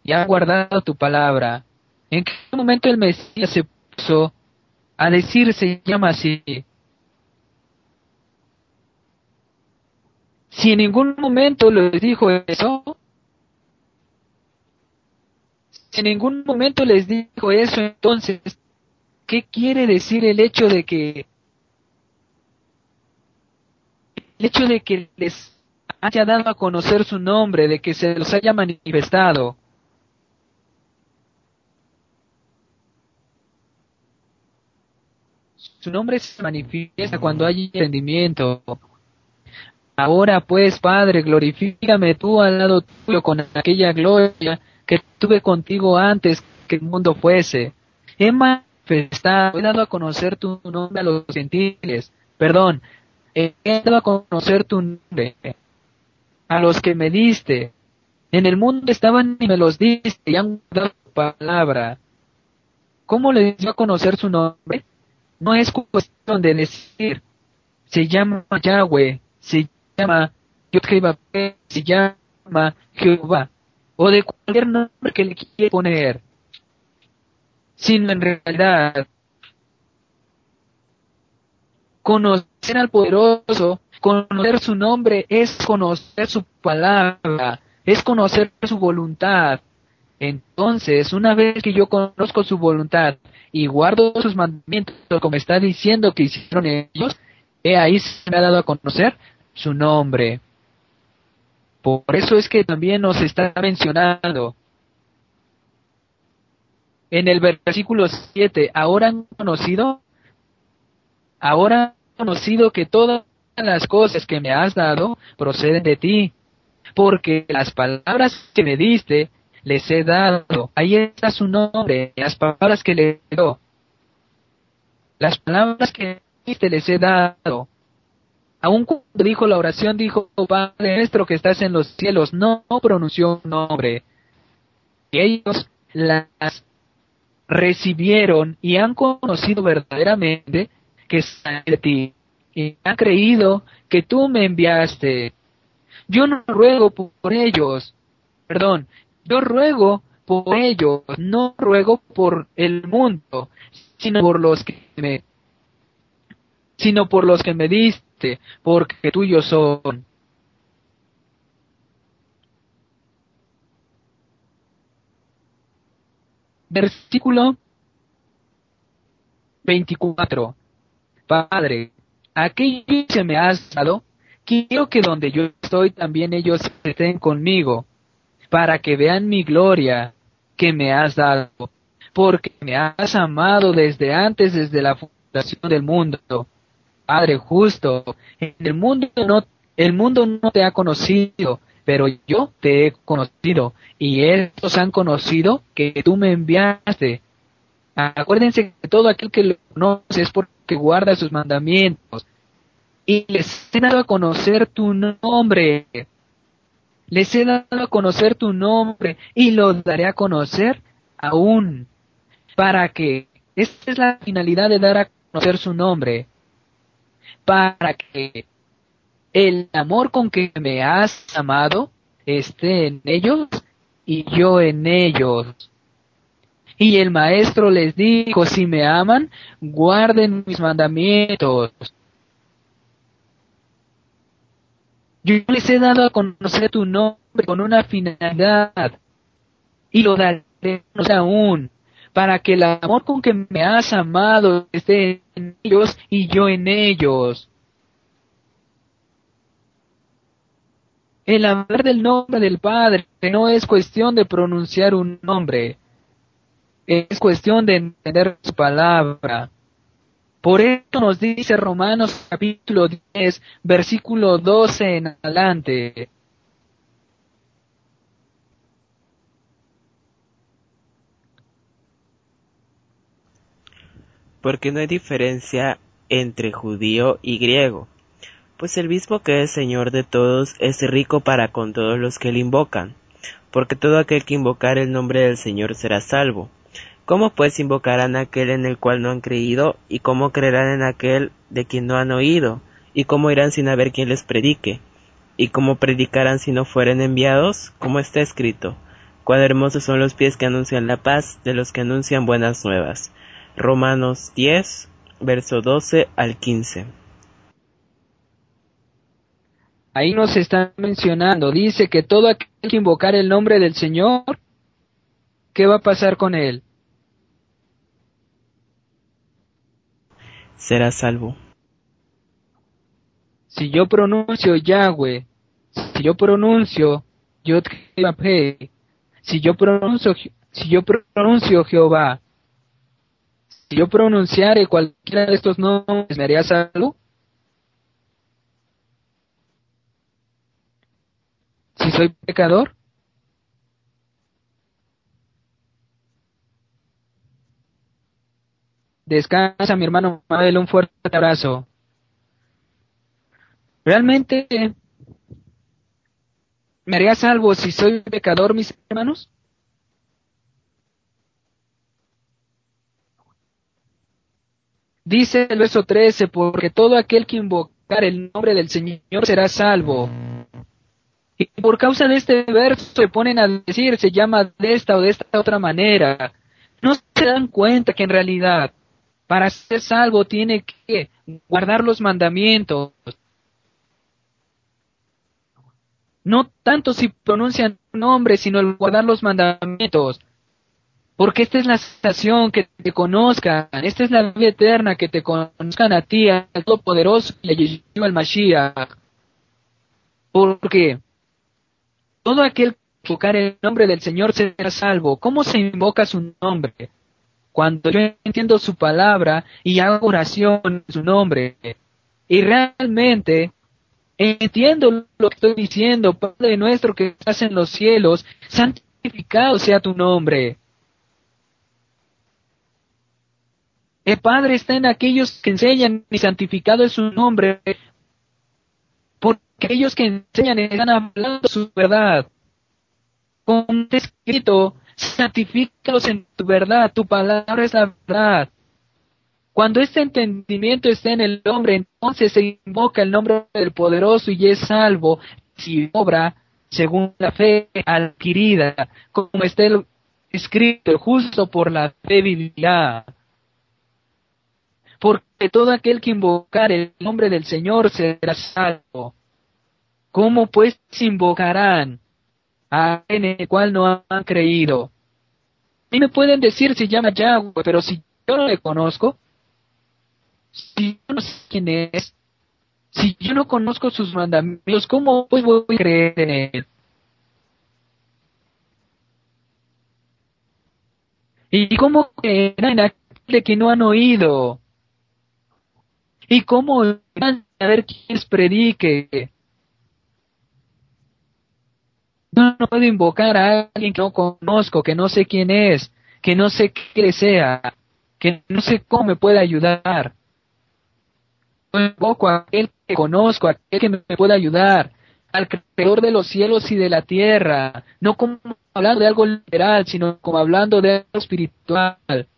y ha guardado tu palabra. ¿En qué momento el Mesías se puso a decir se llama así? Si en ningún momento les dijo eso, si en ningún momento les dijo eso, entonces, ¿qué quiere decir el hecho de que el hecho de que les haya dado a conocer su nombre, de que se los haya manifestado. Su nombre se manifiesta cuando hay entendimiento. Ahora pues, Padre, glorifícame tú al lado tuyo con aquella gloria que tuve contigo antes que el mundo fuese. He manifestado, he dado a conocer tu nombre a los gentiles. Perdón, he dado a conocer tu nombre a los que me diste. En el mundo estaban y me los diste y han dado tu palabra. ¿Cómo les dio a conocer su nombre? No es cuestión de decir, se llama Yahweh, llama se llama Jehová, o de cualquier nombre que le quiera poner, sino en realidad Conocer al poderoso, conocer su nombre es conocer su palabra, es conocer su voluntad. Entonces, una vez que yo conozco su voluntad y guardo sus mandamientos, como está diciendo que hicieron ellos, he ahí se me ha dado a conocer su nombre. Por eso es que también nos está mencionando en el versículo 7, ahora han conocido Ahora he conocido que todas las cosas que me has dado proceden de ti, porque las palabras que me diste les he dado. Ahí está su nombre, las palabras que le dio. Las palabras que diste les he dado. Aún cuando dijo la oración, dijo, Padre nuestro que estás en los cielos, no pronunció un nombre. Y ellos las recibieron y han conocido verdaderamente que sale de ti y han creído que tú me enviaste. Yo no ruego por ellos, perdón, yo ruego por ellos, no ruego por el mundo, sino por los que me, sino por los que me diste, porque tuyos son. Versículo 24. Padre, aquello que me has dado, quiero que donde yo estoy también ellos estén conmigo, para que vean mi gloria que me has dado, porque me has amado desde antes, desde la fundación del mundo. Padre justo, en el mundo no, el mundo no te ha conocido, pero yo te he conocido, y estos han conocido que tú me enviaste. Acuérdense que todo aquel que lo conoce es porque guarda sus mandamientos. Y les he dado a conocer tu nombre. Les he dado a conocer tu nombre y lo daré a conocer aún. Para que, esta es la finalidad de dar a conocer su nombre. Para que el amor con que me has amado esté en ellos y yo en ellos. Y el maestro les dijo, si me aman, guarden mis mandamientos. Yo les he dado a conocer tu nombre con una finalidad y lo daré aún para que el amor con que me has amado esté en ellos y yo en ellos. El hablar del nombre del Padre no es cuestión de pronunciar un nombre, es cuestión de entender su palabra. Por esto nos dice Romanos capítulo 10, versículo 12 en adelante.
Porque no hay diferencia entre judío y griego, pues el mismo que es Señor de todos es rico para con todos los que le invocan, porque todo aquel que invocar el nombre del Señor será salvo. ¿Cómo pues invocarán aquel en el cual no han creído? ¿Y cómo creerán en aquel de quien no han oído? ¿Y cómo irán sin haber quien les predique? ¿Y cómo predicarán si no fueren enviados? Como está escrito, cuán hermosos son los pies que anuncian la paz de los que anuncian buenas nuevas. Romanos 10, verso 12 al 15.
Ahí nos está mencionando, dice que todo aquel que invocar el nombre del Señor, ¿qué va a pasar con él?
Será salvo.
Si yo pronuncio Yahweh, si yo pronuncio Yod si yo pronuncio, si yo pronuncio Jehová, si yo pronunciare cualquiera de estos nombres, ¿me haría salvo? si soy pecador? Descansa, mi hermano, dale un fuerte abrazo. ¿Realmente me haría salvo si soy pecador, mis hermanos? Dice el verso 13, porque todo aquel que invocar el nombre del Señor será salvo. Y por causa de este verso se ponen a decir, se llama de esta o de esta otra manera. No se dan cuenta que en realidad, para ser salvo, tiene que guardar los mandamientos. No tanto si pronuncian nombre, sino el guardar los mandamientos. Porque esta es la sensación que te conozcan, esta es la vida eterna, que te conozcan a ti, al Todopoderoso y a al Mashiach. Porque todo aquel que invocar el nombre del Señor será salvo. ¿Cómo se invoca su nombre? Cuando yo entiendo su palabra y hago oración en su nombre. Y realmente entiendo lo que estoy diciendo, Padre nuestro que estás en los cielos, santificado sea tu nombre. El Padre está en aquellos que enseñan y santificado es su nombre, que ellos que enseñan están hablando su verdad. Como escrito, santifícalos en tu verdad, tu palabra es la verdad. Cuando este entendimiento está en el hombre, entonces se invoca el nombre del poderoso y es salvo. si obra según la fe adquirida, como está escrito, justo por la fe vivirá. Porque todo aquel que invocar el nombre del Señor será salvo. ¿Cómo pues invocarán a en el cual no han creído? Y me pueden decir si llama Yahweh, pero si yo no le conozco, si yo no sé quién es, si yo no conozco sus mandamientos, ¿cómo pues voy a creer en él? ¿Y cómo creerán en aquel de que no han oído? ¿Y cómo van a ver quién les predique? Yo no puedo invocar a alguien que no conozco, que no sé quién es, que no sé qué sea, que no sé cómo me puede ayudar. Yo invoco a aquel que conozco, a aquel que me puede ayudar, al creador de los cielos y de la tierra, no como hablando de algo literal, sino como hablando de algo espiritual.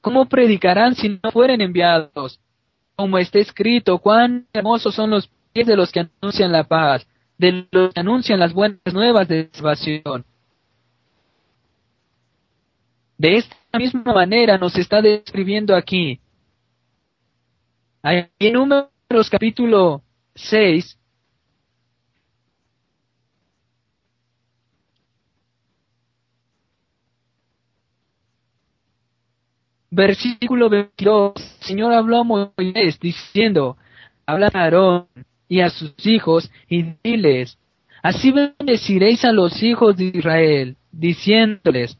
¿Cómo predicarán si no fueren enviados? Como está escrito, cuán hermosos son los pies de los que anuncian la paz, de los que anuncian las buenas nuevas de salvación. De esta misma manera nos está describiendo aquí. En Números capítulo 6, versículo 22, el Señor habló a Moisés diciendo, habla a Aarón y a sus hijos y diles, así bendeciréis a los hijos de Israel, diciéndoles,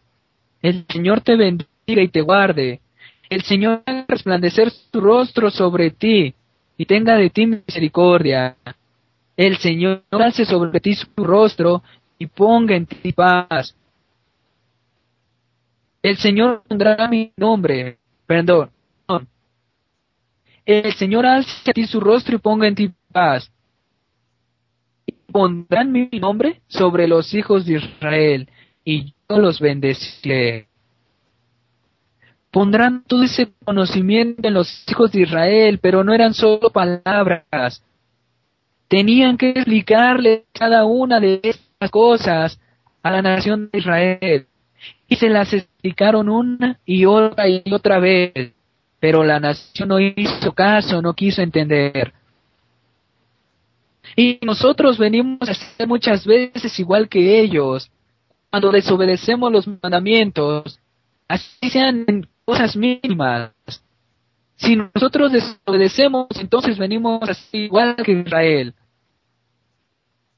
el Señor te bendiga y te guarde, el Señor haga resplandecer su rostro sobre ti y tenga de ti misericordia. El Señor alce sobre ti su rostro y ponga en ti paz. El Señor pondrá mi nombre, perdón. El Señor alce a ti su rostro y ponga en ti paz. Y pondrán mi nombre sobre los hijos de Israel, y yo los bendeciré. Pondrán todo ese conocimiento en los hijos de Israel, pero no eran solo palabras. Tenían que explicarle cada una de estas cosas a la nación de Israel. Y se las explicaron una y otra y otra vez. Pero la nación no hizo caso, no quiso entender. Y nosotros venimos a ser muchas veces igual que ellos. Cuando desobedecemos los mandamientos, así sean cosas mínimas. Si nosotros desobedecemos, entonces venimos así igual que Israel.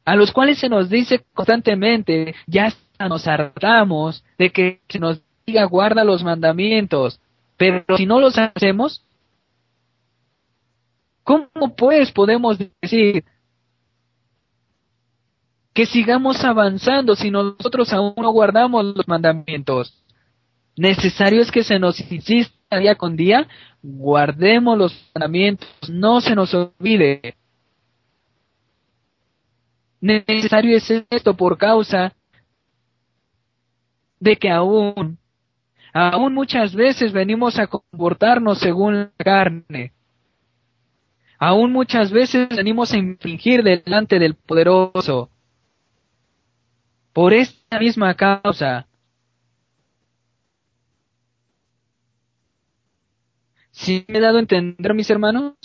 A los cuales se nos dice constantemente, ya nos hartamos de que se nos diga guarda los mandamientos, pero si no los hacemos, ¿cómo pues podemos decir, que sigamos avanzando si nosotros aún no guardamos los mandamientos. Necesario es que se nos insista día con día, guardemos los mandamientos, no se nos olvide. Necesario es esto por causa de que aún, aún muchas veces venimos a comportarnos según la carne. Aún muchas veces venimos a infringir delante del poderoso. Por esta misma causa, ¿sí me he dado a entender, mis hermanos?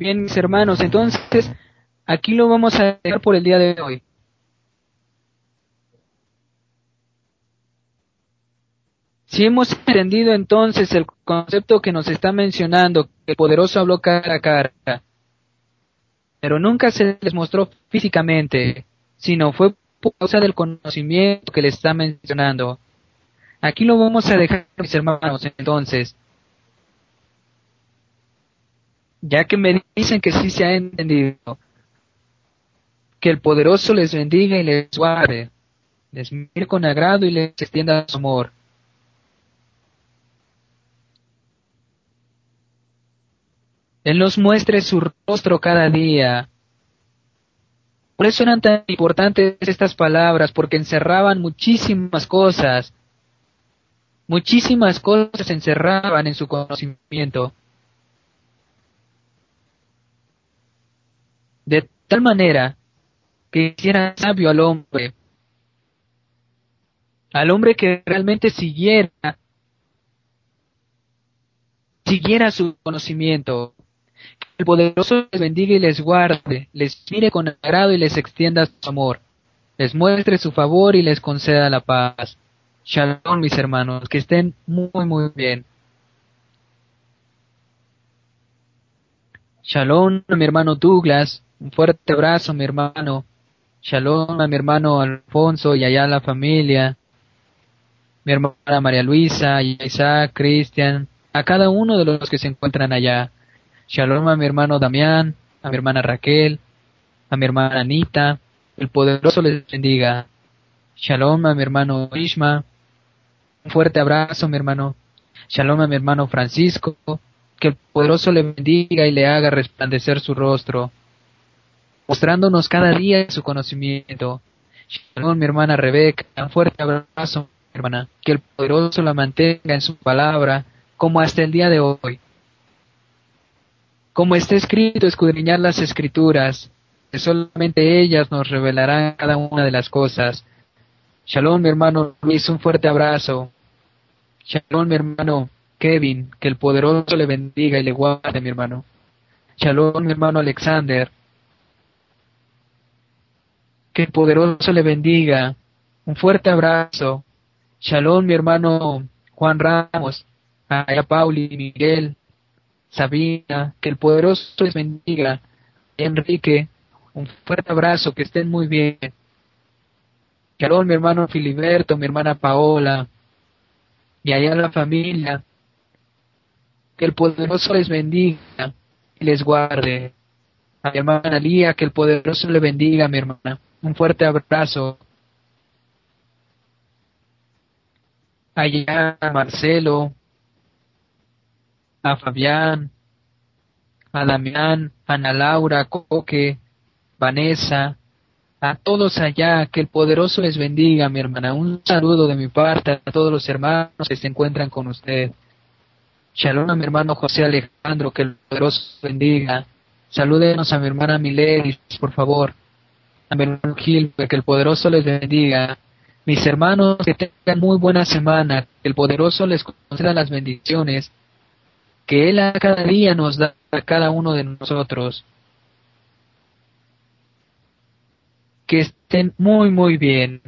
Bien, mis hermanos, entonces aquí lo vamos a dejar por el día de hoy. Si hemos entendido entonces el concepto que nos está mencionando, que el poderoso habló cara a cara, pero nunca se les mostró físicamente, sino fue por causa del conocimiento que le está mencionando. Aquí lo vamos a dejar, mis hermanos, entonces. Ya que me dicen que sí se ha entendido, que el poderoso les bendiga y les guarde, les mire con agrado y les extienda su amor. Él nos muestre su rostro cada día. Por eso eran tan importantes estas palabras, porque encerraban muchísimas cosas. Muchísimas cosas encerraban en su conocimiento. De tal manera que hiciera sabio al hombre, al hombre que realmente siguiera, siguiera su conocimiento, que el poderoso les bendiga y les guarde, les mire con agrado y les extienda su amor, les muestre su favor y les conceda la paz. Shalom, mis hermanos, que estén muy, muy bien. Shalom mi hermano Douglas, un fuerte abrazo, mi hermano. Shalom a mi hermano Alfonso y allá la familia. Mi hermana María Luisa, Isaac, Cristian, a cada uno de los que se encuentran allá. Shalom a mi hermano Damián, a mi hermana Raquel, a mi hermana Anita. El poderoso les bendiga. Shalom a mi hermano Ishma. Un fuerte abrazo, mi hermano. Shalom a mi hermano Francisco. Que el poderoso le bendiga y le haga resplandecer su rostro mostrándonos cada día su conocimiento. Shalom, mi hermana Rebeca, un fuerte abrazo, mi hermana, que el poderoso la mantenga en su palabra, como hasta el día de hoy. Como está escrito, escudriñar las escrituras, que solamente ellas nos revelarán cada una de las cosas. Shalom, mi hermano Luis, un fuerte abrazo. Shalom, mi hermano Kevin, que el poderoso le bendiga y le guarde, mi hermano. Shalom, mi hermano Alexander, que el poderoso le bendiga. Un fuerte abrazo. Shalom, mi hermano Juan Ramos, a Pauli, Miguel, Sabina, que el poderoso les bendiga. Enrique, un fuerte abrazo, que estén muy bien. Shalom, mi hermano Filiberto, mi hermana Paola, y allá la familia. Que el poderoso les bendiga y les guarde. A mi hermana Lía, que el poderoso le bendiga, mi hermana. Un fuerte abrazo. Allá a Marcelo, a Fabián, a Damián, a Ana Laura, Coque, Vanessa, a todos allá, que el poderoso les bendiga, mi hermana. Un saludo de mi parte a todos los hermanos que se encuentran con usted. Shalom a mi hermano José Alejandro, que el poderoso bendiga. Salúdenos a mi hermana Mileris, por favor que el poderoso les bendiga. Mis hermanos, que tengan muy buena semana, que el poderoso les conceda las bendiciones que Él a cada día nos da a cada uno de nosotros. Que estén muy, muy bien.